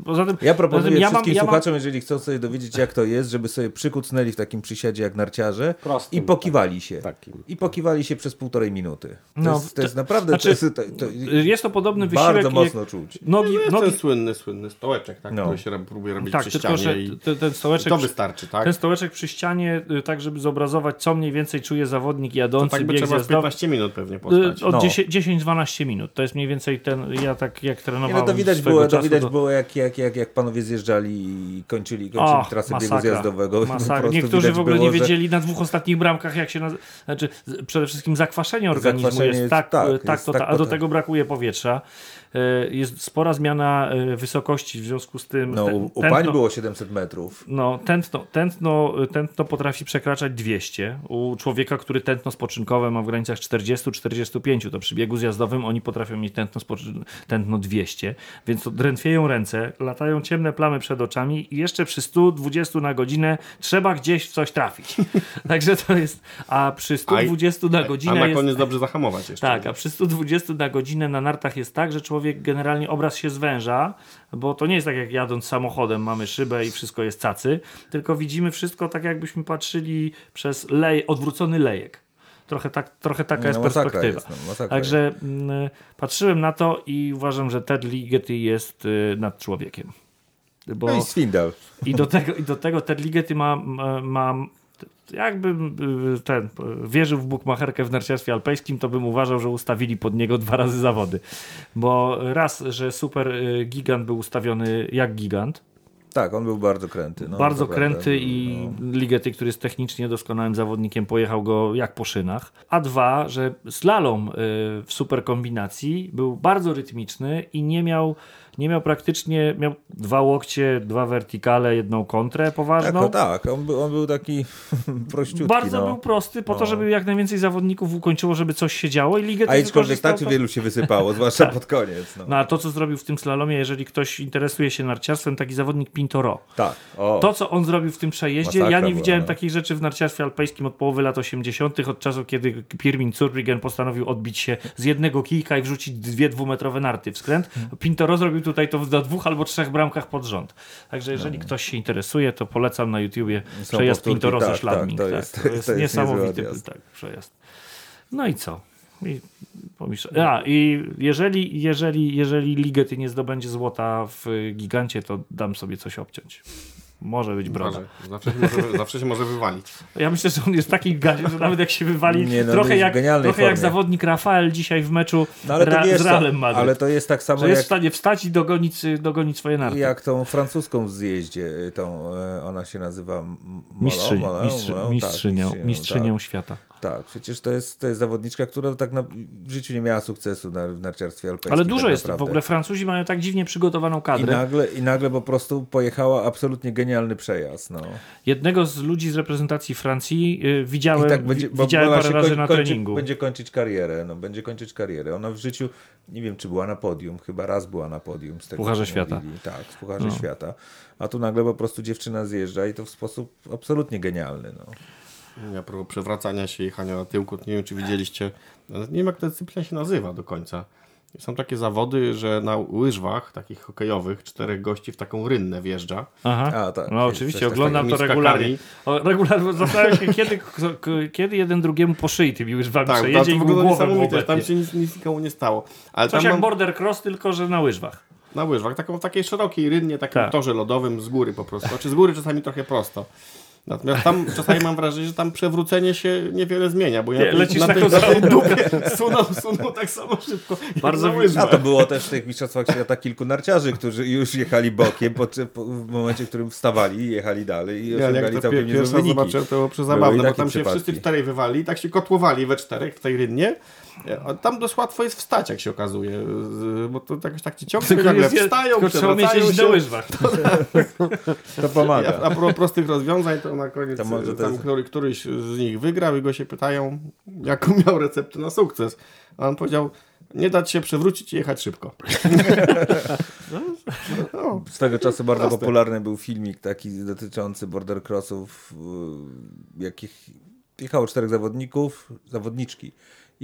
poza tym, Ja poza proponuję tym ja mam- wszystkim ja mam- słuchaczom, jeżeli chcą sobie dowiedzieć, jak to jest, żeby sobie przykucnęli w takim przysiadzie jak narciarze Prostym, i pokiwali się. Takim. I pokiwali się przez półtorej minuty. To, No, jest, to to- jest naprawdę znaczy, to jest, to, to, Jest to podobny wysiłek. bardzo jak mocno czuć. Nogi, Jest nogi, ten słynny, słynny stołeczek, tak, No. który się próbuje robić tak, przy tylko że ścianie i, ten, stołeczek to przy- wystarczy, tak? Ten stołeczek przy ścianie, y, tak żeby zobrazować, co mniej więcej czuje zawodnik To jadący tak by bieg trzeba z zjazdowy. 15 minut pewnie postać. Y, Od No. 10 10-12 minut. To jest mniej więcej ten, ja tak jak trenowałem no to widać było, to widać to- było jak, jak, jak, jak panowie zjeżdżali i kończyli, kończyli O, trasę masakra, biegu zjazdowego. Masakra. Niektórzy w ogóle było, nie że- wiedzieli na dwóch ostatnich bramkach, jak się nazywa. Znaczy, przede wszystkim zakwaszenie organizmu Zakwaszenie jest tak, tak, tak, jest to, tak a do potem. tego brakuje powietrza. E, Jest spora zmiana e, wysokości w związku z tym. No, u, u tętno- pań było 700 metrów. No, tętno, tętno, tętno potrafi przekraczać 200. U człowieka, który tętno spoczynkowe ma w granicach 40-45, to przy biegu zjazdowym oni potrafią mieć tętno tętno 200, więc to drętwieją ręce, latają ciemne plamy przed oczami i jeszcze przy 120 na godzinę trzeba gdzieś w coś trafić. Także to jest, a przy 120 na A godzinę na jest... koniec dobrze zahamować jeszcze. Tak, a przy 120 na godzinę na nartach jest tak, że człowiek generalnie obraz się zwęża, bo to nie jest tak jak jadąc samochodem, mamy szybę i wszystko jest cacy, tylko widzimy wszystko tak jakbyśmy patrzyli przez lej, odwrócony lejek. Trochę, tak, trochę taka No, jest perspektywa. jest, no, Także mm, patrzyłem na to i uważam, że Ted Ligety jest y, nad człowiekiem. Bo... No i Swindal. I do tego, i do tego Ted Ligety ma, ma jakbym y, ten, y, wierzył w bukmacherkę w narciarstwie alpejskim, to bym uważał, że ustawili pod niego dwa razy zawody. Bo raz, że super y, gigant był ustawiony jak gigant, Tak, on był bardzo kręty. No, bardzo kręty prawda. i No. Ligety, który jest technicznie doskonałym zawodnikiem, pojechał go jak po szynach. A dwa, że slalom w super kombinacji był bardzo rytmiczny i nie miał, nie miał praktycznie, miał dwa łokcie, dwa wertykale, jedną kontrę Tak, poważną. no, tak, on był, on był taki prościutki. Bardzo no. był prosty, po to, No. żeby jak najwięcej zawodników ukończyło, żeby coś się działo i ligę A aczkolwiek tak to... wielu się wysypało, zwłaszcza pod koniec. No. No a to, co zrobił w tym slalomie, jeżeli ktoś interesuje się narciarstwem, taki zawodnik Pintoro. Tak, o. To, co on zrobił w tym przejeździe, Masakra ja nie była, widziałem no. takich rzeczy w narciarstwie alpejskim od połowy lat 80., od czasu, kiedy Pirmin Zurbriggen postanowił odbić się z jednego kijka i wrzucić dwie dwumetrowe narty w skręt. Pintoro zrobił tutaj to na dwóch albo trzech bramkach pod rząd. Także jeżeli ktoś się interesuje, to polecam na YouTubie No. Są przejazd powtórki, Pintoro ze tak, Szladming. tak, to Tak, jest- to jest to jest niesamowity tak, przejazd. No i co? I, A, i jeżeli, jeżeli, jeżeli Ligety nie zdobędzie złota w gigancie, to dam sobie coś obciąć. Może być broda. Uważaj, Zawsze się, może, zawsze się może wywalić. Ja myślę, że on jest taki gadzie, że nawet jak się wywali, Nie, no, trochę, jak, trochę jak zawodnik Rafael dzisiaj w meczu No, ale Ra- z Realem Madryt. ale to jest tak samo że jest w jak, stanie wstać i dogonić, dogonić swoje narty. jak tą francuską w zjeździe, y, tą, e, ona się nazywa Molo, Mistrzyni, Molo, mistrzy, Molo, tak, mistrzynią, mistrzynią, mistrzynią tak. świata. Tak, przecież to jest, to jest zawodniczka, która tak na, w życiu nie miała sukcesu na, w narciarstwie alpejskim. Ale dużo tak jest, w ogóle Francuzi mają tak dziwnie przygotowaną I kadrę. nagle, I nagle po prostu pojechała absolutnie genialny przejazd. No. Jednego z ludzi z reprezentacji Francji y, widziałem, I tak będzie, bo widziałem parę razy koń- na kończy, treningu. Będzie kończyć karierę, no, będzie kończyć karierę. Ona w życiu, nie wiem czy była na podium, chyba raz była na podium. Z tego, Pucharze Świata. Mówili. Tak, w Pucharze No. Świata. A tu nagle po prostu dziewczyna zjeżdża i to w sposób absolutnie genialny. No. A propos przewracania się i jechania na tyłku, nie wiem, czy widzieliście, nie wiem, jak ta dyscyplina się nazywa do końca. Są takie zawody, że na łyżwach takich hokejowych czterech gości w taką rynnę wjeżdża. Aha. A, tak. No oczywiście, oglądam to regularnie. O, regularnie zastanawiam się, kiedy, kiedy jeden drugiemu po szyi tymi łyżwami Tak, przejedzie i głowę niesamowite, obetnie. tam się nic, nic nikomu nie stało. Ale Coś tam jak mam, border cross, tylko że na łyżwach. na łyżwach, taką w takiej szerokiej rynnie, takim Tak. torze lodowym z góry po prostu. Czy z góry czasami trochę prosto. Natomiast tam czasami mam wrażenie, że tam przewrócenie się niewiele zmienia, bo ja Nie, lecisz na, na tej samą dupie sunął, sunął tak samo szybko. Bardzo. A to było też w tych mistrzostwach świata kilku narciarzy, którzy już jechali bokiem po, po, w momencie, w którym wstawali i jechali dalej i Ja jak osiągali to całkiem niezłe wyniki. zobaczyłem, to było przezabawne, bo tam się przypadki. wszyscy czterej wywali i tak się kotłowali we czterech w tej rynnie. A Tam dość łatwo jest wstać, jak się okazuje, z- bo to jakoś tak ci ciągnie, nagle jest- wstają, tylko trzeba mieć przewracają się. na łyżwach. To pomaga. A, a propos prostych rozwiązań, to na koniec To może to tam jest- który, któryś z nich wygrał i go się pytają, jaką miał receptę na sukces. A on powiedział, nie dać się przewrócić i jechać szybko. no, Swego czasu bardzo Proste. popularny był filmik taki dotyczący border crossów, y, jakich jechało czterech zawodników, zawodniczki.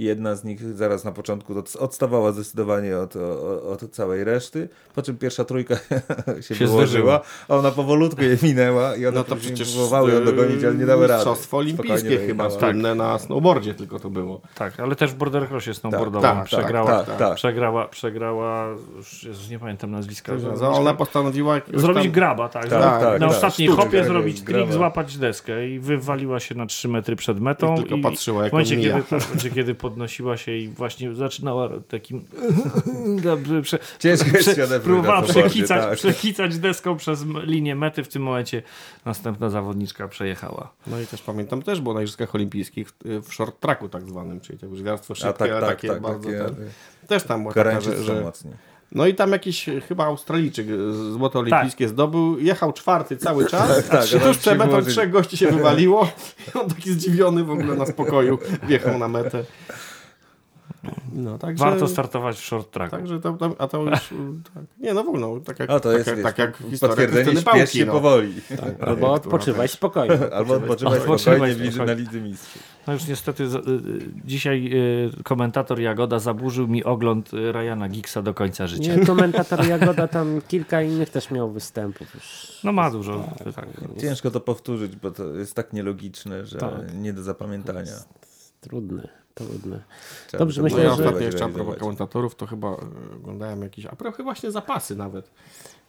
I jedna z nich zaraz na początku od- odstawała zdecydowanie od, od, od całej reszty, po czym pierwsza trójka się, Się wyłożyła, a ona powolutku je minęła i one no to przecież próbowały ją dogonić, ale nie dały rady. Mistrzostwo olimpijskie chyba, dojechała. słynne na snowboardzie tylko to było. Tak, ale też w border crossie snowboardową tak, tak, przegrała, tak, tak. przegrała, przegrała, już Jezus, nie pamiętam nazwiska. Ona postanowiła Zrobić tam- graba, tak. Tak, tak, na tak. ostatniej hopie tak, zrobić trik, złapać deskę i wywaliła się na 3 metry przed metą. I tylko patrzyła, jak w momencie, kiedy, w momencie, kiedy podnosiła się i właśnie zaczynała takim... Dobrze, prze, Ciężko prze, odepchnąć próbowała przekicać, tak. przekicać deską przez linię mety. W tym momencie następna zawodniczka przejechała. No i też pamiętam, też było na Igrzyskach Olimpijskich y, w short tracku tak zwanym, czyli to żwiarstwo szybkie, A tak, ale tak, takie tak, bardzo... takie, ten, też tam było taka, że, że... No i tam jakiś y, chyba Australijczyk y, złoto olimpijskie zdobył, jechał czwarty cały czas, tak, tam tuż przed metą trzech gości się wywaliło. I on taki zdziwiony w ogóle na spokoju wjechał na metę. No, także, Warto startować w short tracku. Także to, to, a to już, tak. Nie, no w ogóle, no, tak jak, A to tak, jest jak, wiesz, tak jak potwierdzenie, śpiesz się no. powoli. Albo odpoczywaj spokojnie. Albo odpoczywaj Odpoczywaj spokojnie spokojnie. na Lidze Mistrzów. No już niestety y, dzisiaj y, komentator Jagoda zaburzył mi ogląd y, Ryana Giggsa do końca życia. Nie, komentator Jagoda tam kilka innych też miał występów. Już. No ma dużo. Tak. Ciężko to powtórzyć, bo to jest tak nielogiczne, że Tak. nie do zapamiętania. Trudne, trudne. Trzeba Dobrze, to myślę, No ja że- ostatnio jeszcze a propos komentatorów, to chyba e, oglądałem jakieś, a propos właśnie zapasy nawet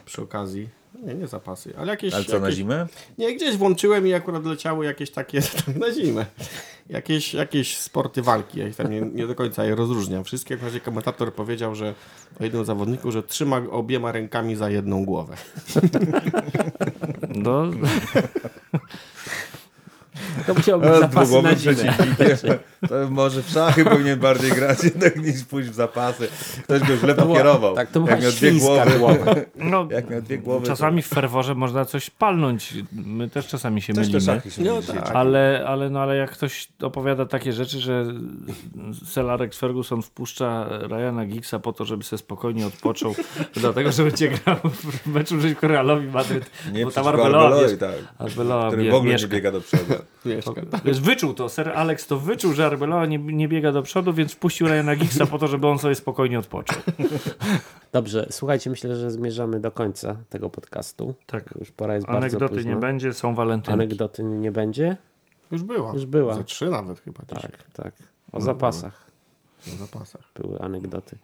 przy okazji. Nie, nie zapasy, ale jakieś... Ale co, na jakieś, zimę? Nie, gdzieś włączyłem i akurat leciały jakieś takie na zimę. Jakieś, jakieś sporty walki. Ja ich tam nie, nie do końca je rozróżniam. Wszystkie, w razie komentator powiedział, że o jednym zawodniku, że trzyma obiema rękami za jedną głowę. No, To musiał być A, z zapasy na zimę. To może w szachy powinien bardziej grać jednak niż pójść w zapasy. Ktoś go źle pokierował. Tak, to Jak była miał dwie głowy. głowa. no Jak miał dwie głowy. czasami w ferworze można coś palnąć. My też czasami się. Też te mylimy. szachy się No tak. Ale, ale, no, ale jak ktoś opowiada takie rzeczy, że Sir Alex Ferguson wpuszcza Ryana Giggsa po to, żeby sobie spokojnie odpoczął, dlatego, że będzie grał w meczu przeciwko Realowi Madryt, Nie bo tam Arbeloa, Arbeloa, tak. Arbeloa Który w ogóle mieszka. nie biega do przodu. Mieszka. Wiesz, wyczuł to, Sir Alex to wyczuł, że Arbeloa nie, nie biega do przodu, więc wpuścił Ryana Giggsa po to, żeby on sobie spokojnie odpoczął. Dobrze, słuchajcie, myślę, że zmierzamy do końca tego podcastu. Tak. Już pora jest bardzo Anegdoty późno. nie będzie, są walentynki. Anegdoty nie będzie? Już była. Już była. Ze trzy nawet chyba. Tak. Tak, tak. O zapasach Na zapasach. były anegdoty.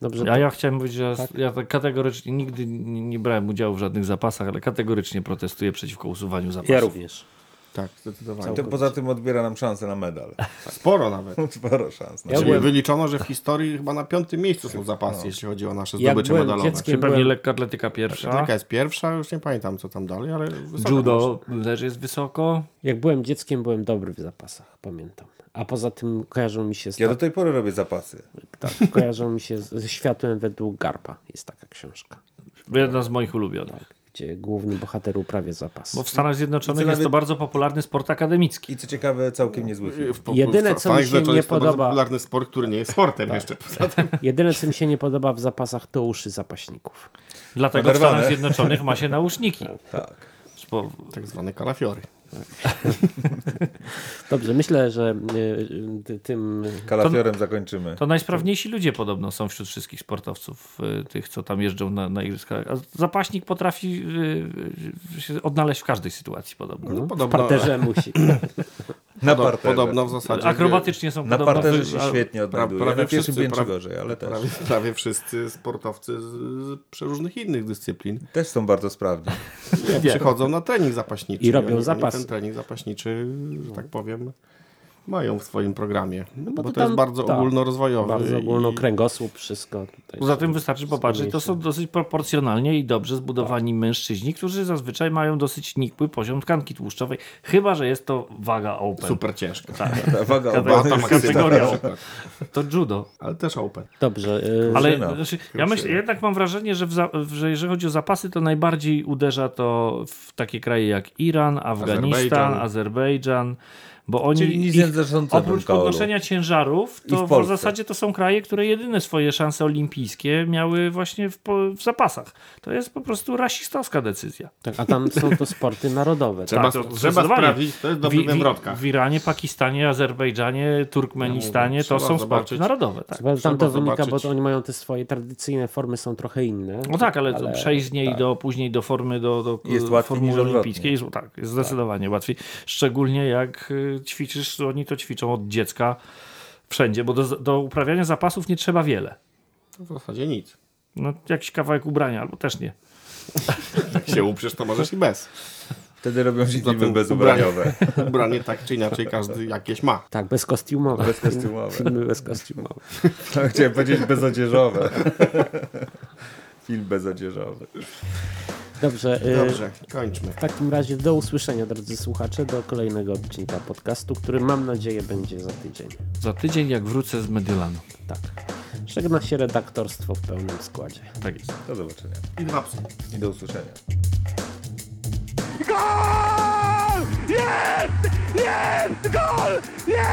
Dobrze, A ja chciałem powiedzieć, że Tak. ja tak kategorycznie nigdy nie, nie brałem udziału w żadnych zapasach, ale kategorycznie protestuję przeciwko usuwaniu zapasów. ja również. Tak, zdecydowanie. To poza tym odbiera nam szansę na medal. Sporo nawet. Sporo szans. Ja Czyli byłem- wyliczono, że w historii chyba na piątym miejscu są zapasy, jeśli chodzi o nasze zdobycze byłem medalowe. dzieckiem, Czy pewnie byłem- lekkoatletyka pierwsza. Atletyka jest pierwsza, już nie pamiętam co tam dalej, ale Judo też jest wysoko. Jak byłem dzieckiem, byłem dobry w zapasach, pamiętam. A poza tym kojarzą mi się z, Ja do tej pory robię zapasy. tak, kojarzą mi się z, ze światłem według Garpa. Jest taka książka, Jedna z moich ulubionych. Gdzie główny bohater uprawia zapasy. Bo w Stanach Zjednoczonych jest to bardzo popularny sport akademicki. I co ciekawe, całkiem niezły film. Jedyne, co mi się nie jest to bardzo podoba- popularny sport, który nie jest sportem jeszcze poza tym. Jedyne, co mi się nie podoba w zapasach, to uszy zapaśników. Dlatego w. Stanach Zjednoczonych ma się nauszniki. Tak. Bo Tak zwane kalafiory. Dobrze, myślę, że y, y, tym Kalafiorem zakończymy. to najsprawniejsi ludzie podobno są wśród wszystkich sportowców, y, tych, co tam jeżdżą na, na igrzyskach. A zapaśnik potrafi się odnaleźć w każdej sytuacji podobno. No, w podobno, parterze musi. Na podo- parterze. podobno w zasadzie Akrobatycznie są Na podobno... parterze się świetnie odnajduje. prawie pierwszym wszyscy, prawie- gorzej, ale też. prawie, prawie wszyscy sportowcy z, z przeróżnych innych dyscyplin Też są bardzo sprawni. przychodzą na trening zapaśniczy. I robią zapasy. Ten trening zapaśniczy, że tak powiem, mają w swoim programie. bo bo, to to jest tam- bardzo tak, ogólnorozwojowy. Bardzo i- ogólnokręgosłup, wszystko. Tutaj Poza tym wystarczy popatrzeć, to są dosyć proporcjonalnie i dobrze zbudowani mężczyźni, którzy zazwyczaj mają dosyć nikły poziom tkanki tłuszczowej, chyba że jest to waga open. Super ciężko. Tak, Ta waga Maksyna kategoria. to judo. Ale też open. Dobrze. y, Ale znaczy, ja myślę, jednak mam wrażenie, że, za, że jeżeli chodzi o zapasy, to najbardziej uderza to w takie kraje jak Iran, Afganistan, Azerbejdżan. Bo oni Czyli nic ich, oprócz podnoszenia ciężarów, to w w, zasadzie to są kraje, które jedyne swoje szanse olimpijskie miały właśnie w, w zapasach. To jest po prostu rasistowska decyzja. tak, a tam są to sporty narodowe. Trzeba, Tak, to trzeba to jest dobry W, wywrotka. w, w Iranie, Pakistanie, Azerbejdżanie, Turkmenistanie to Trzeba są sporty zobaczyć. narodowe. Tak. Chyba tam Trzeba to wynika, bo zobaczyć. oni mają te swoje tradycyjne formy, są trochę inne. No tak, ale, Ale- przejść z niej do później do formy do, do Jest formuły olimpijskiej. Jest, tak, jest zdecydowanie łatwiej. Szczególnie jak y, ćwiczysz, oni to ćwiczą od dziecka wszędzie, bo do, do uprawiania zapasów nie trzeba wiele. W zasadzie nic. No, jakiś kawałek ubrania, albo też nie. Jak się uprzesz, to możesz i bez. Wtedy robią się filmy Zatem bezubraniowe. Ubranie tak czy inaczej każdy jakieś ma. Tak, bezkostiumowe. Bezkostiumowe. Filmy bezkostiumowe. Chciałem powiedzieć bezodzieżowe. Film bezodzieżowy. Dobrze. y, Dobrze, kończmy. W takim razie do usłyszenia, drodzy słuchacze, do kolejnego odcinka podcastu, który mam nadzieję będzie za tydzień. Za tydzień jak wrócę z Mediolanu. Tak. Żegna się redaktorstwo w pełnym składzie. Tak jest. Do zobaczenia. I dwa psy. I do usłyszenia. Gol! Jest! Jest! Gol! Jest!